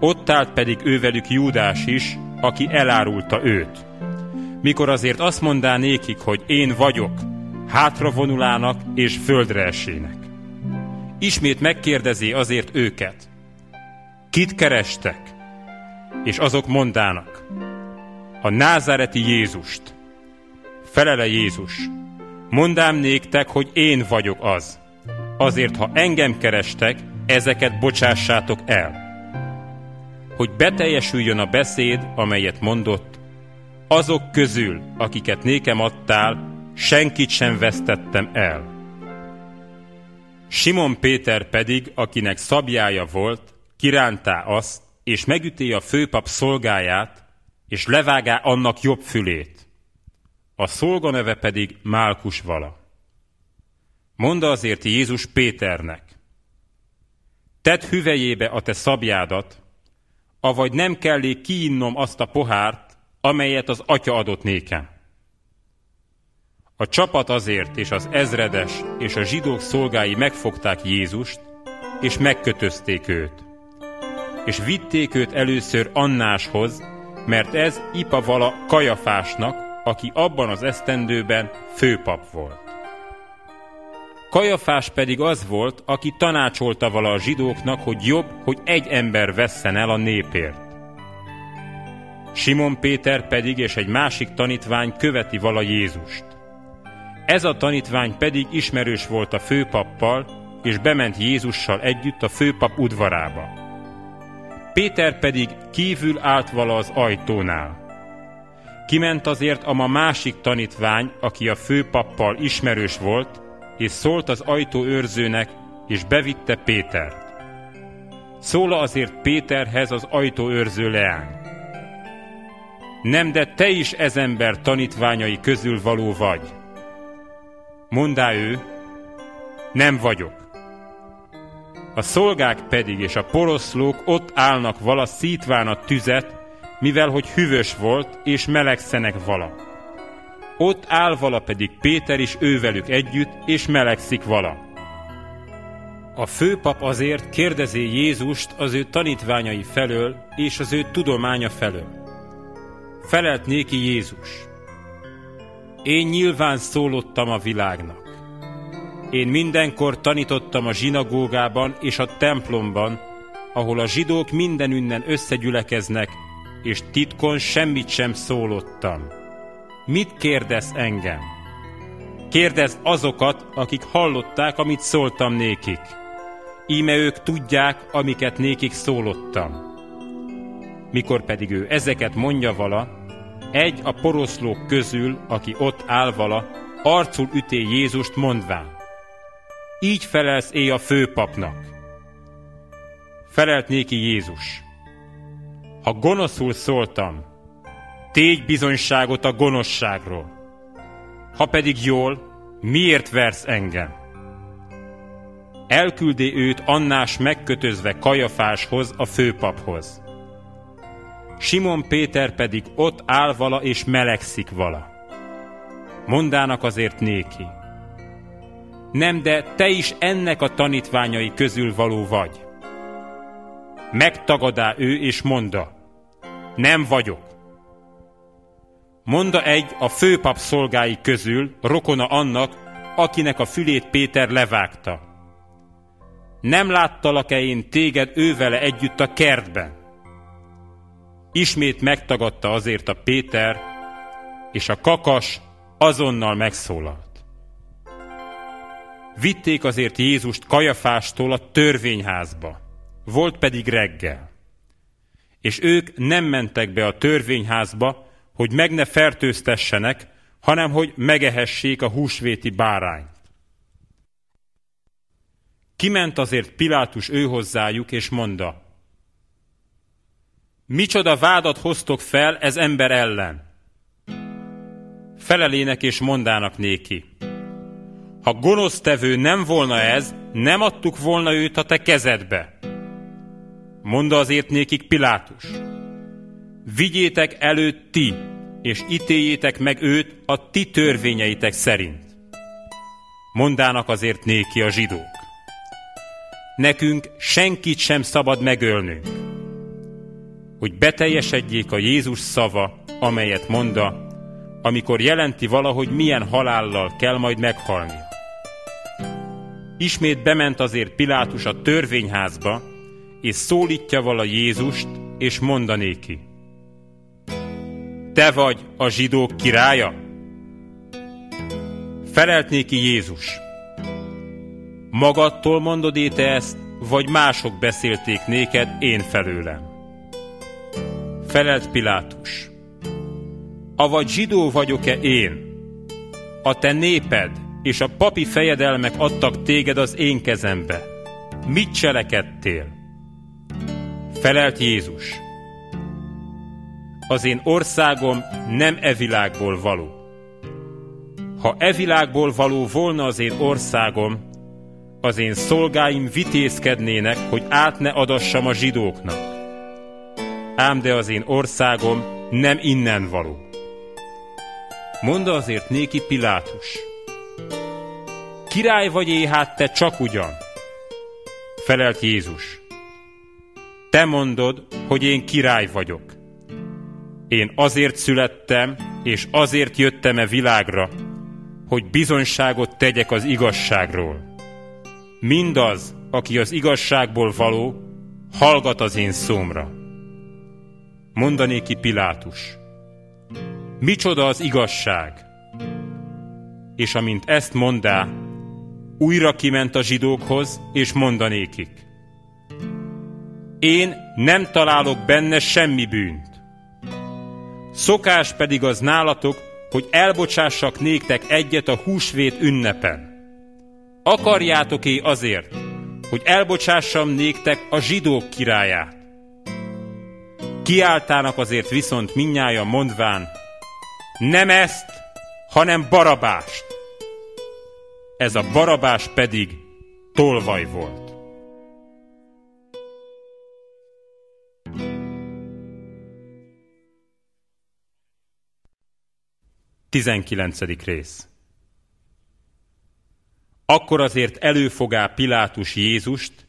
Ott állt pedig ővelük Júdás is, aki elárulta őt mikor azért azt mondá nékik, hogy én vagyok, hátravonulának és földre esének. Ismét megkérdezi azért őket, kit kerestek? És azok mondának, a názáreti Jézust. Felele Jézus, mondám néktek, hogy én vagyok az. Azért, ha engem kerestek, ezeket bocsássátok el. Hogy beteljesüljön a beszéd, amelyet mondott, azok közül, akiket nékem adtál, senkit sem vesztettem el. Simon Péter pedig, akinek szabjája volt, kirántá azt, és megüté a főpap szolgáját, és levágá annak jobb fülét. a szolga neve pedig Málkus vala. Monda azért Jézus Péternek, tedd hüvejébe a te szabjádat, avagy nem kellé kiinnom azt a pohárt, amelyet az atya adott nékem. A csapat azért és az ezredes és a zsidók szolgái megfogták Jézust, és megkötözték őt. És vitték őt először Annáshoz, mert ez Ipa vala Kajafásnak, aki abban az esztendőben főpap volt. Kajafás pedig az volt, aki tanácsolta vala a zsidóknak, hogy jobb, hogy egy ember vesszen el a népért. Simon Péter pedig és egy másik tanítvány követi vala Jézust. Ez a tanítvány pedig ismerős volt a főpappal, és bement Jézussal együtt a főpap udvarába. Péter pedig kívül állt vala az ajtónál. Kiment azért a ma másik tanítvány, aki a főpappal ismerős volt, és szólt az ajtó őrzőnek, és bevitte Pétert. Szóla azért Péterhez az ajtó őrző leány. Nem, de te is ez ember tanítványai közül való vagy. Mondá ő, nem vagyok. A szolgák pedig és a poroszlók ott állnak vala szítván a tüzet, mivel hogy hűvös volt, és melegszenek vala. Ott áll vala pedig Péter is ővelük együtt, és melegszik vala. A főpap azért kérdezi Jézust az ő tanítványai felől és az ő tudománya felől. Felelt néki Jézus. Én nyilván szólottam a világnak. Én mindenkor tanítottam a zsinagógában és a templomban, ahol a zsidók mindenünnen összegyülekeznek, és titkon semmit sem szólottam. Mit kérdez engem? Kérdez azokat, akik hallották, amit szóltam nékik. Íme ők tudják, amiket nékik szólottam. Mikor pedig ő ezeket mondja vala, egy a poroszlók közül, aki ott áll vala, arcul üté Jézust mondván. Így felelsz éj a főpapnak. Felelt néki Jézus. Ha gonoszul szóltam, tégy bizonyságot a gonoszságról. Ha pedig jól, miért versz engem? Elküldé őt Annás megkötözve Kajafáshoz, a főpaphoz. Simon Péter pedig ott áll vala és melegszik vala. Mondának azért néki. Nem, de te is ennek a tanítványai közül való vagy. Megtagadá ő és monda, nem vagyok. Monda egy a főpap szolgái közül, rokona annak, akinek a fülét Péter levágta. Nem láttalak-e én téged ővele együtt a kertben? Ismét megtagadta azért a Péter, és a kakas azonnal megszólalt. Vitték azért Jézust Kajafástól a törvényházba. Volt pedig reggel. És ők nem mentek be a törvényházba, hogy meg ne fertőztessenek, hanem hogy megehessék a húsvéti bárányt. Kiment azért Pilátus ő hozzájuk, és mondta, Micsoda vádat hoztok fel ez ember ellen? Felelének és mondának néki. Ha gonosztevő nem volna ez, nem adtuk volna őt a te kezedbe. Monda azért nékik Pilátus. Vigyétek előtt ti, és ítéljétek meg őt a ti törvényeitek szerint. Mondának azért néki a zsidók. Nekünk senkit sem szabad megölnünk, hogy beteljesedjék a Jézus szava, amelyet monda, amikor jelenti valahogy milyen halállal kell majd meghalni. Ismét bement azért Pilátus a törvényházba, és szólítja vala Jézust, és mondanéki. Te vagy a zsidók királya? Felelt néki Jézus. Magadtól mondod te ezt, vagy mások beszélték néked én felőlem? Felelt Pilátus. Avagy zsidó vagyok-e én? A te néped és a papi fejedelmek adtak téged az én kezembe. Mit cselekedtél? Felelt Jézus. Az én országom nem e világból való. ha e világból való volna az én országom, az én szolgáim vitézkednének, hogy át ne adassam a zsidóknak. Ám de az én országom nem innen való. Mondd azért néki Pilátus. Király vagy é, te csak ugyan. Felelt Jézus. Te mondod, hogy én király vagyok. Én azért születtem, és azért jöttem-e világra, hogy bizonyságot tegyek az igazságról. Mindaz, aki az igazságból való, hallgat az én szómra. Mondanéki Pilátus. Micsoda az igazság? És amint ezt mondá, újra kiment a zsidókhoz, és mondanékik. Én nem találok benne semmi bűnt. Szokás pedig az nálatok, hogy elbocsássak néktek egyet a húsvét ünnepen. Akarjátok-é azért, hogy elbocsássam néktek a zsidók királyát? Kiáltának azért viszont minnyája mondván, nem ezt, hanem barabást. Ez a barabás pedig tolvaj volt. Tizenkilencedik rész Akkor azért előfogá Pilátus Jézust,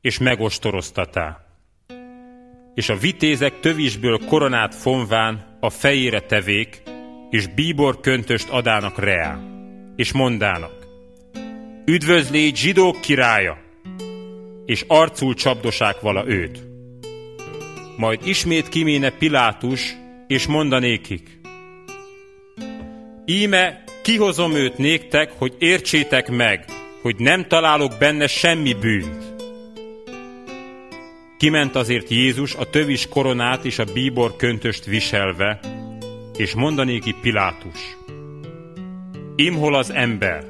és megostoroztatá. És a vitézek tövisből koronát fonván a fejére tevék, és bíbor köntöst adának reá, és mondának, üdvözlégy zsidók királya, és arcul csapdosák vala őt. Majd ismét kiméne Pilátus, és mondanékik, íme kihozom őt néktek, hogy értsétek meg, hogy nem találok benne semmi bűnt. Kiment azért Jézus a tövis koronát és a bíbor köntöst viselve, és mondanéki Pilátus. Imhol az ember.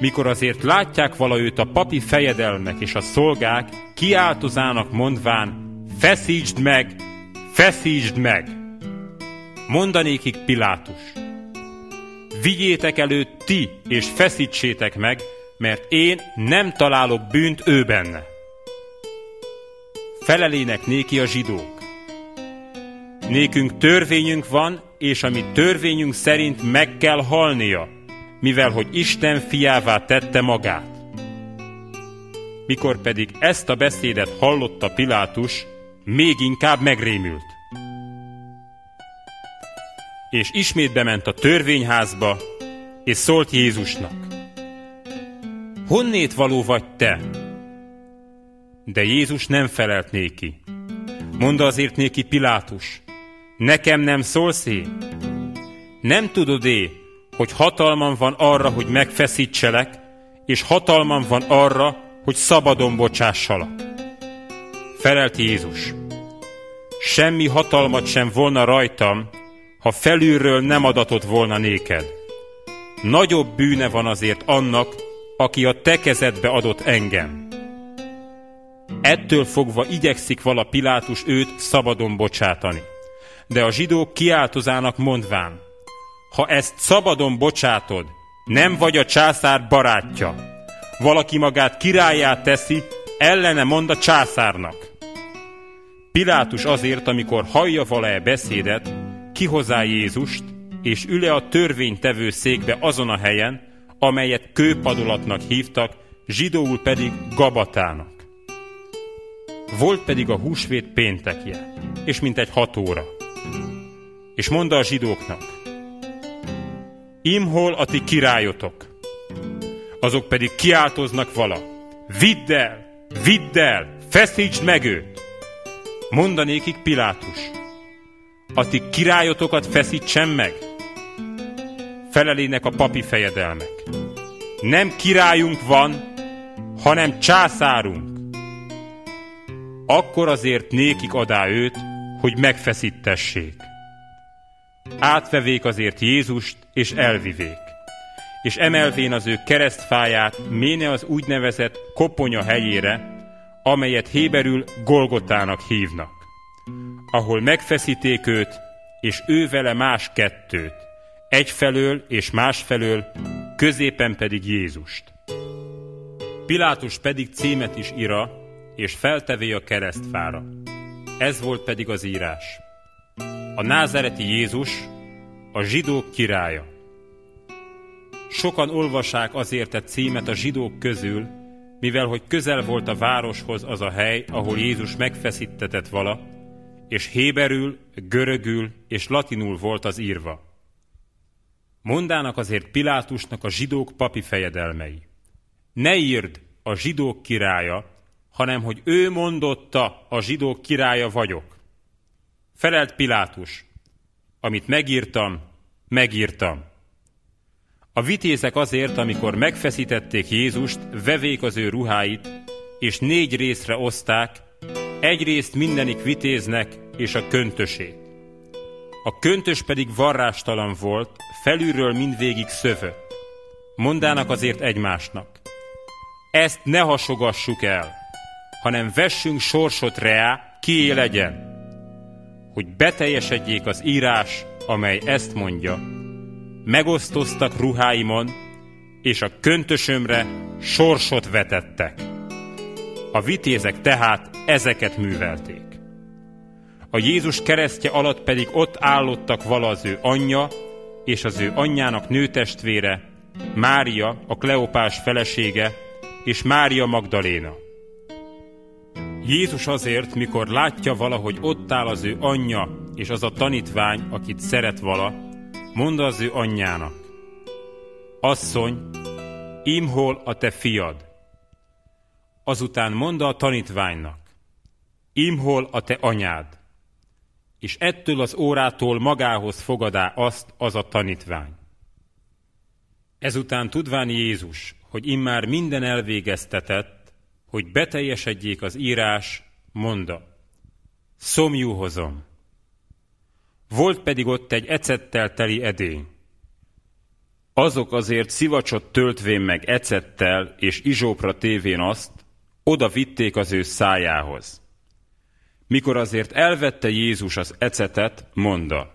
Mikor azért látják vala a papi fejedelmek és a szolgák, kiáltozának mondván, feszítsd meg, feszítsd meg! Mondanékik Pilátus. Vigyétek elő ti, és feszítsétek meg, mert én nem találok bűnt ő benne. Felelének néki a zsidók. Nékünk törvényünk van, és ami törvényünk szerint meg kell halnia, mivel hogy Isten fiává tette magát. Mikor pedig ezt a beszédet hallotta Pilátus, még inkább megrémült. És ismét bement a törvényházba, és szólt Jézusnak. Honnét való vagy te? De Jézus nem felelt néki. Mondd azért néki Pilátus, Nekem nem szólsz én? Nem tudod-é, hogy hatalmam van arra, hogy megfeszítselek, és hatalmam van arra, hogy szabadon bocsássalak. Felelt Jézus. Semmi hatalmat sem volna rajtam, ha felülről nem adatott volna néked. Nagyobb bűne van azért annak, aki a te kezedbe adott engem. Ettől fogva igyekszik vala Pilátus őt szabadon bocsátani de a zsidók kiáltozának mondván, ha ezt szabadon bocsátod, nem vagy a császár barátja. Valaki magát királyát teszi, ellene mond a császárnak. Pilátus azért, amikor hallja vala-e beszédet, kihozá Jézust, és üle a törvénytevő székbe azon a helyen, amelyet kőpadolatnak hívtak, zsidóul pedig Gabatának. Volt pedig a húsvét péntekje, és mintegy hat óra és mondta a zsidóknak, Imhol a ti királyotok. Azok pedig kiáltoznak vala, vidd el, vidd el, feszítsd meg őt. Mondanékik Pilátus, a ti királyotokat feszítsen meg. Felelének a papi fejedelmek. Nem királyunk van, hanem császárunk. Akkor azért nékik adá őt, hogy megfeszítessék átvevék azért Jézust, és elvivék. És emelvén az ő keresztfáját méne az úgynevezett koponya helyére, amelyet Héberül Golgotának hívnak, ahol megfeszíték őt, és ő vele más kettőt, egyfelől és másfelől, középen pedig Jézust. Pilátus pedig címet is ira, és feltevé a keresztfára. Ez volt pedig az írás. A názereti Jézus, a zsidók királya. Sokan olvasák azért egy címet a zsidók közül, mivel hogy közel volt a városhoz az a hely, ahol Jézus megfeszítetett vala, és héberül, görögül és latinul volt az írva. Mondának azért Pilátusnak a zsidók papi fejedelmei. Ne írd a zsidók királya, hanem hogy ő mondotta, a zsidók királya vagyok. Felelt Pilátus, amit megírtam, megírtam. A vitézek azért, amikor megfeszítették Jézust, vevék az ő ruháit, és négy részre oszták, egy részt mindenik vitéznek és a köntösét. A köntös pedig varrástalan volt, felülről mindvégig szövött. Mondának azért egymásnak. Ezt ne hasogassuk el, hanem vessünk sorsot rá, kié legyen, hogy beteljesedjék az írás, amely ezt mondja. Megosztoztak ruháimon, és a köntösömre sorsot vetettek. A vitézek tehát ezeket művelték. A Jézus keresztje alatt pedig ott állottak vala az ő anyja, és az ő anyjának nőtestvére, Mária, a Kleopás felesége, és Mária Magdaléna. Jézus azért, mikor látja valahogy ott áll az ő anyja, és az a tanítvány, akit szeret vala, mondta az ő anyjának. Asszony, imhol a te fiad. Azután mondta a tanítványnak. Imhol a te anyád. És ettől az órától magához fogadá azt az a tanítvány. Ezután tudván Jézus, hogy immár minden elvégeztetett, hogy beteljesedjék az írás, monda, szomjúhozom. Volt pedig ott egy ecettel teli edény. Azok azért szivacsot töltvén meg ecettel és izsópra tévén azt, oda vitték az ő szájához. Mikor azért elvette Jézus az ecetet, monda,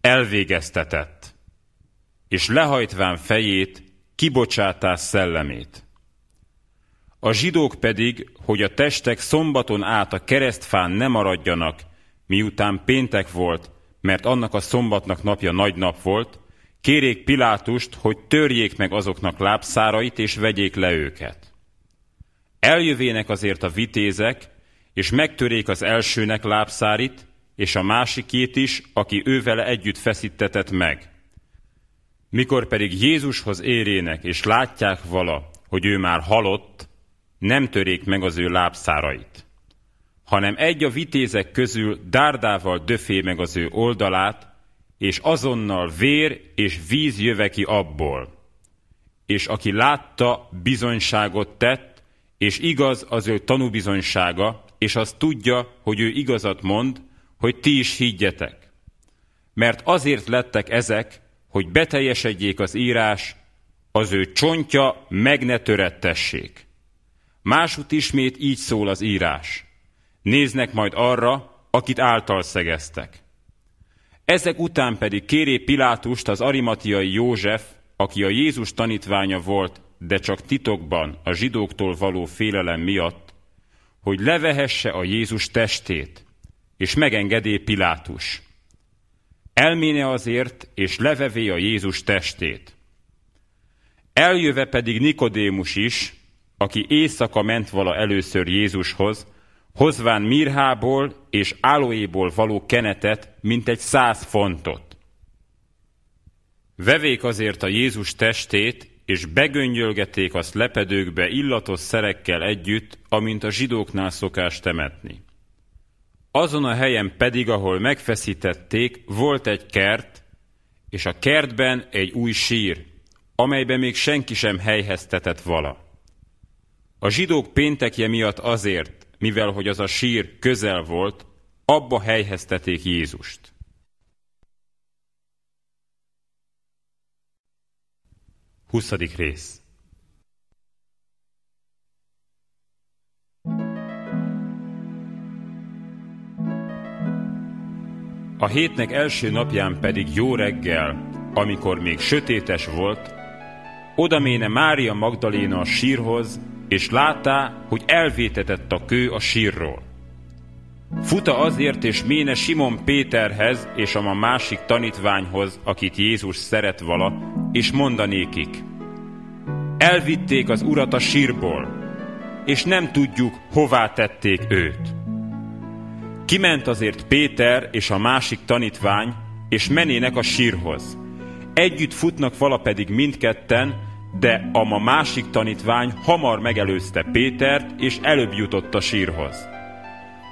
elvégeztetett, és lehajtván fejét, kibocsátás szellemét. A zsidók pedig, hogy a testek szombaton át a keresztfán ne maradjanak, miután péntek volt, mert annak a szombatnak napja nagy nap volt, kérék Pilátust, hogy törjék meg azoknak lábszárait, és vegyék le őket. Eljövének azért a vitézek, és megtörék az elsőnek lábszárit, és a másikét is, aki ővele együtt feszítetett meg. Mikor pedig Jézushoz érének, és látják vala, hogy ő már halott, nem törék meg az ő lábszárait, hanem egy a vitézek közül dárdával döfé meg az ő oldalát, és azonnal vér és víz jöve ki abból. És aki látta, bizonyságot tett, és igaz az ő tanúbizonysága, és azt tudja, hogy ő igazat mond, hogy ti is higgyetek. Mert azért lettek ezek, hogy beteljesedjék az írás, az ő csontja meg ne törettessék. Másút ismét így szól az írás. Néznek majd arra, akit által szegeztek. Ezek után pedig kéré Pilátust az arimatiai József, aki a Jézus tanítványa volt, de csak titokban a zsidóktól való félelem miatt, hogy levehesse a Jézus testét, és megengedé Pilátus. Elméne azért, és levevé a Jézus testét. Eljöve pedig Nikodémus is, aki éjszaka ment vala először Jézushoz, hozván mirhából és álóéból való kenetet, mint egy száz fontot. Vevék azért a Jézus testét, és begöngyölgeték azt lepedőkbe illatos szerekkel együtt, amint a zsidóknál szokás temetni. Azon a helyen pedig, ahol megfeszítették, volt egy kert, és a kertben egy új sír, amelyben még senki sem helyheztetett vala. A zsidók péntekje miatt azért, mivel hogy az a sír közel volt, abba helyhezteték Jézust. Huszadik rész A hétnek első napján pedig jó reggel, amikor még sötétes volt, oda méne Mária Magdaléna a sírhoz, és látá, hogy elvétetett a kő a sírról. Futa azért, és méne Simon Péterhez és a másik tanítványhoz, akit Jézus szeret vala, és mondanékik. Elvitték az urat a sírból, és nem tudjuk, hová tették őt. Kiment azért Péter és a másik tanítvány, és menének a sírhoz. Együtt futnak vala pedig mindketten, de a ma másik tanítvány hamar megelőzte Pétert, és előbb jutott a sírhoz.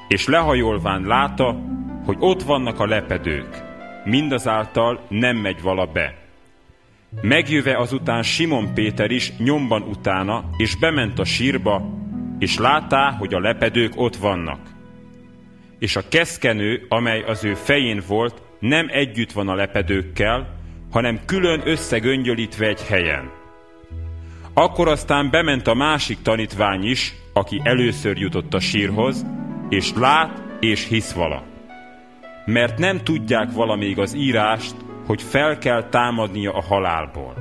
És lehajolván látta, hogy ott vannak a lepedők, mindazáltal nem megy vala be. Megjöve azután Simon Péter is nyomban utána, és bement a sírba, és látá, hogy a lepedők ott vannak. És a keszkenő, amely az ő fején volt, nem együtt van a lepedőkkel, hanem külön összegöngyölítve egy helyen. Akkor aztán bement a másik tanítvány is, aki először jutott a sírhoz, és lát és hisz vala. Mert nem tudják valamíg az írást, hogy fel kell támadnia a halálból.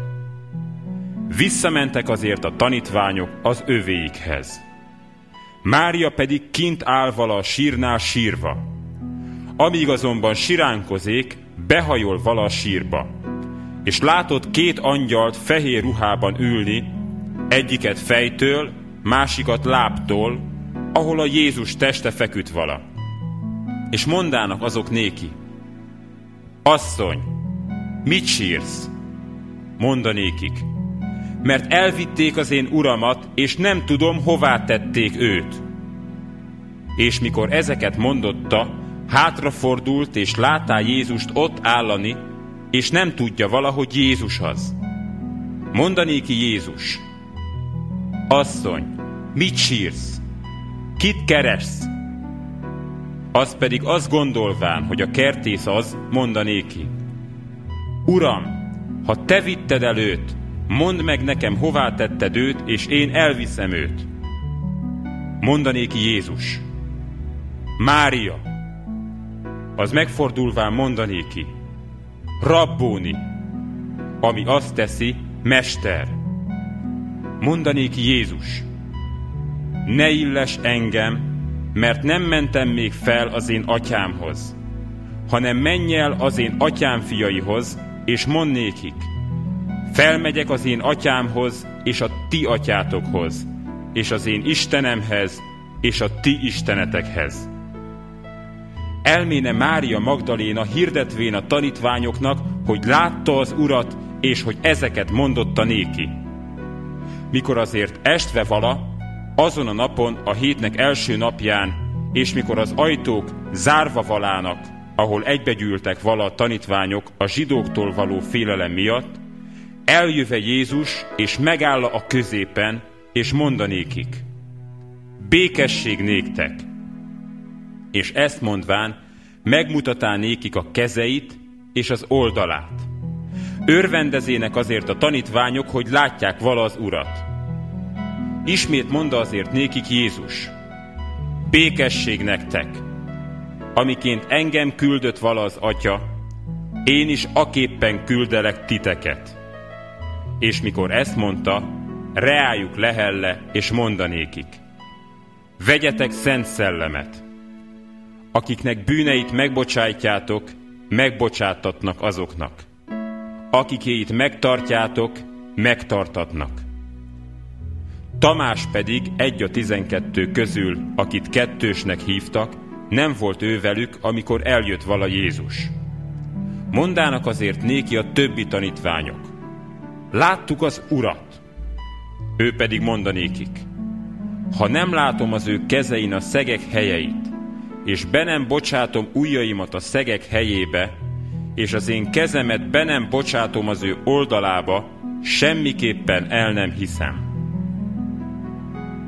Visszamentek azért a tanítványok az övéikhez. Mária pedig kint áll vala a sírnál sírva. Amíg azonban siránkozék, behajol vala a sírba. És látott két angyalt fehér ruhában ülni, egyiket fejtől, másikat láptól, ahol a Jézus teste feküdt vala. És mondának azok néki, Asszony, mit sírsz? Mondanékik, mert elvitték az én uramat, és nem tudom, hová tették őt. És mikor ezeket mondotta, hátrafordult, és látá Jézust ott állani, és nem tudja valahogy Jézus az. Mondanéki Jézus, Asszony, mit sírsz? Kit keressz? Az pedig azt gondolván, hogy a kertész az, mondanéki. Uram, ha te vitted el őt, mondd meg nekem, hová tetted őt, és én elviszem őt. Mondanéki Jézus. Mária. Az megfordulván mondanéki. Rabbóni. Ami azt teszi, mester mondanék Jézus, ne illes engem, mert nem mentem még fel az én atyámhoz, hanem menj el az én atyám fiaihoz, és mond nékik, felmegyek az én atyámhoz, és a ti atyátokhoz, és az én Istenemhez, és a ti istenetekhez. Elméne Mária Magdaléna hirdetvén a tanítványoknak, hogy látta az Urat, és hogy ezeket mondotta néki mikor azért estve vala, azon a napon, a hétnek első napján, és mikor az ajtók zárva valának, ahol egybegyűltek vala a tanítványok a zsidóktól való félelem miatt, eljöve Jézus, és megáll a középen, és mondanékik, békesség néktek. És ezt mondván, megmutatá nékik a kezeit és az oldalát. Örvendezének azért a tanítványok, hogy látják vala az urat. Ismét mondta azért nékik Jézus, békesség nektek, amiként engem küldött vala az Atya, én is aképpen küldelek titeket. És mikor ezt mondta, reájuk lehelle, és mondanékik, vegyetek szent szellemet, akiknek bűneit megbocsájtjátok, megbocsátatnak azoknak akikéit megtartjátok, megtartatnak. Tamás pedig egy a tizenkettő közül, akit kettősnek hívtak, nem volt ő velük, amikor eljött vala Jézus. Mondának azért néki a többi tanítványok. Láttuk az Urat. Ő pedig mondanékik. Ha nem látom az ő kezein a szegek helyeit, és be nem bocsátom ujjaimat a szegek helyébe, és az én kezemet be nem bocsátom az ő oldalába, semmiképpen el nem hiszem.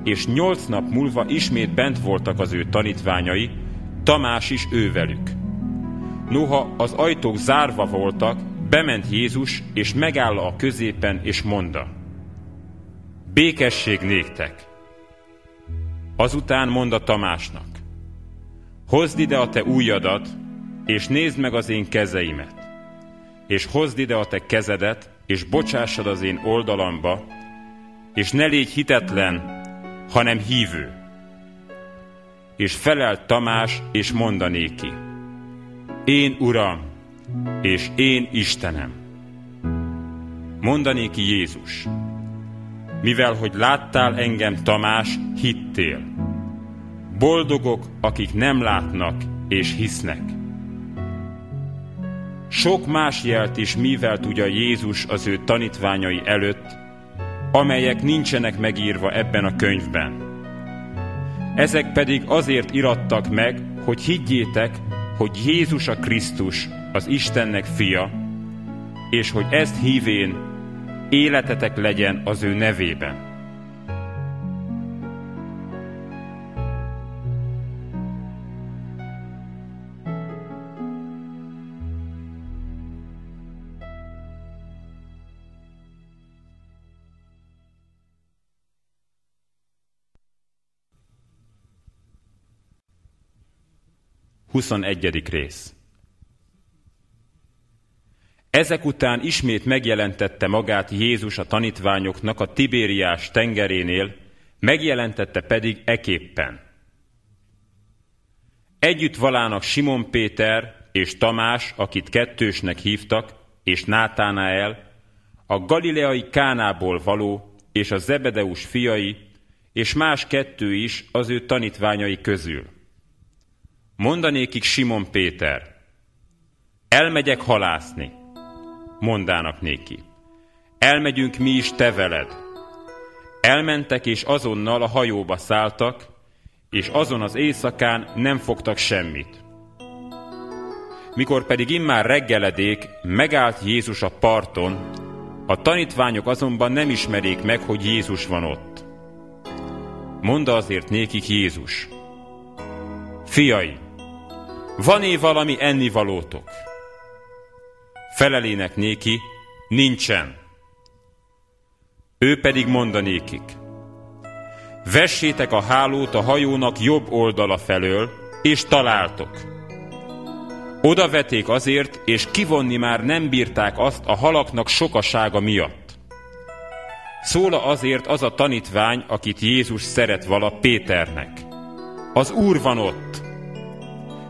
És nyolc nap múlva ismét bent voltak az ő tanítványai, Tamás is ővelük. Noha az ajtók zárva voltak, bement Jézus, és megáll a középen, és mondta, Békesség néktek! Azután mondta Tamásnak, Hozd ide a te újadat, és nézd meg az én kezeimet, és hozd ide a te kezedet, és bocsássad az én oldalamba, és ne légy hitetlen, hanem hívő. És felelt Tamás, és mondanéki, én Uram, és én Istenem. Mondanéki Jézus, mivel hogy láttál engem, Tamás, hittél. Boldogok, akik nem látnak és hisznek. Sok más jelt is mivel tudja Jézus az ő tanítványai előtt, amelyek nincsenek megírva ebben a könyvben. Ezek pedig azért irattak meg, hogy higgyétek, hogy Jézus a Krisztus, az Istennek fia, és hogy ezt hívén életetek legyen az ő nevében. 21. rész Ezek után ismét megjelentette magát Jézus a tanítványoknak a Tibériás tengerénél, megjelentette pedig eképpen. Együtt valának Simon Péter és Tamás, akit kettősnek hívtak, és Nátánael, a galileai Kánából való, és a Zebedeus fiai, és más kettő is az ő tanítványai közül. Mondanékik Simon Péter, elmegyek halászni. Mondának néki, elmegyünk mi is te veled. Elmentek és azonnal a hajóba szálltak, és azon az éjszakán nem fogtak semmit. Mikor pedig immár reggeledék, megállt Jézus a parton, a tanítványok azonban nem ismerik meg, hogy Jézus van ott. Monda azért nékik Jézus. Fiai, van-e valami ennivalótok? Felelének néki, nincsen. Ő pedig mondanékik, vessétek a hálót a hajónak jobb oldala felől, és találtok. Oda veték azért, és kivonni már nem bírták azt a halaknak sokasága miatt. Szóla azért az a tanítvány, akit Jézus szeret vala Péternek. Az Úr van ott,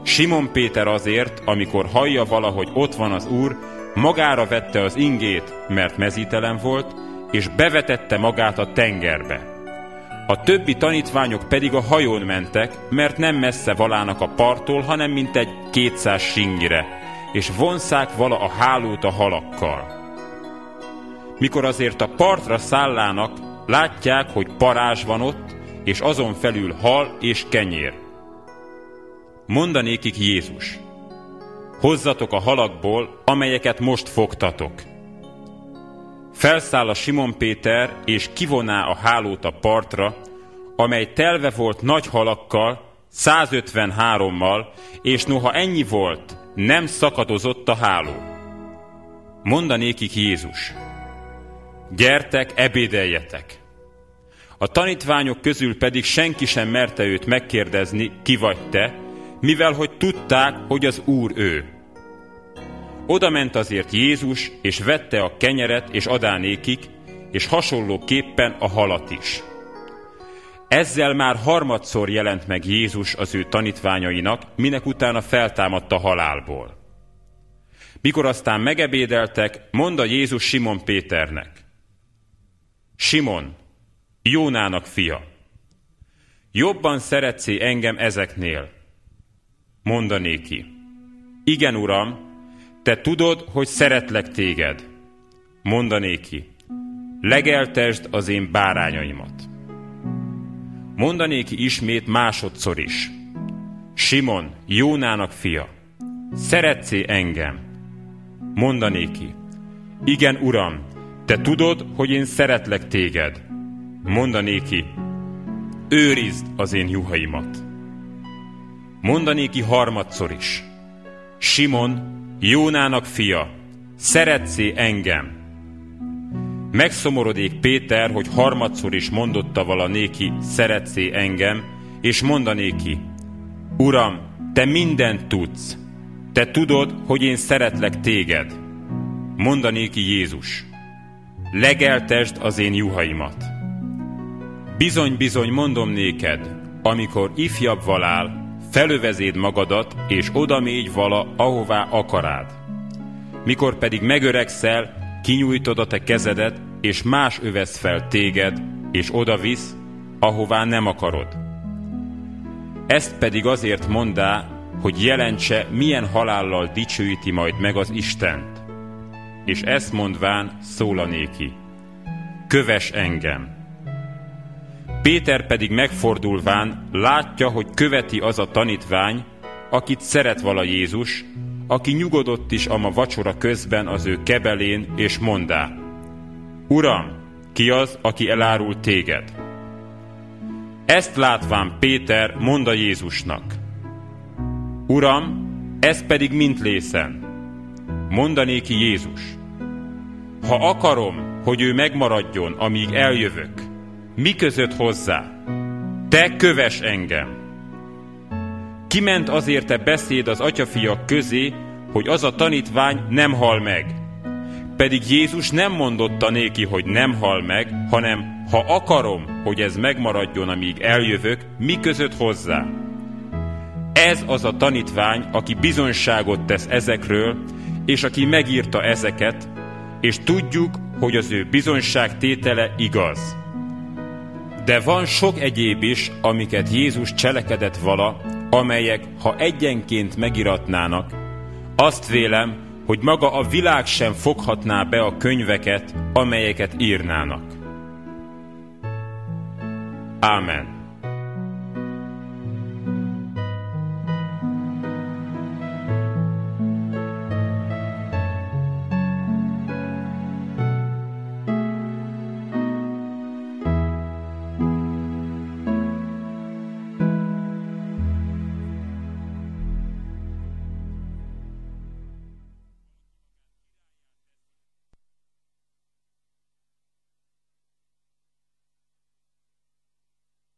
Simon Péter azért, amikor hallja valahogy ott van az Úr, magára vette az ingét, mert mezítelen volt, és bevetette magát a tengerbe. A többi tanítványok pedig a hajón mentek, mert nem messze valának a parttól, hanem mint egy kétszáz singire, és vonszák vala a hálót a halakkal. Mikor azért a partra szállának, látják, hogy parázs van ott, és azon felül hal és kenyér. Mondanékik Jézus, hozzatok a halakból, amelyeket most fogtatok. Felszáll a Simon Péter, és kivoná a hálót a partra, amely telve volt nagy halakkal, 153-mal, és noha ennyi volt, nem szakadozott a háló. Mondanékik Jézus, gyertek, ebédeljetek. A tanítványok közül pedig senki sem merte őt megkérdezni, ki vagy te, mivel hogy tudták, hogy az Úr ő. Oda ment azért Jézus, és vette a kenyeret, és adánékik, és hasonlóképpen a halat is. Ezzel már harmadszor jelent meg Jézus az ő tanítványainak, minek utána feltámadt a halálból. Mikor aztán megebédeltek, mondta Jézus Simon Péternek. Simon, Jónának fia, jobban szeretszé engem ezeknél, mondanéki. Igen, Uram, te tudod, hogy szeretlek téged. Mondanéki. Legeltesd az én bárányaimat. Mondanéki ismét másodszor is. Simon, Jónának fia, szeretszé engem. Mondanéki. Igen, Uram, te tudod, hogy én szeretlek téged. Mondanéki. Őrizd az én juhaimat mondanéki harmadszor is. Simon, Jónának fia, szeretszé engem. Megszomorodik Péter, hogy harmadszor is mondotta vala néki, szeretszé engem, és mondanéki, Uram, te mindent tudsz, te tudod, hogy én szeretlek téged. mondanéki Jézus, legeltesd az én juhaimat. Bizony-bizony mondom néked, amikor ifjabb valál, felövezéd magadat, és oda mégy vala, ahová akarád. Mikor pedig megöregszel, kinyújtod a te kezedet, és más övesz fel téged, és oda visz, ahová nem akarod. Ezt pedig azért mondá, hogy jelentse, milyen halállal dicsőíti majd meg az Istent. És ezt mondván szólanéki. Köves engem! Péter pedig megfordulván látja, hogy követi az a tanítvány, akit szeret vala Jézus, aki nyugodott is a ma vacsora közben az ő kebelén, és mondá, Uram, ki az, aki elárul téged? Ezt látván Péter mondta Jézusnak, Uram, ez pedig mint lészen. Mondanéki Jézus, ha akarom, hogy ő megmaradjon, amíg eljövök, mi között hozzá? Te köves engem! Kiment azért te beszéd az atyafiak közé, hogy az a tanítvány nem hal meg. Pedig Jézus nem mondotta néki, hogy nem hal meg, hanem ha akarom, hogy ez megmaradjon, amíg eljövök, mi között hozzá? Ez az a tanítvány, aki bizonyságot tesz ezekről, és aki megírta ezeket, és tudjuk, hogy az ő bizonyság tétele igaz. De van sok egyéb is, amiket Jézus cselekedett vala, amelyek, ha egyenként megiratnának, azt vélem, hogy maga a világ sem foghatná be a könyveket, amelyeket írnának. Ámen.